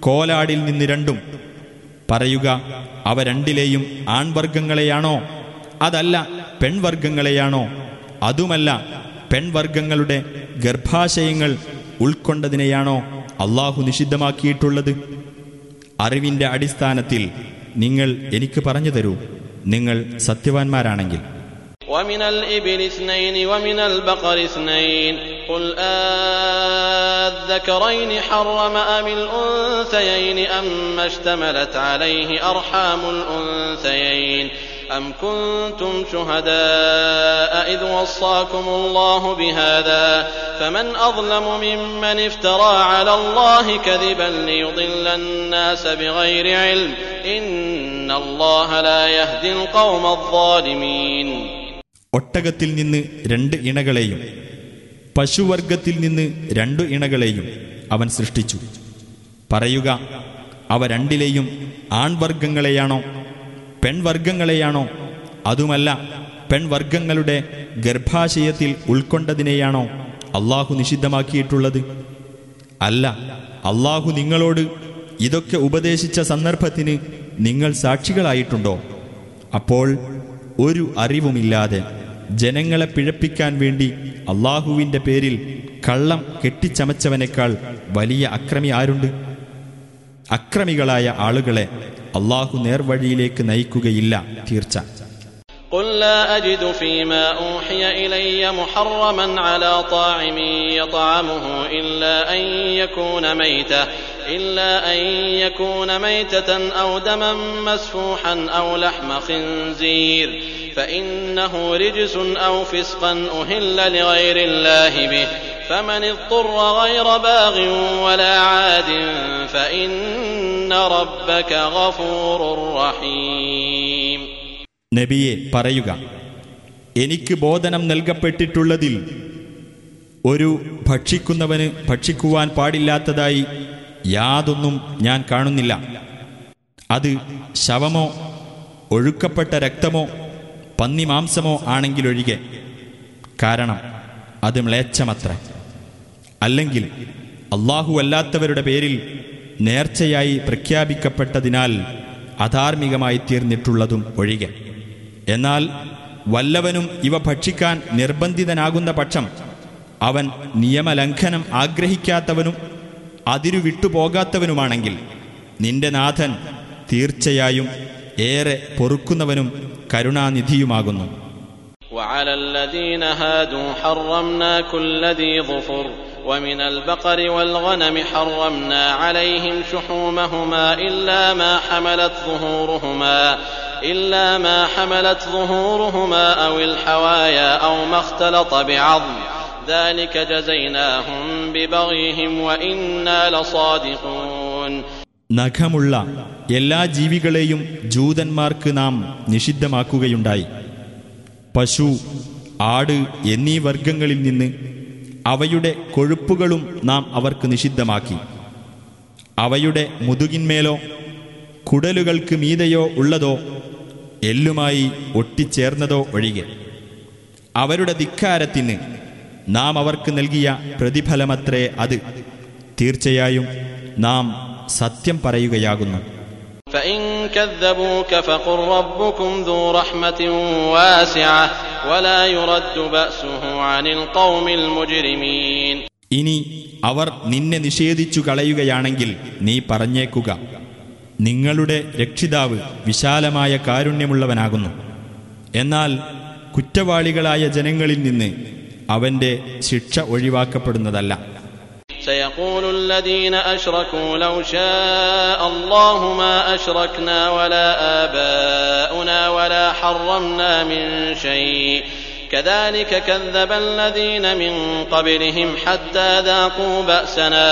കോലാടിൽ നിന്ന് രണ്ടും പറയുക അവ രണ്ടിലെയും ആൺവർഗങ്ങളെയാണോ അതല്ല പെൺവർഗങ്ങളെയാണോ അതുമല്ല പെൺവർഗങ്ങളുടെ ഗർഭാശയങ്ങൾ ഉൾക്കൊണ്ടതിനെയാണോ അള്ളാഹു നിഷിദ്ധമാക്കിയിട്ടുള്ളത് അറിവിന്റെ അടിസ്ഥാനത്തിൽ നിങ്ങൾ എനിക്ക് പറഞ്ഞു തരൂ നിങ്ങൾ സത്യവാൻമാരാണെങ്കിൽ ومن الإبل اثنين ومن البقر اثنين قل آذكرين حرم أم الأنثيين أم اشتملت عليه أرحام الأنثيين أم كنتم شهداء إذ وصاكم الله بهذا فمن أظلم ممن افترى على الله كذبا ليضل الناس بغير علم إن الله لا يهدي القوم الظالمين ഒട്ടകത്തിൽ നിന്ന് രണ്ട് ഇണകളെയും പശുവർഗത്തിൽ നിന്ന് രണ്ടു ഇണകളെയും അവൻ സൃഷ്ടിച്ചു പറയുക അവ രണ്ടിലെയും ആൺവർഗങ്ങളെയാണോ പെൺവർഗങ്ങളെയാണോ അതുമല്ല പെൺവർഗങ്ങളുടെ ഗർഭാശയത്തിൽ ഉൾക്കൊണ്ടതിനെയാണോ അള്ളാഹു നിഷിദ്ധമാക്കിയിട്ടുള്ളത്? അല്ല അള്ളാഹു നിങ്ങളോട് ഇതൊക്കെ ഉപദേശിച്ച സന്ദർഭത്തിന് നിങ്ങൾ സാക്ഷികളായിട്ടുണ്ടോ? അപ്പോൾ ഒരു അറിവുമില്ലാതെ ജനങ്ങളെ പിഴപ്പിക്കാൻ വേണ്ടി അള്ളാഹുവിന്റെ പേരിൽ കള്ളം കെട്ടിച്ചമച്ചവനേക്കാൾ വലിയ അക്രമി ആരുണ്ട്? അക്രമികളായ ആളുകളെ അള്ളാഹു നേർവഴിയിലേക്ക് നയിക്കുകയില്ല തീർച്ച قل لا أجد فيما أوحي إلي محرما على طاعم يطعمه إلا أن يكون ميتة إلا أن يكون ميتة أو دما مسفوحا أو لحم خنزير فإنه رجس أو فسقا أهل لغير الله به فمن اضطر غير باغ ولا عاد فإن ربك غفور رحيم നബിയെ പറയുക എനിക്ക് ബോധനം നൽകപ്പെട്ടിട്ടുള്ളതിൽ ഒരു ഭക്ഷിക്കുന്നവന് ഭക്ഷിക്കുവാൻ പാടില്ലാത്തതായി യാതൊന്നും ഞാൻ കാണുന്നില്ല. അത് ശവമോ ഒഴുക്കപ്പെട്ട രക്തമോ പന്നിമാംസമോ ആണെങ്കിലൊഴികെ. കാരണം അത് മ്ലേച്ഛമത്ര. അല്ലെങ്കിൽ അല്ലാത്തവരുടെ പേരിൽ നേർച്ചയായി പ്രഖ്യാപിക്കപ്പെട്ടതിനാൽ അധാർമികമായി തീർന്നിട്ടുള്ളതും ഒഴികെ. എന്നാൽ വല്ലവനും ഇവ ഭക്ഷിക്കാൻ നിർബന്ധിതനാകുന്ന പക്ഷം അവൻ നിയമലംഘനം ആഗ്രഹിക്കാത്തവനും അതിരു വിട്ടുപോകാത്തവനുമാണെങ്കിൽ നിന്റെ നാഥൻ തീർച്ചയായും ഏറെ പൊറുക്കുന്നവനും കരുണാനിധിയുമാകുന്നു وعلى الذين هادوا حرمنا كل ذي ظفر ومن البقر والغنم حرمنا عليهم شحومهما إلا ما حملت ظهورهما إلا ما حملت ظهورهما أو الحوايا أو ما اختلط بعظم ذلك جزيناهم ببغيهم وإنا لصادقون നഖമുള്ള എല്ലാ ജീവികളെയും ജൂതന്മാർക്ക് നാം നിഷിദ്ധമാക്കുകയുണ്ടായി പശു ആട് എന്നീ വർഗങ്ങളിൽ നിന്ന് അവയുടെ കൊഴുപ്പുകളും നാം അവർക്ക് നിഷിദ്ധമാക്കി അവയുടെ മുതുകിന്മേലോ കുടലുകൾക്ക് മീതെയോ ഉള്ളതോ എല്ലുമായി ഒട്ടിച്ചേർന്നതോ ഒഴികെ അവരുടെ ധിക്കാരത്തിന് നാം അവർക്ക് നൽകിയ പ്രതിഫലമത്രേ അത് തീർച്ചയായും നാം സത്യം പറയുകയാകുന്നു فإن كذبوك فقل ربكم ذو رحمة واسعة ولا يرد بأسه عن القوم المجرمين ഇനി അവർ നിന്നെ നിഷേധിച്ചു കളയുകയാണെങ്കിൽ നീ പറഞ്ഞേക്കുക നിങ്ങളുടെ രക്ഷിതാവ് വിശാലമായ കാരുണ്യമുള്ളവനാകുന്നു എന്നാൽ കുറ്റവാളികളായ ജനങ്ങളിൽ നിന്ന് അവന്റെ ശിക്ഷ ഒഴിവാക്കപ്പെടുന്നതല്ല سيقول الذين أشركوا لو شاء الله ما أشركنا ولا آباؤنا ولا حرمنا من شيء كذلك كذب الذين من قبلهم حتى ذاقوا بأسنا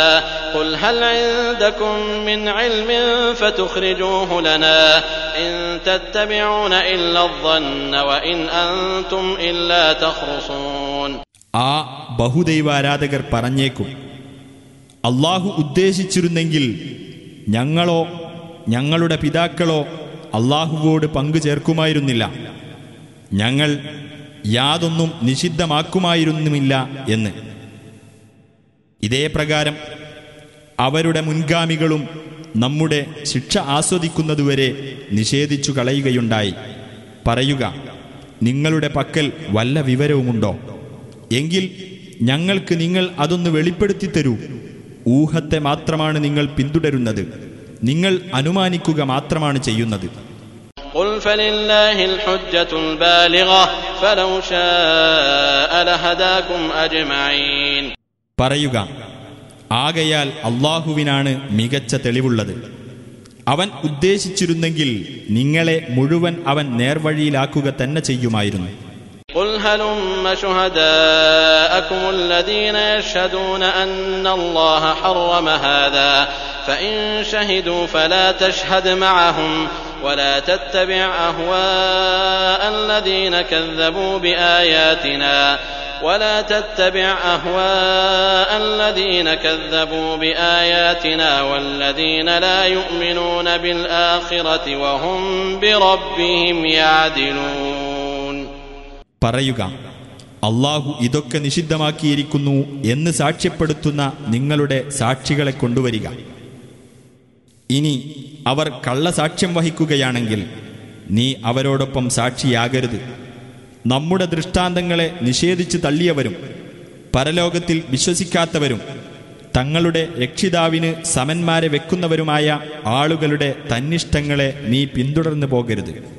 قل هل عندكم من علم فتخرجوه لنا إن تتبعون إلا الظن وإن أنتم إلا تخرصون ആ ബഹുദൈവാരാധകർ പറഞ്ഞേക്കും അള്ളാഹു ഉദ്ദേശിച്ചിരുന്നെങ്കിൽ ഞങ്ങളോ ഞങ്ങളുടെ പിതാക്കളോ അള്ളാഹുവോട് പങ്കു ചേർക്കുമായിരുന്നില്ല ഞങ്ങൾ യാതൊന്നും നിഷിദ്ധമാക്കുമായിരുന്നുമില്ല എന്ന്. ഇതേ പ്രകാരം അവരുടെ മുൻഗാമികളും നമ്മുടെ ശിക്ഷ ആസ്വദിക്കുന്നതുവരെ നിഷേധിച്ചു കളയുകയുണ്ടായി. പറയുക നിങ്ങളുടെ പക്കൽ വല്ല വിവരവുമുണ്ടോ? എങ്കിൽ ഞങ്ങൾക്ക് നിങ്ങൾ അതൊന്ന് വെളിപ്പെടുത്തി തരൂ. ഊഹത്തെ മാത്രമാണ് നിങ്ങൾ പിന്തുടരുന്നത്. നിങ്ങൾ അനുമാനിക്കുക മാത്രമാണ് ചെയ്യുന്നത്. قل فلله الحجة البالغة فلو شاء لهداكم أجمعين പറയുക ആകയാൽ അള്ളാഹുവിനാണ് മികച്ച തെളിവുള്ളത് അവൻ ഉദ്ദേശിച്ചിരുന്നെങ്കിൽ നിങ്ങളെ മുഴുവൻ അവൻ നേർവഴിയിലാക്കുക തന്നെ ചെയ്യുമായിരുന്നു قل هلم شهداءكم الذين يشهدون أن الله حرم هذا فإن شهدوا فلا تشهد معهم ولا تتبع أهواء الذين كذبوا بآياتنا ولا تتبع أهواء الذين كذبوا بآياتنا والذين لا يؤمنون بالآخرة وهم بربهم يعدلون പറയുക അള്ളാഹു ഇതൊക്കെ നിഷിദ്ധമാക്കിയിരിക്കുന്നു എന്ന് സാക്ഷ്യപ്പെടുത്തുന്ന നിങ്ങളുടെ സാക്ഷികളെ കൊണ്ടുവരിക ഇനി അവർ കള്ളസാക്ഷ്യം വഹിക്കുകയാണെങ്കിൽ നീ അവരോടൊപ്പം സാക്ഷിയാകരുത്. നമ്മുടെ ദൃഷ്ടാന്തങ്ങളെ നിഷേധിച്ച് തള്ളിയവരും പരലോകത്തിൽ വിശ്വസിക്കാത്തവരും തങ്ങളുടെ രക്ഷിതാവിന് സമന്മാരെ വെക്കുന്നവരുമായ ആളുകളുടെ തന്നിഷ്ടങ്ങളെ നീ പിന്തുടർന്നു പോകരുത്.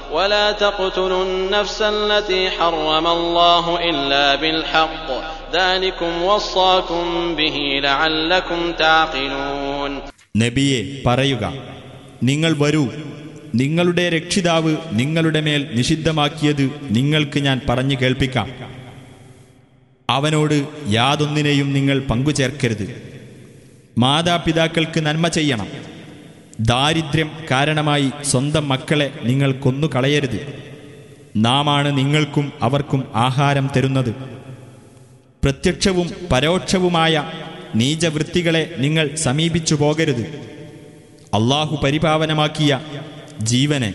ولا تقتلوا النفس التي حرم الله إلا بالحق ذلكم وصاكم به لعلكم تعقلون നബിയെ പറയുക നിങ്ങൾ വരൂ നിങ്ങളുടെ രക്ഷിതാവ് നിങ്ങളുടെ മേൽ നിഷിദ്ധമാക്കിയത് നിങ്ങൾക്ക് ഞാൻ പറഞ്ഞു കേൾപ്പിക്കാം അവനോട് യാതൊന്നിനെയും നിങ്ങൾ പങ്കുചേർക്കരുത് മാതാപിതാക്കൾക്ക് നന്മ ചെയ്യണം ദാരിദ്ര്യം കാരണമായി സ്വന്തം മക്കളെ നിങ്ങൾ കൊന്നു കളയരുത് നാമാണ് നിങ്ങൾക്കും അവർക്കും ആഹാരം തരുന്നത്. പ്രത്യക്ഷവും പരോക്ഷവുമായ നീചവൃത്തികളെ നിങ്ങൾ സമീപിച്ചു പോകരുത്. അള്ളാഹു പരിപാവനമാക്കിയ ജീവനെ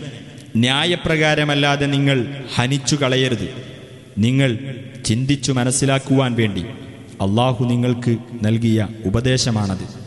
ന്യായപ്രകാരമല്ലാതെ നിങ്ങൾ ഹനിച്ചു കളയരുത് നിങ്ങൾ ചിന്തിച്ചു മനസ്സിലാക്കുവാൻ വേണ്ടി അള്ളാഹു നിങ്ങൾക്ക് നൽകിയ ഉപദേശമാണത്.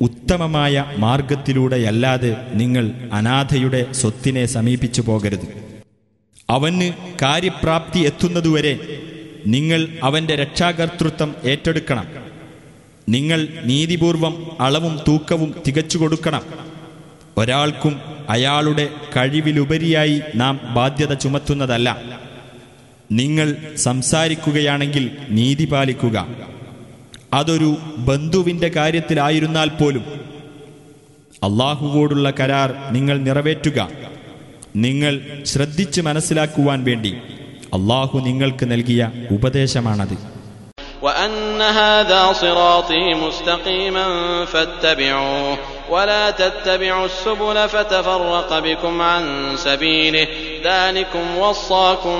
ഉത്തമമായ മാർഗത്തിലൂടെയല്ലാതെ നിങ്ങൾ അനാഥയുടെ സ്വത്തിനെ സമീപിച്ചു പോകരുത്. അവന് കാര്യപ്രാപ്തി എത്തുന്നതുവരെ നിങ്ങൾ അവന്റെ രക്ഷാകർത്തൃത്വം ഏറ്റെടുക്കണം. നിങ്ങൾ നീതിപൂർവം അളവും തൂക്കവും തികച്ചു കൊടുക്കണം. ഒരാൾക്കും അയാളുടെ കഴിവിലുപരിയായി നാം ബാധ്യത ചുമത്തുന്നതല്ല. നിങ്ങൾ സംസാരിക്കുകയാണെങ്കിൽ നീതി പാലിക്കുക. അതൊരു ബന്ധുവിന്റെ കാര്യത്തിലായിരുന്നാൽ പോലും അള്ളാഹുവോടുള്ള കരാർ നിങ്ങൾ നിറവേറ്റുക നിങ്ങൾ ശ്രദ്ധിച്ച് മനസ്സിലാക്കുവാൻ വേണ്ടി അള്ളാഹു നിങ്ങൾക്ക് നൽകിയ ഉപദേശമാണത് وأن هذا صراطي مستقيما فاتبعوه ولا تتبعوا السبل فتفرق بكم عن سبيله ذلكم وصاكم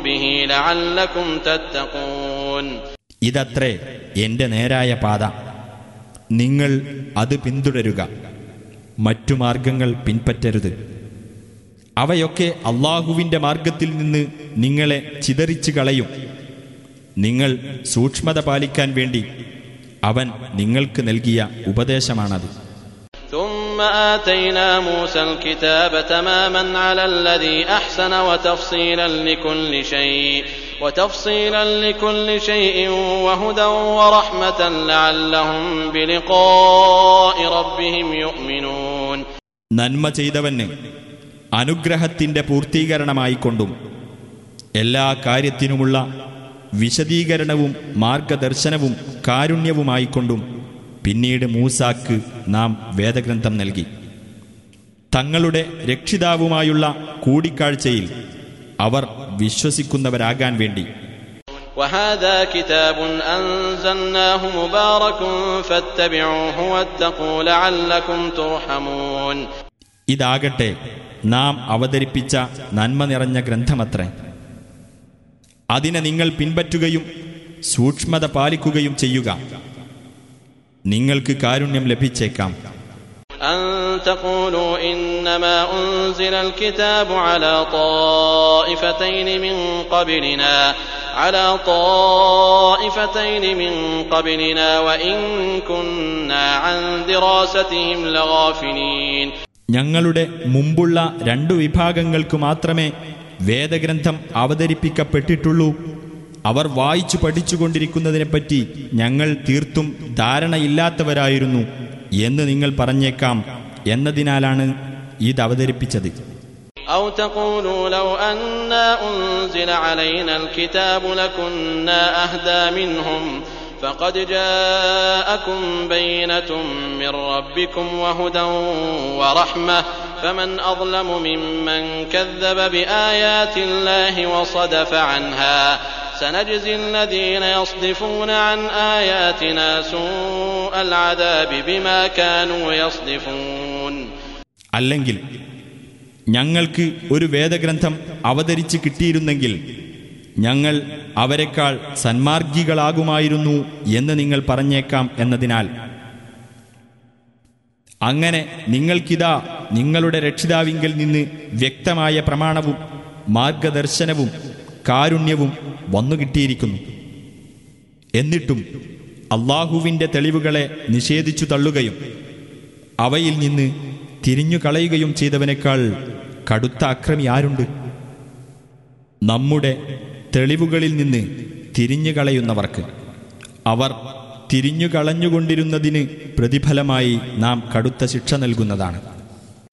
به لعلكم تتقون ഇതത്രേ എന്റെ നേരായ പാത. നിങ്ങൾ അത് പിന്തുടരുക. മറ്റു മാർഗങ്ങൾ പിൻപറ്റരുത്. അവയൊക്കെ അള്ളാഹുവിന്റെ മാർഗത്തിൽ നിന്ന് നിങ്ങളെ ചിതറിച്ചു കളയും. നിങ്ങൾ സൂക്ഷ്മത പാലിക്കാൻ വേണ്ടി അവൻ നിങ്ങൾക്ക് നൽകിയ ഉപദേശമാണത്. ثم آتينا موسى الكتاب تماما على الذي أحسن وتفصيلا لكل شيء وتفصيلا لكل شيء وهدى ورحمة لعلهم بلقاء ربهم يؤمنون നന്മ ചെയ്തവന് അനുഗ്രഹത്തിന്റെ പൂർത്തീകരണമായിക്കൊണ്ടും എല്ലാ കാര്യത്തിനുമുള്ള വിശദീകരണവും മാർഗദർശനവും കാരുണ്യവുമായിക്കൊണ്ടും പിന്നീട് മൂസാക്ക് നാം വേദഗ്രന്ഥം നൽകി തങ്ങളുടെ രക്ഷിതാവുമായുള്ള കൂടിക്കാഴ്ചയിൽ അവർ വിശ്വസിക്കുന്നവരാകാൻ വേണ്ടി وهذا كتاب أنزلناه مبارك فاتبعوه واتقوا لعلكم ترحمون ഇതാകട്ടെ നാം അവതരിപ്പിച്ച നന്മ നിറഞ്ഞ ഗ്രന്ഥമത്രേ അതിനെ നിങ്ങൾ പിൻപറ്റുകയും സൂക്ഷ്മത പാലിക്കുകയും ചെയ്യുക നിങ്ങൾക്ക് കാരുണ്യം ലഭിച്ചേക്കാം أن تقولوا إنما أنزل الكتاب على طائفتين من قبلنا على طائفتين من قبلنا وإن كنا عن دراستهم لغافلين ഞങ്ങളുടെ മുമ്പുള്ള രണ്ടു വിഭാഗങ്ങൾക്ക് മാത്രമേ വേദഗ്രന്ഥം അവതരിപ്പിക്കപ്പെട്ടിട്ടുള്ളൂ അവർ വായിച്ചു പഠിച്ചുകൊണ്ടിരിക്കുന്നതിനെപ്പറ്റി ഞങ്ങൾ തീർത്തും ധാരണയില്ലാത്തവരായിരുന്നു എന്ന് നിങ്ങൾ പറഞ്ഞേക്കാം എന്നതിനാലാണ് ഇത് അവതരിപ്പിച്ചത് أو تقولوا لو أنا أنزل علينا الكتاب لكنا أهدى منهم فقد جاءكم بينة من ربكم وهدى ورحمة فمن أظلم ممن كذب بآيات الله وصدف عنها سنجزي الذين يصدفون عن آياتنا سوء العذاب بما كانوا يصدفون അല്ലെങ്കിൽ ഞങ്ങൾക്ക് ഒരു വേദഗ്രന്ഥം അവതരിച്ച് കിട്ടിയിരുന്നെങ്കിൽ ഞങ്ങൾ അവരെക്കാൾ സന്മാർഗികളാകുമായിരുന്നു എന്ന് നിങ്ങൾ പറഞ്ഞേക്കാം എന്നതിനാൽ അങ്ങനെ നിങ്ങൾക്കിതാ നിങ്ങളുടെ രക്ഷിതാവിങ്കൽ നിന്ന് വ്യക്തമായ പ്രമാണവും മാർഗദർശനവും കാരുണ്യവും വന്നുകിട്ടിയിരിക്കുന്നു എന്നിട്ടും അള്ളാഹുവിന്റെ തെളിവുകളെ നിഷേധിച്ചു തള്ളുകയും അവയിൽ നിന്ന് തിരിഞ്ഞു കളയുകയും ചെയ്തവനേക്കാൾ കടുത്ത അക്രമി ആരുണ്ട്? നമ്മുടെ തെളിവുകളിൽ നിന്ന് തിരിഞ്ഞു കളയുന്നവർക്ക് അവർ തിരിഞ്ഞു കളഞ്ഞുകൊണ്ടിരുന്നതിന് പ്രതിഫലമായി നാം കടുത്ത ശിക്ഷ നൽകുന്നതാണ്.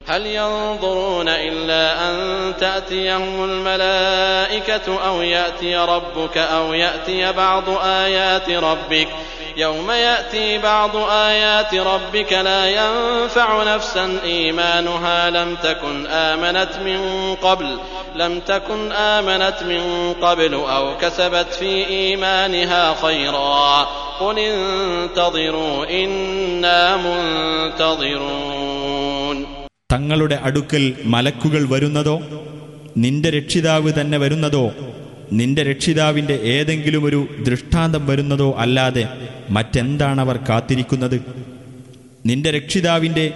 هل ينظرون إلا أن تأتيهم الملائكة أو يأتي ربك أو يأتي بعض آيات ربك؟ يوم يأتي بعض آيات ربك لا ينفع نفسا إيمانها لم تكن آمنت من قبل أو كسبت في إيمانها خيرا. قل انتظروا إنا منتظرون. തങ്ങളുടെ അടുക്കൽ മലക്കുകൾ വരുന്നതോ? നിന്റെ രക്ഷിതാവ് തന്നെ വരുന്നതോ? നിന്റെ രക്ഷിതാവിന്റെ ഏതെങ്കിലും ഒരു ദൃഷ്ടാന്തം വരുന്നതോ അല്ലാതെ മറ്റെന്താണ് അവർ കാത്തിരിക്കുന്നത്? നിന്റെ രക്ഷിതാവിന്റെ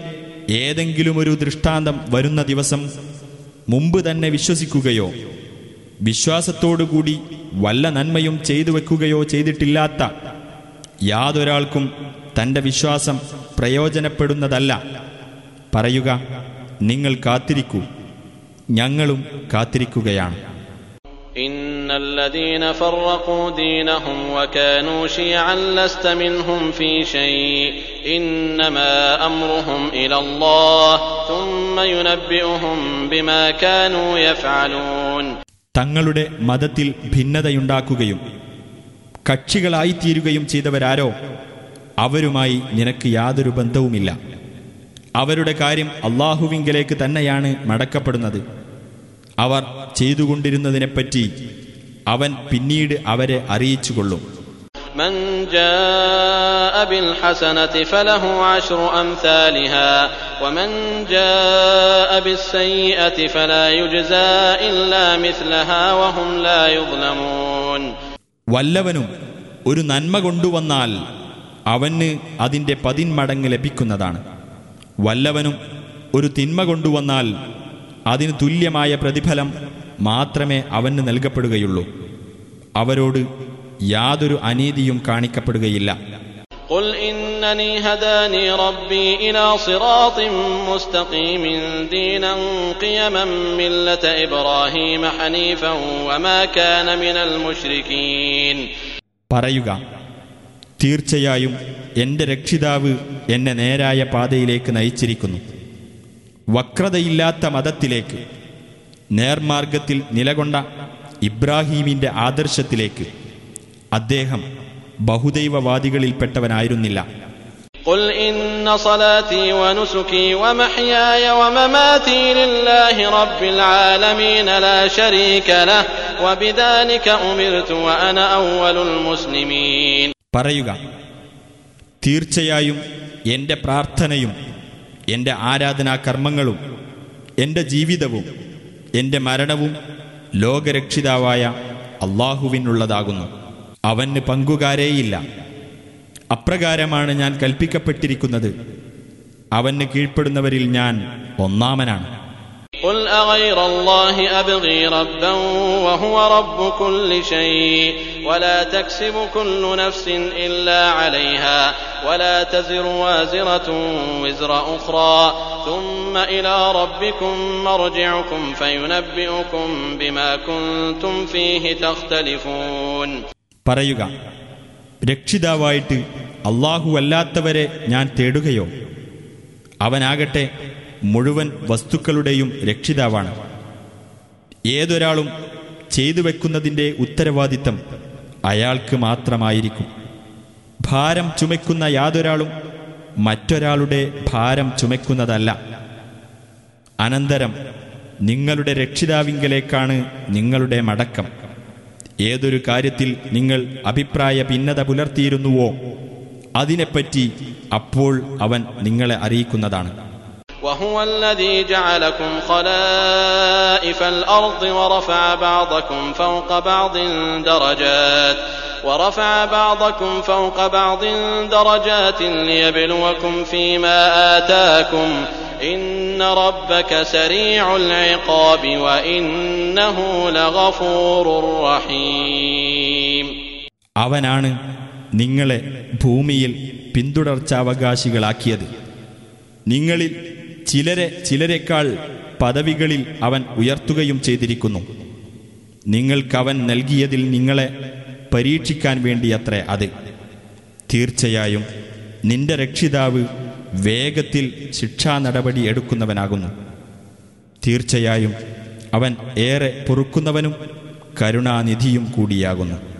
ഏതെങ്കിലും ഒരു ദൃഷ്ടാന്തം വരുന്ന ദിവസം മുമ്പ് തന്നെ വിശ്വസിക്കുകയോ വിശ്വാസത്തോടുകൂടി വല്ല നന്മയും ചെയ്തു വെക്കുകയോ ചെയ്തിട്ടില്ലാത്ത യാതൊരാൾക്കും തന്റെ വിശ്വാസം പ്രയോജനപ്പെടുന്നതല്ല. പറയുക നിങ്ങൾ കാത്തിരിക്കൂ. ഞങ്ങളും കാത്തിരിക്കുകയാണ്. തങ്ങളുടെ മതത്തിൽ ഭിന്നതയുണ്ടാക്കുകയും കക്ഷികളായിത്തീരുകയും ചെയ്തവരാരോ? അവരുമായി നിനക്ക് യാതൊരു ബന്ധവുമില്ല. അവരുടെ കാര്യം അള്ളാഹുവിങ്കലേക്ക് തന്നെയാണ് മടക്കപ്പെടുന്നത് അവർ ചെയ്തുകൊണ്ടിരുന്നതിനെപ്പറ്റി അവൻ പിന്നീട് അവരെ അറിയിച്ചുകൊള്ളും من جاء بالحسنة فله عشر أمثالها ومن جاء بالسيئة فلا يجزى إلا مثلها وهم لا يظلمون വല്ലവനും ഒരു നന്മ കൊണ്ടുവന്നാൽ അവന് അതിൻ്റെ പതിന്മടങ്ങ് ലഭിക്കുന്നതാണ് വല്ലവനും ഒരു തിന്മ കൊണ്ടുവന്നാൽ അതിന് തുല്യമായ പ്രതിഫലം മാത്രമേ അവന് നൽകപ്പെടുകയുള്ളൂ അവരോട് യാതൊരു അനീതിയും കാണിക്കപ്പെടുകയില്ല قل إنني هداني ربي إلى صراط مستقيم دينا قيما ملة إبراهيم حنيفا وما كان من المشركين പറയുക തീർച്ചയായും എൻ്റെ രക്ഷിതാവ് എന്നെ നേരായ പാതയിലേക്ക് നയിച്ചിരിക്കുന്നു വക്രതയില്ലാത്ത മതത്തിലേക്ക് നേർമാർഗത്തിൽ നിലകൊണ്ട ഇബ്രാഹീമിൻ്റെ ആദർശത്തിലേക്ക് അദ്ദേഹം ബഹുദൈവവാദികളിൽപ്പെട്ടവനായിരുന്നില്ല قل إن صلاتي ونسكي ومحياي ومماتي لله رب العالمين لا شريك له وبذلك أمرت وأنا أول المسلمين പറയുക തീർച്ചയായും എൻ്റെ പ്രാർത്ഥനയും എൻ്റെ ആരാധനാ കർമ്മങ്ങളും എൻ്റെ ജീവിതവും എൻ്റെ മരണവും ലോകരക്ഷിതാവായ അള്ളാഹുവിനുള്ളതാകുന്നു അവന് പങ്കുകാരേയില്ല അപ്രകാരമാണ് ഞാൻ കൽപ്പിക്കപ്പെട്ടിരിക്കുന്നത് അവന് കീഴ്പ്പെടുന്നവരിൽ ഞാൻ ഒന്നാമനാണ് قل أغير الله أبغي ربا وهو رب كل شيء ولا تكسب كل نفس إلا عليها ولا تزر وازرة وزر أخرى ثم إلى ربكم مرجعكم فينبئكم بما كنتم فيه تختلفون പറയുക രക്ഷിതാവായിട്ട് അള്ളാഹു അല്ലാത്തവരെ ഞാൻ തേടുകയോ അവനാകട്ടെ മുഴുവൻ വസ്തുക്കളുടെയും രക്ഷിതാവാണ് ഏതൊരാളും ചെയ്തു വെക്കുന്നതിൻ്റെ ഉത്തരവാദിത്തം അയാൾക്ക് മാത്രമായിരിക്കും. ഭാരം ചുമക്കുന്ന യാതൊരാളും മറ്റൊരാളുടെ ഭാരം ചുമക്കുന്നതല്ല അനന്തരം നിങ്ങളുടെ രക്ഷിതാവിങ്കലേക്കാണ് നിങ്ങളുടെ മടക്കം. ഏതൊരു കാര്യത്തിൽ നിങ്ങൾ അഭിപ്രായ ഭിന്നത പുലർത്തിയിരുന്നുവോ അതിനെപ്പറ്റി അപ്പോൾ അവൻ നിങ്ങളെ അറിയിക്കുന്നതാണ്. وهو الذي جعلكم خلائف الأرض ورفع بعضكم فوق بعض درجات ورفع بعضكم فوق بعض درجات ليبلوكم فيما آتاكم إن ربك سريع العقاب وإنه لغفور رحيم അവനാണ് നിങ്ങളെ ഭൂമിയിൽ പിന്തുടർച്ചാവകാശികളാക്കിയത് നിങ്ങളിൽ ചിലരെ ചിലരെക്കാൾ പദവികളിൽ അവൻ ഉയർത്തുകയും ചെയ്തിരിക്കുന്നു. നിങ്ങൾക്കവൻ നൽകിയതിൽ നിങ്ങളെ പരീക്ഷിക്കാൻ വേണ്ടിയത്രേ അത്. തീർച്ചയായും നിന്റെ രക്ഷിതാവ് വേഗത്തിൽ ശിക്ഷാ നടപടി എടുക്കുന്നവനാകുന്നു. തീർച്ചയായും അവൻ ഏറെ പൊറുക്കുന്നവനും കരുണാനിധിയും കൂടിയാകുന്നു.